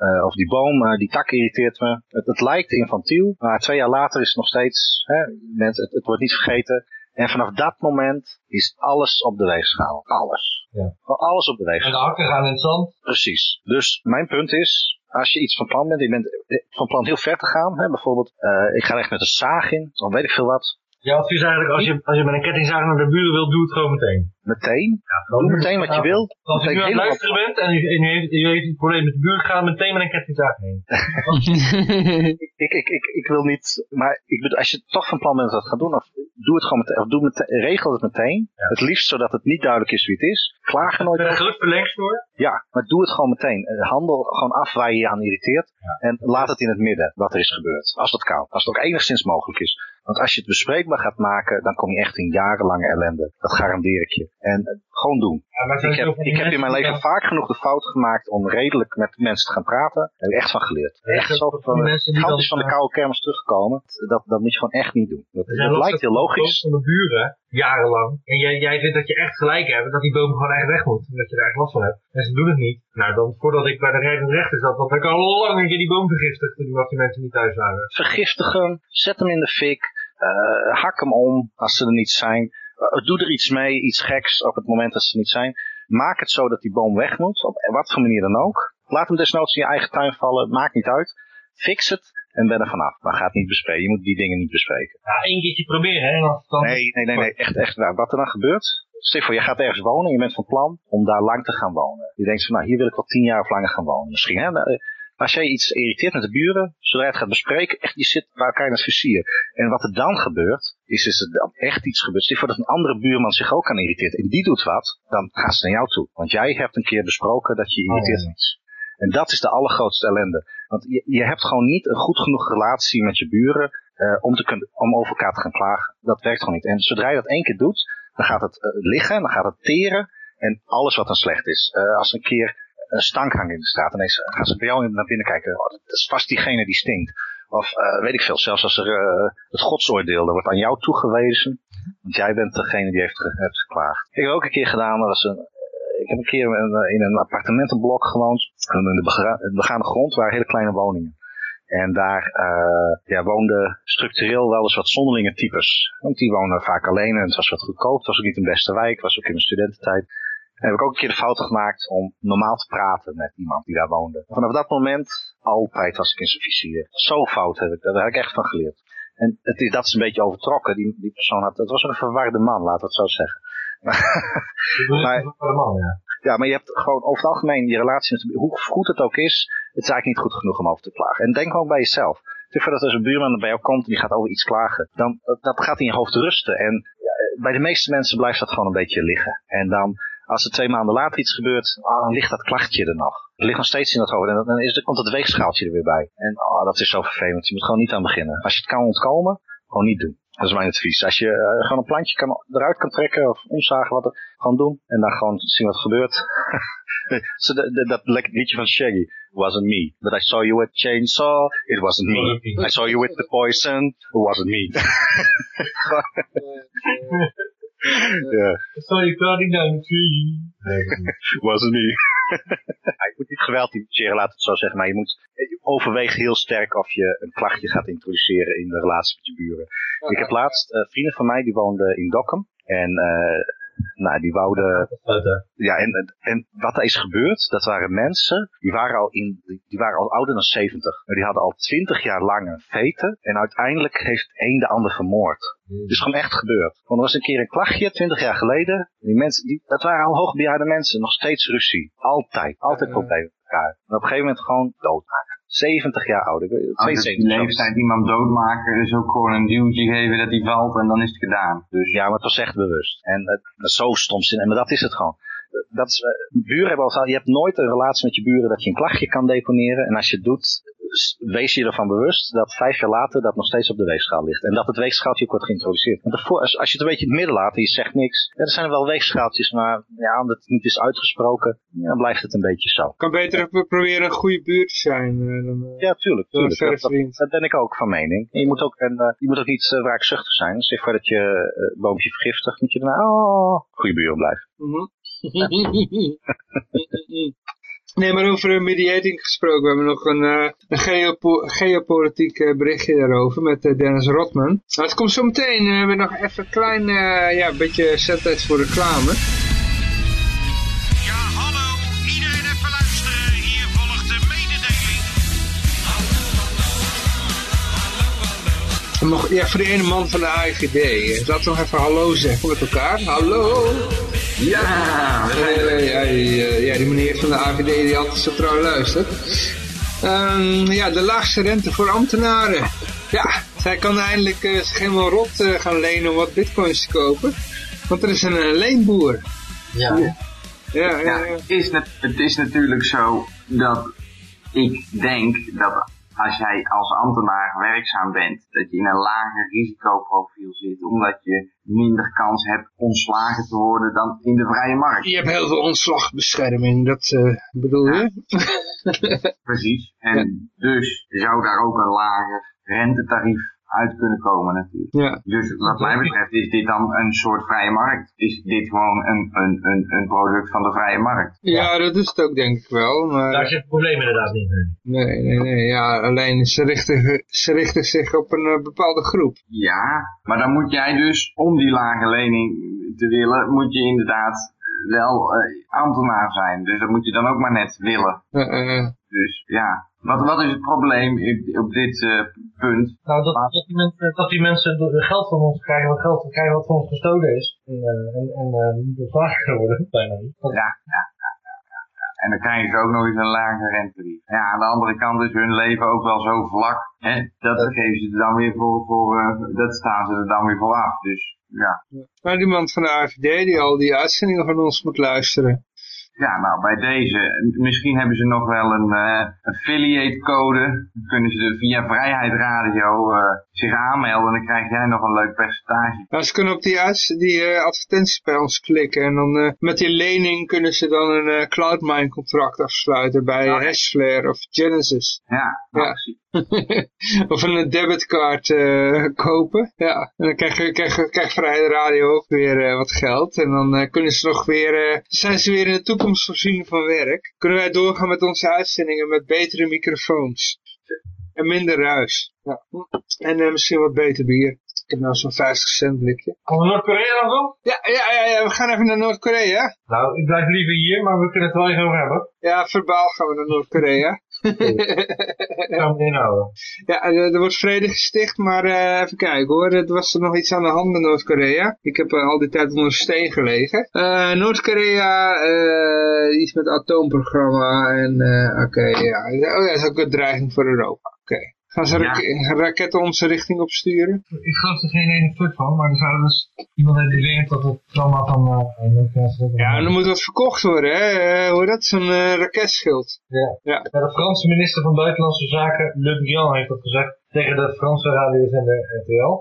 Uh, of die boom, uh, die tak irriteert me. Het, het, lijkt infantiel, maar twee jaar later is het nog steeds, hè, het, het, wordt niet vergeten. En vanaf dat moment is alles op de weegschaal. Alles. Ja. Alles op de weegschaal. En de hakken gaan in het zand. Precies. Dus mijn punt is, als je iets van plan bent, je bent van plan heel ver te gaan, hè, bijvoorbeeld, uh, ik ga echt met een zaag in, dan weet ik veel wat. Je advies eigenlijk, als je, als je met een kettingzaag naar de buren wilt, doe het gewoon meteen. Meteen? Ja, doe meteen wat je wil. Als je nu aan het luisteren bent en je, en je, heeft, je heeft een probleem met de buurt, ga meteen met een kettingzaag heen. [laughs] ik, ik, ik, ik, wil niet, maar ik bedoel, als je toch van plan bent dat gaan doen, of doe het gewoon meteen, of doe meteen, regel het meteen. Ja. Het liefst zodat het niet duidelijk is wie het is. Klaag er nooit over. Een groot verlengsnoer? Ja, maar doe het gewoon meteen. Handel gewoon af waar je je aan irriteert. Ja. En laat het in het midden wat er is gebeurd. Als dat kan. Als het ook enigszins mogelijk is. Want als je het bespreekbaar gaat maken, dan kom je echt in jarenlange ellende. Dat garandeer ik je. En uh, gewoon doen. Ja, ik heb, ik heb in mijn leven vaak genoeg de fout gemaakt om redelijk met mensen te gaan praten. Daar heb ik echt van geleerd. Ja, echt zo van, goud is van de koude kermis teruggekomen. Dat, dat moet je gewoon echt niet doen. Dat, dat lijkt heel logisch. van de buren, jarenlang. En jij, jij vindt dat je echt gelijk hebt. Dat die boom gewoon echt weg moet. En dat je er echt last van hebt. En ze doen het niet. Nou, dan voordat ik bij de rijdende rechter zat, had ik al lang een keer die boom vergiftigd. Toen was die mensen niet thuis waren. Vergiftigen. Zet hem in de fik. Uh, hak hem om als ze er niet zijn. Uh, doe er iets mee, iets geks op het moment dat ze er niet zijn. Maak het zo dat die boom weg moet, op wat voor manier dan ook. Laat hem desnoods in je eigen tuin vallen, maakt niet uit. Fix het en ben er vanaf. Maar ga het niet bespreken. Je moet die dingen niet bespreken. Ja, één keertje proberen, hè. Dan... Nee, nee, nee, nee, echt, echt waar. Wat er dan gebeurt, stel voor, je gaat ergens wonen, je bent van plan om daar lang te gaan wonen. Je denkt van, nou, hier wil ik wel tien jaar of langer gaan wonen. Misschien, hè. Als jij iets irriteert met de buren, zodra je het gaat bespreken, echt, je zit bij elkaar in het vizier. En wat er dan gebeurt, is, is er dan echt iets gebeurt. Stel voor dat een andere buurman zich ook aan irriteert en die doet wat, dan gaan ze naar jou toe. Want jij hebt een keer besproken dat je irriteert Oh, ja. met iets. En dat is de allergrootste ellende. Want je, je hebt gewoon niet een goed genoeg relatie met je buren eh, om, te kunnen, om over elkaar te gaan klagen. Dat werkt gewoon niet. En zodra je dat één keer doet, dan gaat het eh, liggen, dan gaat het teren en alles wat dan slecht is. Eh, als een keer een stank hangt in de straat, ineens gaan ze bij jou naar binnen kijken. Oh, dat is vast diegene die stinkt. Of eh, weet ik veel, zelfs als er eh, het godsoordeel, dat wordt aan jou toegewezen. Want jij bent degene die heeft, ge- geklaagd. Ik heb ook een keer gedaan, dat was een, eh, ik heb een keer in, een- in een appartementenblok gewoond. In de bega- het begane grond waren hele kleine woningen. En daar eh, ja, woonden structureel wel eens wat zonderlinge types. Want die wonen vaak alleen en het was wat goedkoop. Het was ook niet een beste wijk, het was ook in de studententijd. Heb ik ook een keer de fout gemaakt om normaal te praten met iemand die daar woonde. Vanaf dat moment, altijd was ik in zijn vizier. Zo fout heb ik, daar heb ik echt van geleerd. En het is, dat is een beetje overtrokken. Die, die persoon had, het was een verwarde man, we het zo zeggen. [laughs] Maar- ja. Ja, maar je hebt gewoon over het algemeen je relatie met hoe goed het ook is, het is eigenlijk niet goed genoeg om over te klagen. En denk ook bij jezelf. Stel voor dat als een buurman bij jou komt en die gaat over iets klagen, dan dat, dat gaat in je hoofd rusten. En ja, bij de meeste mensen blijft dat gewoon een beetje liggen. En dan, als er twee maanden later iets gebeurt, ah, dan ligt dat klachtje er nog. Het ligt nog steeds in dat hoofd. En dan, dan is, dan komt het weegschaaltje er weer bij. En ah, dat is zo vervelend. Je moet gewoon niet aan beginnen. Als je het kan ontkomen, gewoon niet doen. Dat is mijn advies. Als je eh, gewoon een plantje kan, eruit kan trekken of omzagen, wat, er- gewoon doen. En dan gewoon zien wat er gebeurt. [laughs] so dat, liedje van Shaggy. Wasn't me. But I saw you with chainsaw. It wasn't me. I saw you with the poison. It wasn't me. [laughs] [laughs] Ja, So you cutting down the tree. wasn't me. Ja, je moet niet geweld initiëren, laat het zo zeggen. Maar je moet je overweegt heel sterk of je een klachtje gaat introduceren in de relatie met je buren. Ik heb laatst eh, vrienden van mij die woonden in Dokkum. En eh, nou, die wouden Ja, en, en- wat er is gebeurd, dat waren mensen, die waren al, in, die waren al ouder dan 70. Maar die hadden al 20 jaar lang een veten. En uiteindelijk heeft één de ander vermoord. Het is gewoon echt gebeurd. Want er was een keer een klachtje, 20 jaar geleden. Die mensen, die, dat waren al hoogbejaarde mensen. Nog steeds ruzie. Altijd. Altijd problemen met elkaar. En op een gegeven moment gewoon doodmaken. 70 jaar oud. Ik weet- Als op 72 die zelfs. leeftijd iemand doodmaken is ook gewoon een duwtje geven dat hij valt en dan is het gedaan. Dus Ja, maar het was echt bewust. En het, zo stom zin. Maar dat is het gewoon. Dat is, eh, buren hebben al gezegd, je hebt nooit een relatie met je buren dat je een klachtje kan deponeren. En als je het doet, wees je ervan bewust dat vijf jaar later dat nog steeds op de weegschaal ligt. En dat het weegschaaltje ook wordt geïntroduceerd. Want daarvoor, als, als je het een beetje in het midden laat en je zegt niks. Ja, er zijn wel weegschaaltjes, maar ja, omdat het niet is uitgesproken, ja, dan blijft het een beetje zo. kan beter even proberen een goede buurt te zijn. eh, dan, eh, Ja, tuurlijk. Dat, dat, vriend. dat ben ik ook van mening. En je moet ook, en, eh, je moet ook niet uh, wraakzuchtig zijn. Zeg voor dat je uh, boompje vergiftigt, moet je daarna, oh, goede buren blijven. Mhm. [laughs] [laughs] Nee, maar over eh, mediating gesproken. We hebben nog een, eh, een geopo geopolitiek eh, berichtje daarover met Dennis Rotman. Nou, het komt zo meteen. we hebben nog even een klein ja, beetje zendtijd voor reclame. Ja, hallo. Iedereen even luisteren. Hier volgt de mededeling. Voor de ene man van de AIVD. Laten we nog even hallo zeggen met elkaar. Hallo. Ja. Eh, ja, die, ja, die meneer van de AVD die altijd zo trouw luistert. Ehm, ja, de laagste rente voor ambtenaren. Ja, zij kan eindelijk eh, zich helemaal rot eh, gaan lenen om wat bitcoins te kopen. Want er is een leenboer. Ja. Ja, ja, Ja, ja. het, is het is natuurlijk zo dat ik denk dat als jij als ambtenaar werkzaam bent, dat je in een lager risicoprofiel zit, omdat je minder kans hebt ontslagen te worden dan in de vrije markt. Je hebt heel veel ontslagbescherming, dat eh, bedoel je? [laughs] Precies. En dus zou daar ook een lager rentetarief uit kunnen komen natuurlijk. Ja. Dus wat mij betreft is dit dan een soort vrije markt. Is dit gewoon een, een, een, een product van de vrije markt. ja, dat is het ook denk ik wel. Maar, Daar zit het probleem inderdaad niet mee. Nee, nee, nee. Ja, alleen ze richten, ze richten zich op een eh, bepaalde groep. Ja, maar dan moet jij dus, om die lage lening te willen, moet je inderdaad wel eh, ambtenaar zijn. Dus dat moet je dan ook maar net willen. Eh, eh, Dus ja, Wat, wat is het probleem op, op dit eh, punt? Nou, dat, dat, die mensen, dat die mensen geld van ons krijgen, wat geld krijgen wat van ons gestolen is. En, eh, en, en eh, niet bevraagd [laughs] worden, bijna niet. Dat- Ja, ja. En dan krijgen ze ook nog eens een lage rente. Ja, aan de andere kant is hun leven ook wel zo vlak. Hè? Dat geven ze er dan weer voor, voor eh, dat staan ze er dan weer voor af. Dus ja. Maar iemand van de AFD die al die uitzendingen van ons moet luisteren. Ja, nou bij deze, misschien hebben ze nog wel een eh, affiliate code. Kunnen ze via Vrijheid Radio eh, zich aanmelden en dan krijg jij nog een leuk percentage. Nou, ze kunnen op die, die eh, advertenties bij ons klikken en dan eh, met die lening kunnen ze dan een eh, Cloudmine contract afsluiten bij Ja. Hashflare of Genesis. Ja, nou, Ja. precies. [laughs] of een debitcard kopen. Ja, en dan krijg, je- krijg, je- krijgt Vrijheid Radio ook weer wat geld. En dan kunnen ze nog weer, zijn ze weer in de toekomst voorzien van werk. Kunnen wij doorgaan met onze uitzendingen met betere microfoons. En minder ruis. Ja. En eh, misschien wat beter bier. Ik heb nou zo'n 50 cent blikje. Gaan we Noord-Korea nog doen? Ja, ja, ja, ja, we gaan even naar Noord-Korea. Nou, ik blijf liever hier, maar we kunnen het wel even over hebben. Ja, verbaal gaan we naar Noord-Korea. [laughs] Hem inhouden. Ja, er, er wordt vrede gesticht, maar eh, even kijken hoor. Er was er nog iets aan de hand met Noord-Korea. Ik heb eh, al die tijd onder een steen gelegen. Eh, Noord-Korea, eh, iets met atoomprogramma en eh, oké, ja. Oh ja, dat is ook een dreiging voor Europa. Oké. Gaan ze Ja. raketten onze richting opsturen? Ik geloof er geen ene fuck van, maar er zou dus iemand hebben die denkt dat het trauma van uh, Noord-Korea Ja, en dan moet wat verkocht worden, hè. Eh, hoe dat? Zo'n eh, raketschild. Ja. Ja. Ja, de Franse minister van Buitenlandse Zaken, Le Drian, heeft dat gezegd tegen de Franse radiozender RTL.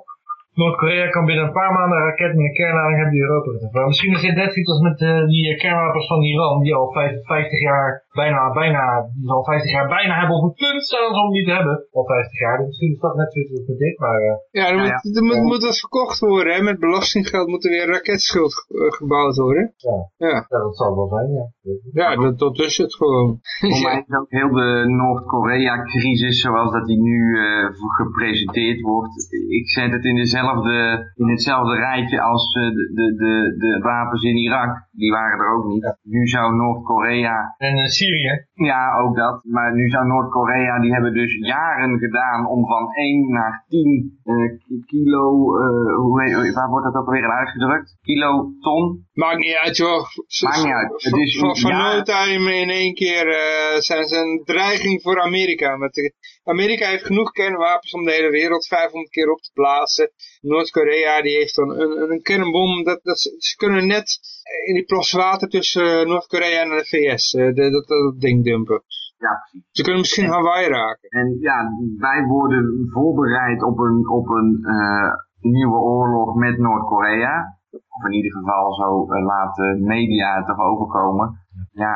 Noord-Korea kan binnen een paar maanden een raket met een kernlading hebben die Europa gaat misschien is dit net iets als met eh, die eh, kernwapens van Iran, die al vijf- 50 jaar bijna, bijna, die al 50 jaar bijna hebben op het punt staan om die te hebben. Al 50 jaar, dus misschien is dat net zoiets als met dit, maar... eh, Ja, er, Ja, moet, er moet, moet wat verkocht worden, hè. Met belastinggeld moet er weer een ge- eh, gebouwd worden. Ja. Ja, ja, dat zal wel zijn, ja. ja dat, dat is het gewoon. Voor [laughs] mij is ook heel de Noord-Korea-crisis, zoals dat die nu eh, gepresenteerd wordt. Ik zet het in, dezelfde, in hetzelfde rijtje als eh, de, de, de, de wapens in Irak. Die waren er ook niet. Nu zou Noord-Korea En eh, Syrië, Ja, ook dat. Maar nu zou Noord-Korea, die hebben dus jaren gedaan om van 1 naar 10 eh, ki- kilo, eh, hoe heet, waar wordt dat ook alweer uitgedrukt? Kiloton? Maakt niet uit, joh. Maakt niet uit. Het Van, is van, van ja. time in één keer eh, zijn ze een dreiging voor Amerika. Met Amerika heeft genoeg kernwapens om de hele wereld 500 keer op te blazen. Noord-Korea die heeft dan een, een kernbom. Dat, dat, ze, kunnen net in die plas water tussen eh, Noord-Korea en de VS eh, de- dat, dat ding dumpen. Ja, precies. Ze kunnen misschien Hawaii raken. En ja, wij worden voorbereid op een, op een eh, nieuwe oorlog met Noord-Korea. Of in ieder geval zo eh, laten media het toch overkomen. Ja,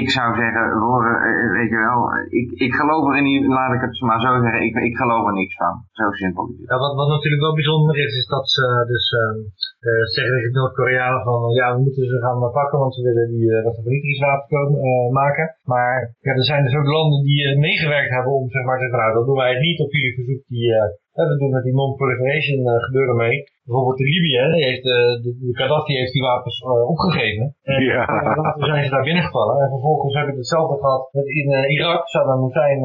ik zou zeggen, horen, eh, weet je wel, ik, ik geloof er ieder laat ik het maar zo zeggen, ik, ik geloof er niks van. Zo simpel is. Ja, wat, wat natuurlijk wel bijzonder is, is dat ze dus eh, zeggen tegen de Noord-Koreanen van eh, ja, we moeten ze gaan eh, pakken, want ze willen die uh, vernietigingswapen komen, eh, maken. Maar ja, er zijn dus ook landen die eh, meegewerkt hebben om zeg maar te zeggen, nou, dat doen wij niet op jullie verzoek. Die, eh, eh, we doen met die non-proliferation eh, gebeuren mee. Bijvoorbeeld de Libië, hè, heeft, eh, de, de Gaddafi heeft die wapens eh, opgegeven. En Ja. later zijn ze daar binnengevallen. En vervolgens hebben we hetzelfde gehad met in eh, Irak, Saddam Hussein.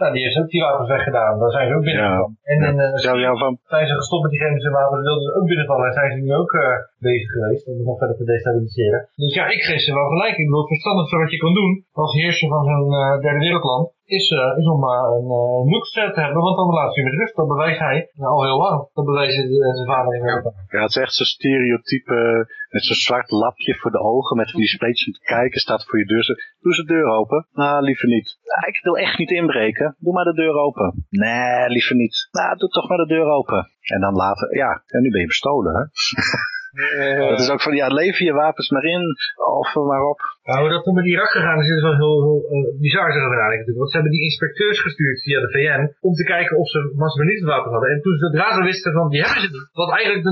nou, die heeft ook die wapens weggedaan. Daar zijn ze ook binnengevallen. En in van, zijn ze gestopt met die chemische wapens, wilden ze ook binnenvallen en zijn ze nu ook bezig geweest om het nog verder te destabiliseren. Dus ja, ik geef ze wel gelijk. Ik bedoel, het verstandigste wat je kan doen als heerser van zo'n derde wereldland, is, eh, is om eh, een uh, nukes te hebben, want dan laat je met rust. Dat bewijst hij nou, al heel lang. Dat de- zijn vader in Europa. ja, het is echt zo'n stereotype met zo'n zwart lapje voor de ogen, met die spleetjes om te kijken, staat voor je deur. Doe ze de deur open. Nou, liever niet. "Ja, ik wil echt niet inbreken. Doe maar de deur open. Nee, liever niet. Nou, doe toch maar de deur open. En dan later, ja, en nu ben je bestolen, hè? [laughs] Eh, Dat is ook van, ja, lever je wapens maar in, offer maar op. Nou, hoe dat toen met Irak gegaan is, is wel heel, heel eh, bizar zeg maar, natuurlijk. Want ze hebben die inspecteurs gestuurd via de VN om te kijken of ze massavernietigingswapens hadden. En toen ze zodra ze wisten van die hebben ze niet. Wat eigenlijk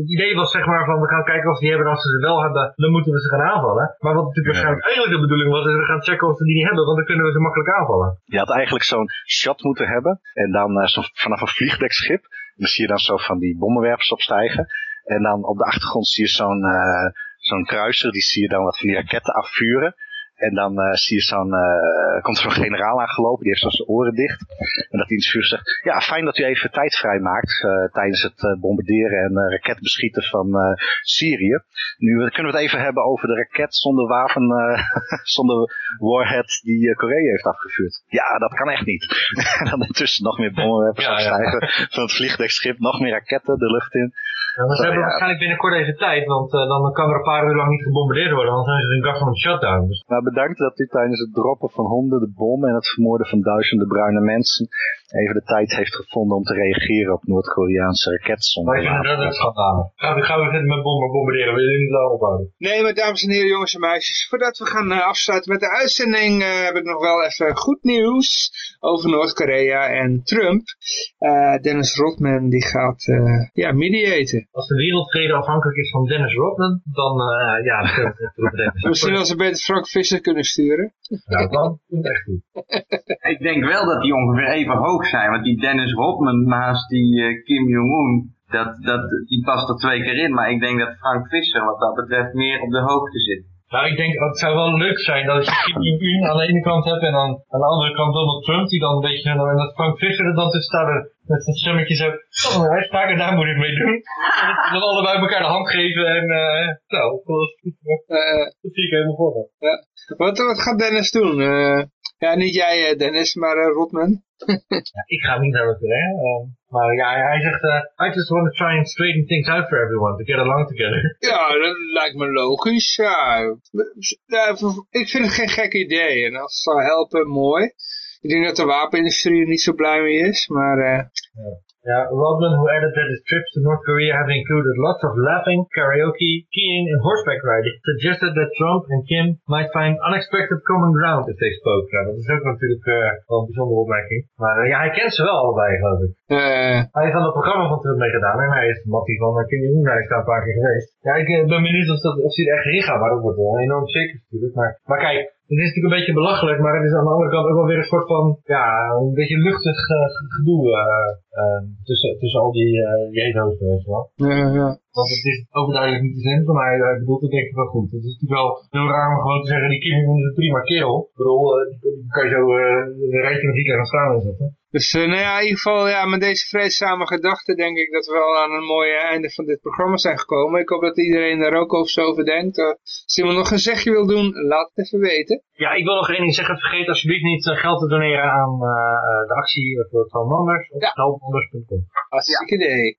het idee was zeg maar van we gaan kijken of ze die hebben. En als ze ze wel hebben, dan moeten we ze gaan aanvallen. Maar wat natuurlijk waarschijnlijk eigenlijk de bedoeling was, is we gaan checken of ze die niet hebben. Want dan kunnen we ze makkelijk aanvallen. Je had eigenlijk zo'n shot moeten hebben. En dan eh, zo vanaf een vliegdekschip. Dan zie je dan zo van die bommenwerpers opstijgen. En dan op de achtergrond zie je zo'n eh, zo'n kruiser. Die zie je dan wat van die raketten afvuren. En dan eh, zie je zo'n, eh, komt er zo'n generaal aangelopen, die heeft zo zijn oren dicht. En dat interviewer zegt, ja, fijn dat u even tijd vrijmaakt uh, tijdens het uh, bombarderen en uh, raketbeschieten van Syrië. Nu kunnen we het even hebben over de raket zonder wapen, [laughs] zonder warhead die Korea heeft afgevuurd. Ja, dat kan echt niet. en [laughs] dan intussen nog meer bommenwerpers ja, afstijgen ja. van het vliegdekschip, nog meer raketten de lucht in. Ja, maar ze hebben waarschijnlijk binnenkort even tijd, want dan kan er een paar uur lang niet gebombardeerd worden, want dan zijn ze in government shutdown. Dus. Nou, bedankt dat u tijdens het droppen van honderden bommen en het vermoorden van duizenden bruine mensen even de tijd heeft gevonden om te reageren op Noord-Koreaanse raketzonden. Wij vinden dat een schandalig. Gaan we gaan zitten met bommen bombarderen, we willen niet lang ophouden. Nee, maar dames en heren, jongens en meisjes, voordat we gaan uh, afsluiten met de uitzending, uh, heb ik nog wel even goed nieuws over Noord-Korea en Trump. Uh, Dennis Rodman, die gaat ja, mediaten. Als de wereldvrede afhankelijk is van Dennis Rodman, dan ja, we [laughs] Misschien als ze beter Frank Visser kunnen sturen. Nou, dan echt goed. [laughs] ik denk wel dat die ongeveer even hoog zijn, want die Dennis Rodman naast die uh, Kim Jong-un, dat, dat, die past er twee keer in. Maar ik denk dat Frank Visser wat dat betreft meer op de hoogte zit. Nou, ik denk, het zou wel leuk zijn dat je Kim Jong-un aan de ene kant hebt en dan aan de andere kant Donald Trump, die dan een beetje, en dat Frank Visser er dan tussen staat met zijn stemmetje zo, oh, een uitspraak en daar moet ik mee doen. [laughs] En dan allebei elkaar de hand geven en, uh, nou, dat, uh, dat zie ik helemaal voor me. Ja. Wat, wat gaat Dennis doen? Uh, ja, niet jij Dennis, maar Rodman. [laughs] ja, ik ga niet naar het hè. Uh, maar ja, hij zegt, uh, I just want to try and straighten things out for everyone, to get along together. [laughs] Ja, dat lijkt me logisch, ja. ja ik vind het geen gek idee. En als het zou helpen, mooi. Ik denk dat de wapenindustrie er niet zo blij mee is, maar... Uh, ja. Yeah, Rodman, who added that his trips to North Korea have included lots of laughing, karaoke, skiing, and horseback riding, suggested that Trump and Kim might find unexpected common ground if they spoke. Nou, dat is ook natuurlijk uh, wel een bijzondere opmerking. Maar uh, ja, hij kent ze wel allebei, geloof ik. Uh, hij heeft aan het programma van Trump meegedaan en hij is mattie van Kim Jong-un, hij is daar een paar keer geweest. Ja, ik ben benieuwd of, dat, of hij er echt heen gaat, maar dat wordt wel enorm zeker natuurlijk. Maar, maar kijk, het is natuurlijk een beetje belachelijk, maar het is aan de andere kant ook wel weer een soort van, ja, een beetje luchtig uh, gedoe uh, tussen, tussen al die uh, weet je wel. Ja, ja. Want het is overduidelijk niet de zin van mij, hij bedoelt het denk ik wel goed. Het is natuurlijk wel heel raar om gewoon te zeggen, die Kim is een prima kerel. Ik bedoel, die kan je zo een rijtje met Hitler gaan staan zetten. Dus uh, nou ja, in ieder geval ja, met deze vreedzame gedachten denk ik dat we wel aan een mooie einde van dit programma zijn gekomen. Ik hoop dat iedereen daar ook over zo over denkt. Uh, als iemand nog een zegje wil doen, laat het even weten. Ja, ik wil nog één ding zeggen. Vergeet alsjeblieft niet uh, geld te doneren aan de actie voor het van Manders op ja. helpmanders.com. Hartstikke ja. idee.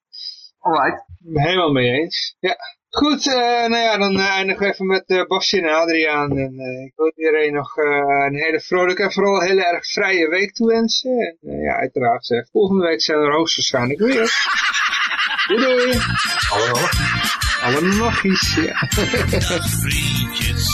Alright. Helemaal mee eens. Ja. Goed, uh, nou ja, dan uh, eindigen we even met uh, Bastien en Adriaan. En ik wil iedereen nog een hele vrolijke en vooral heel erg vrije week toewensen. En ja, uiteraard, volgende week zijn we er hoogstwaarschijnlijk weer. [laughs] doei doei. Nog. Alle iets, ja. [laughs] Vriendjes.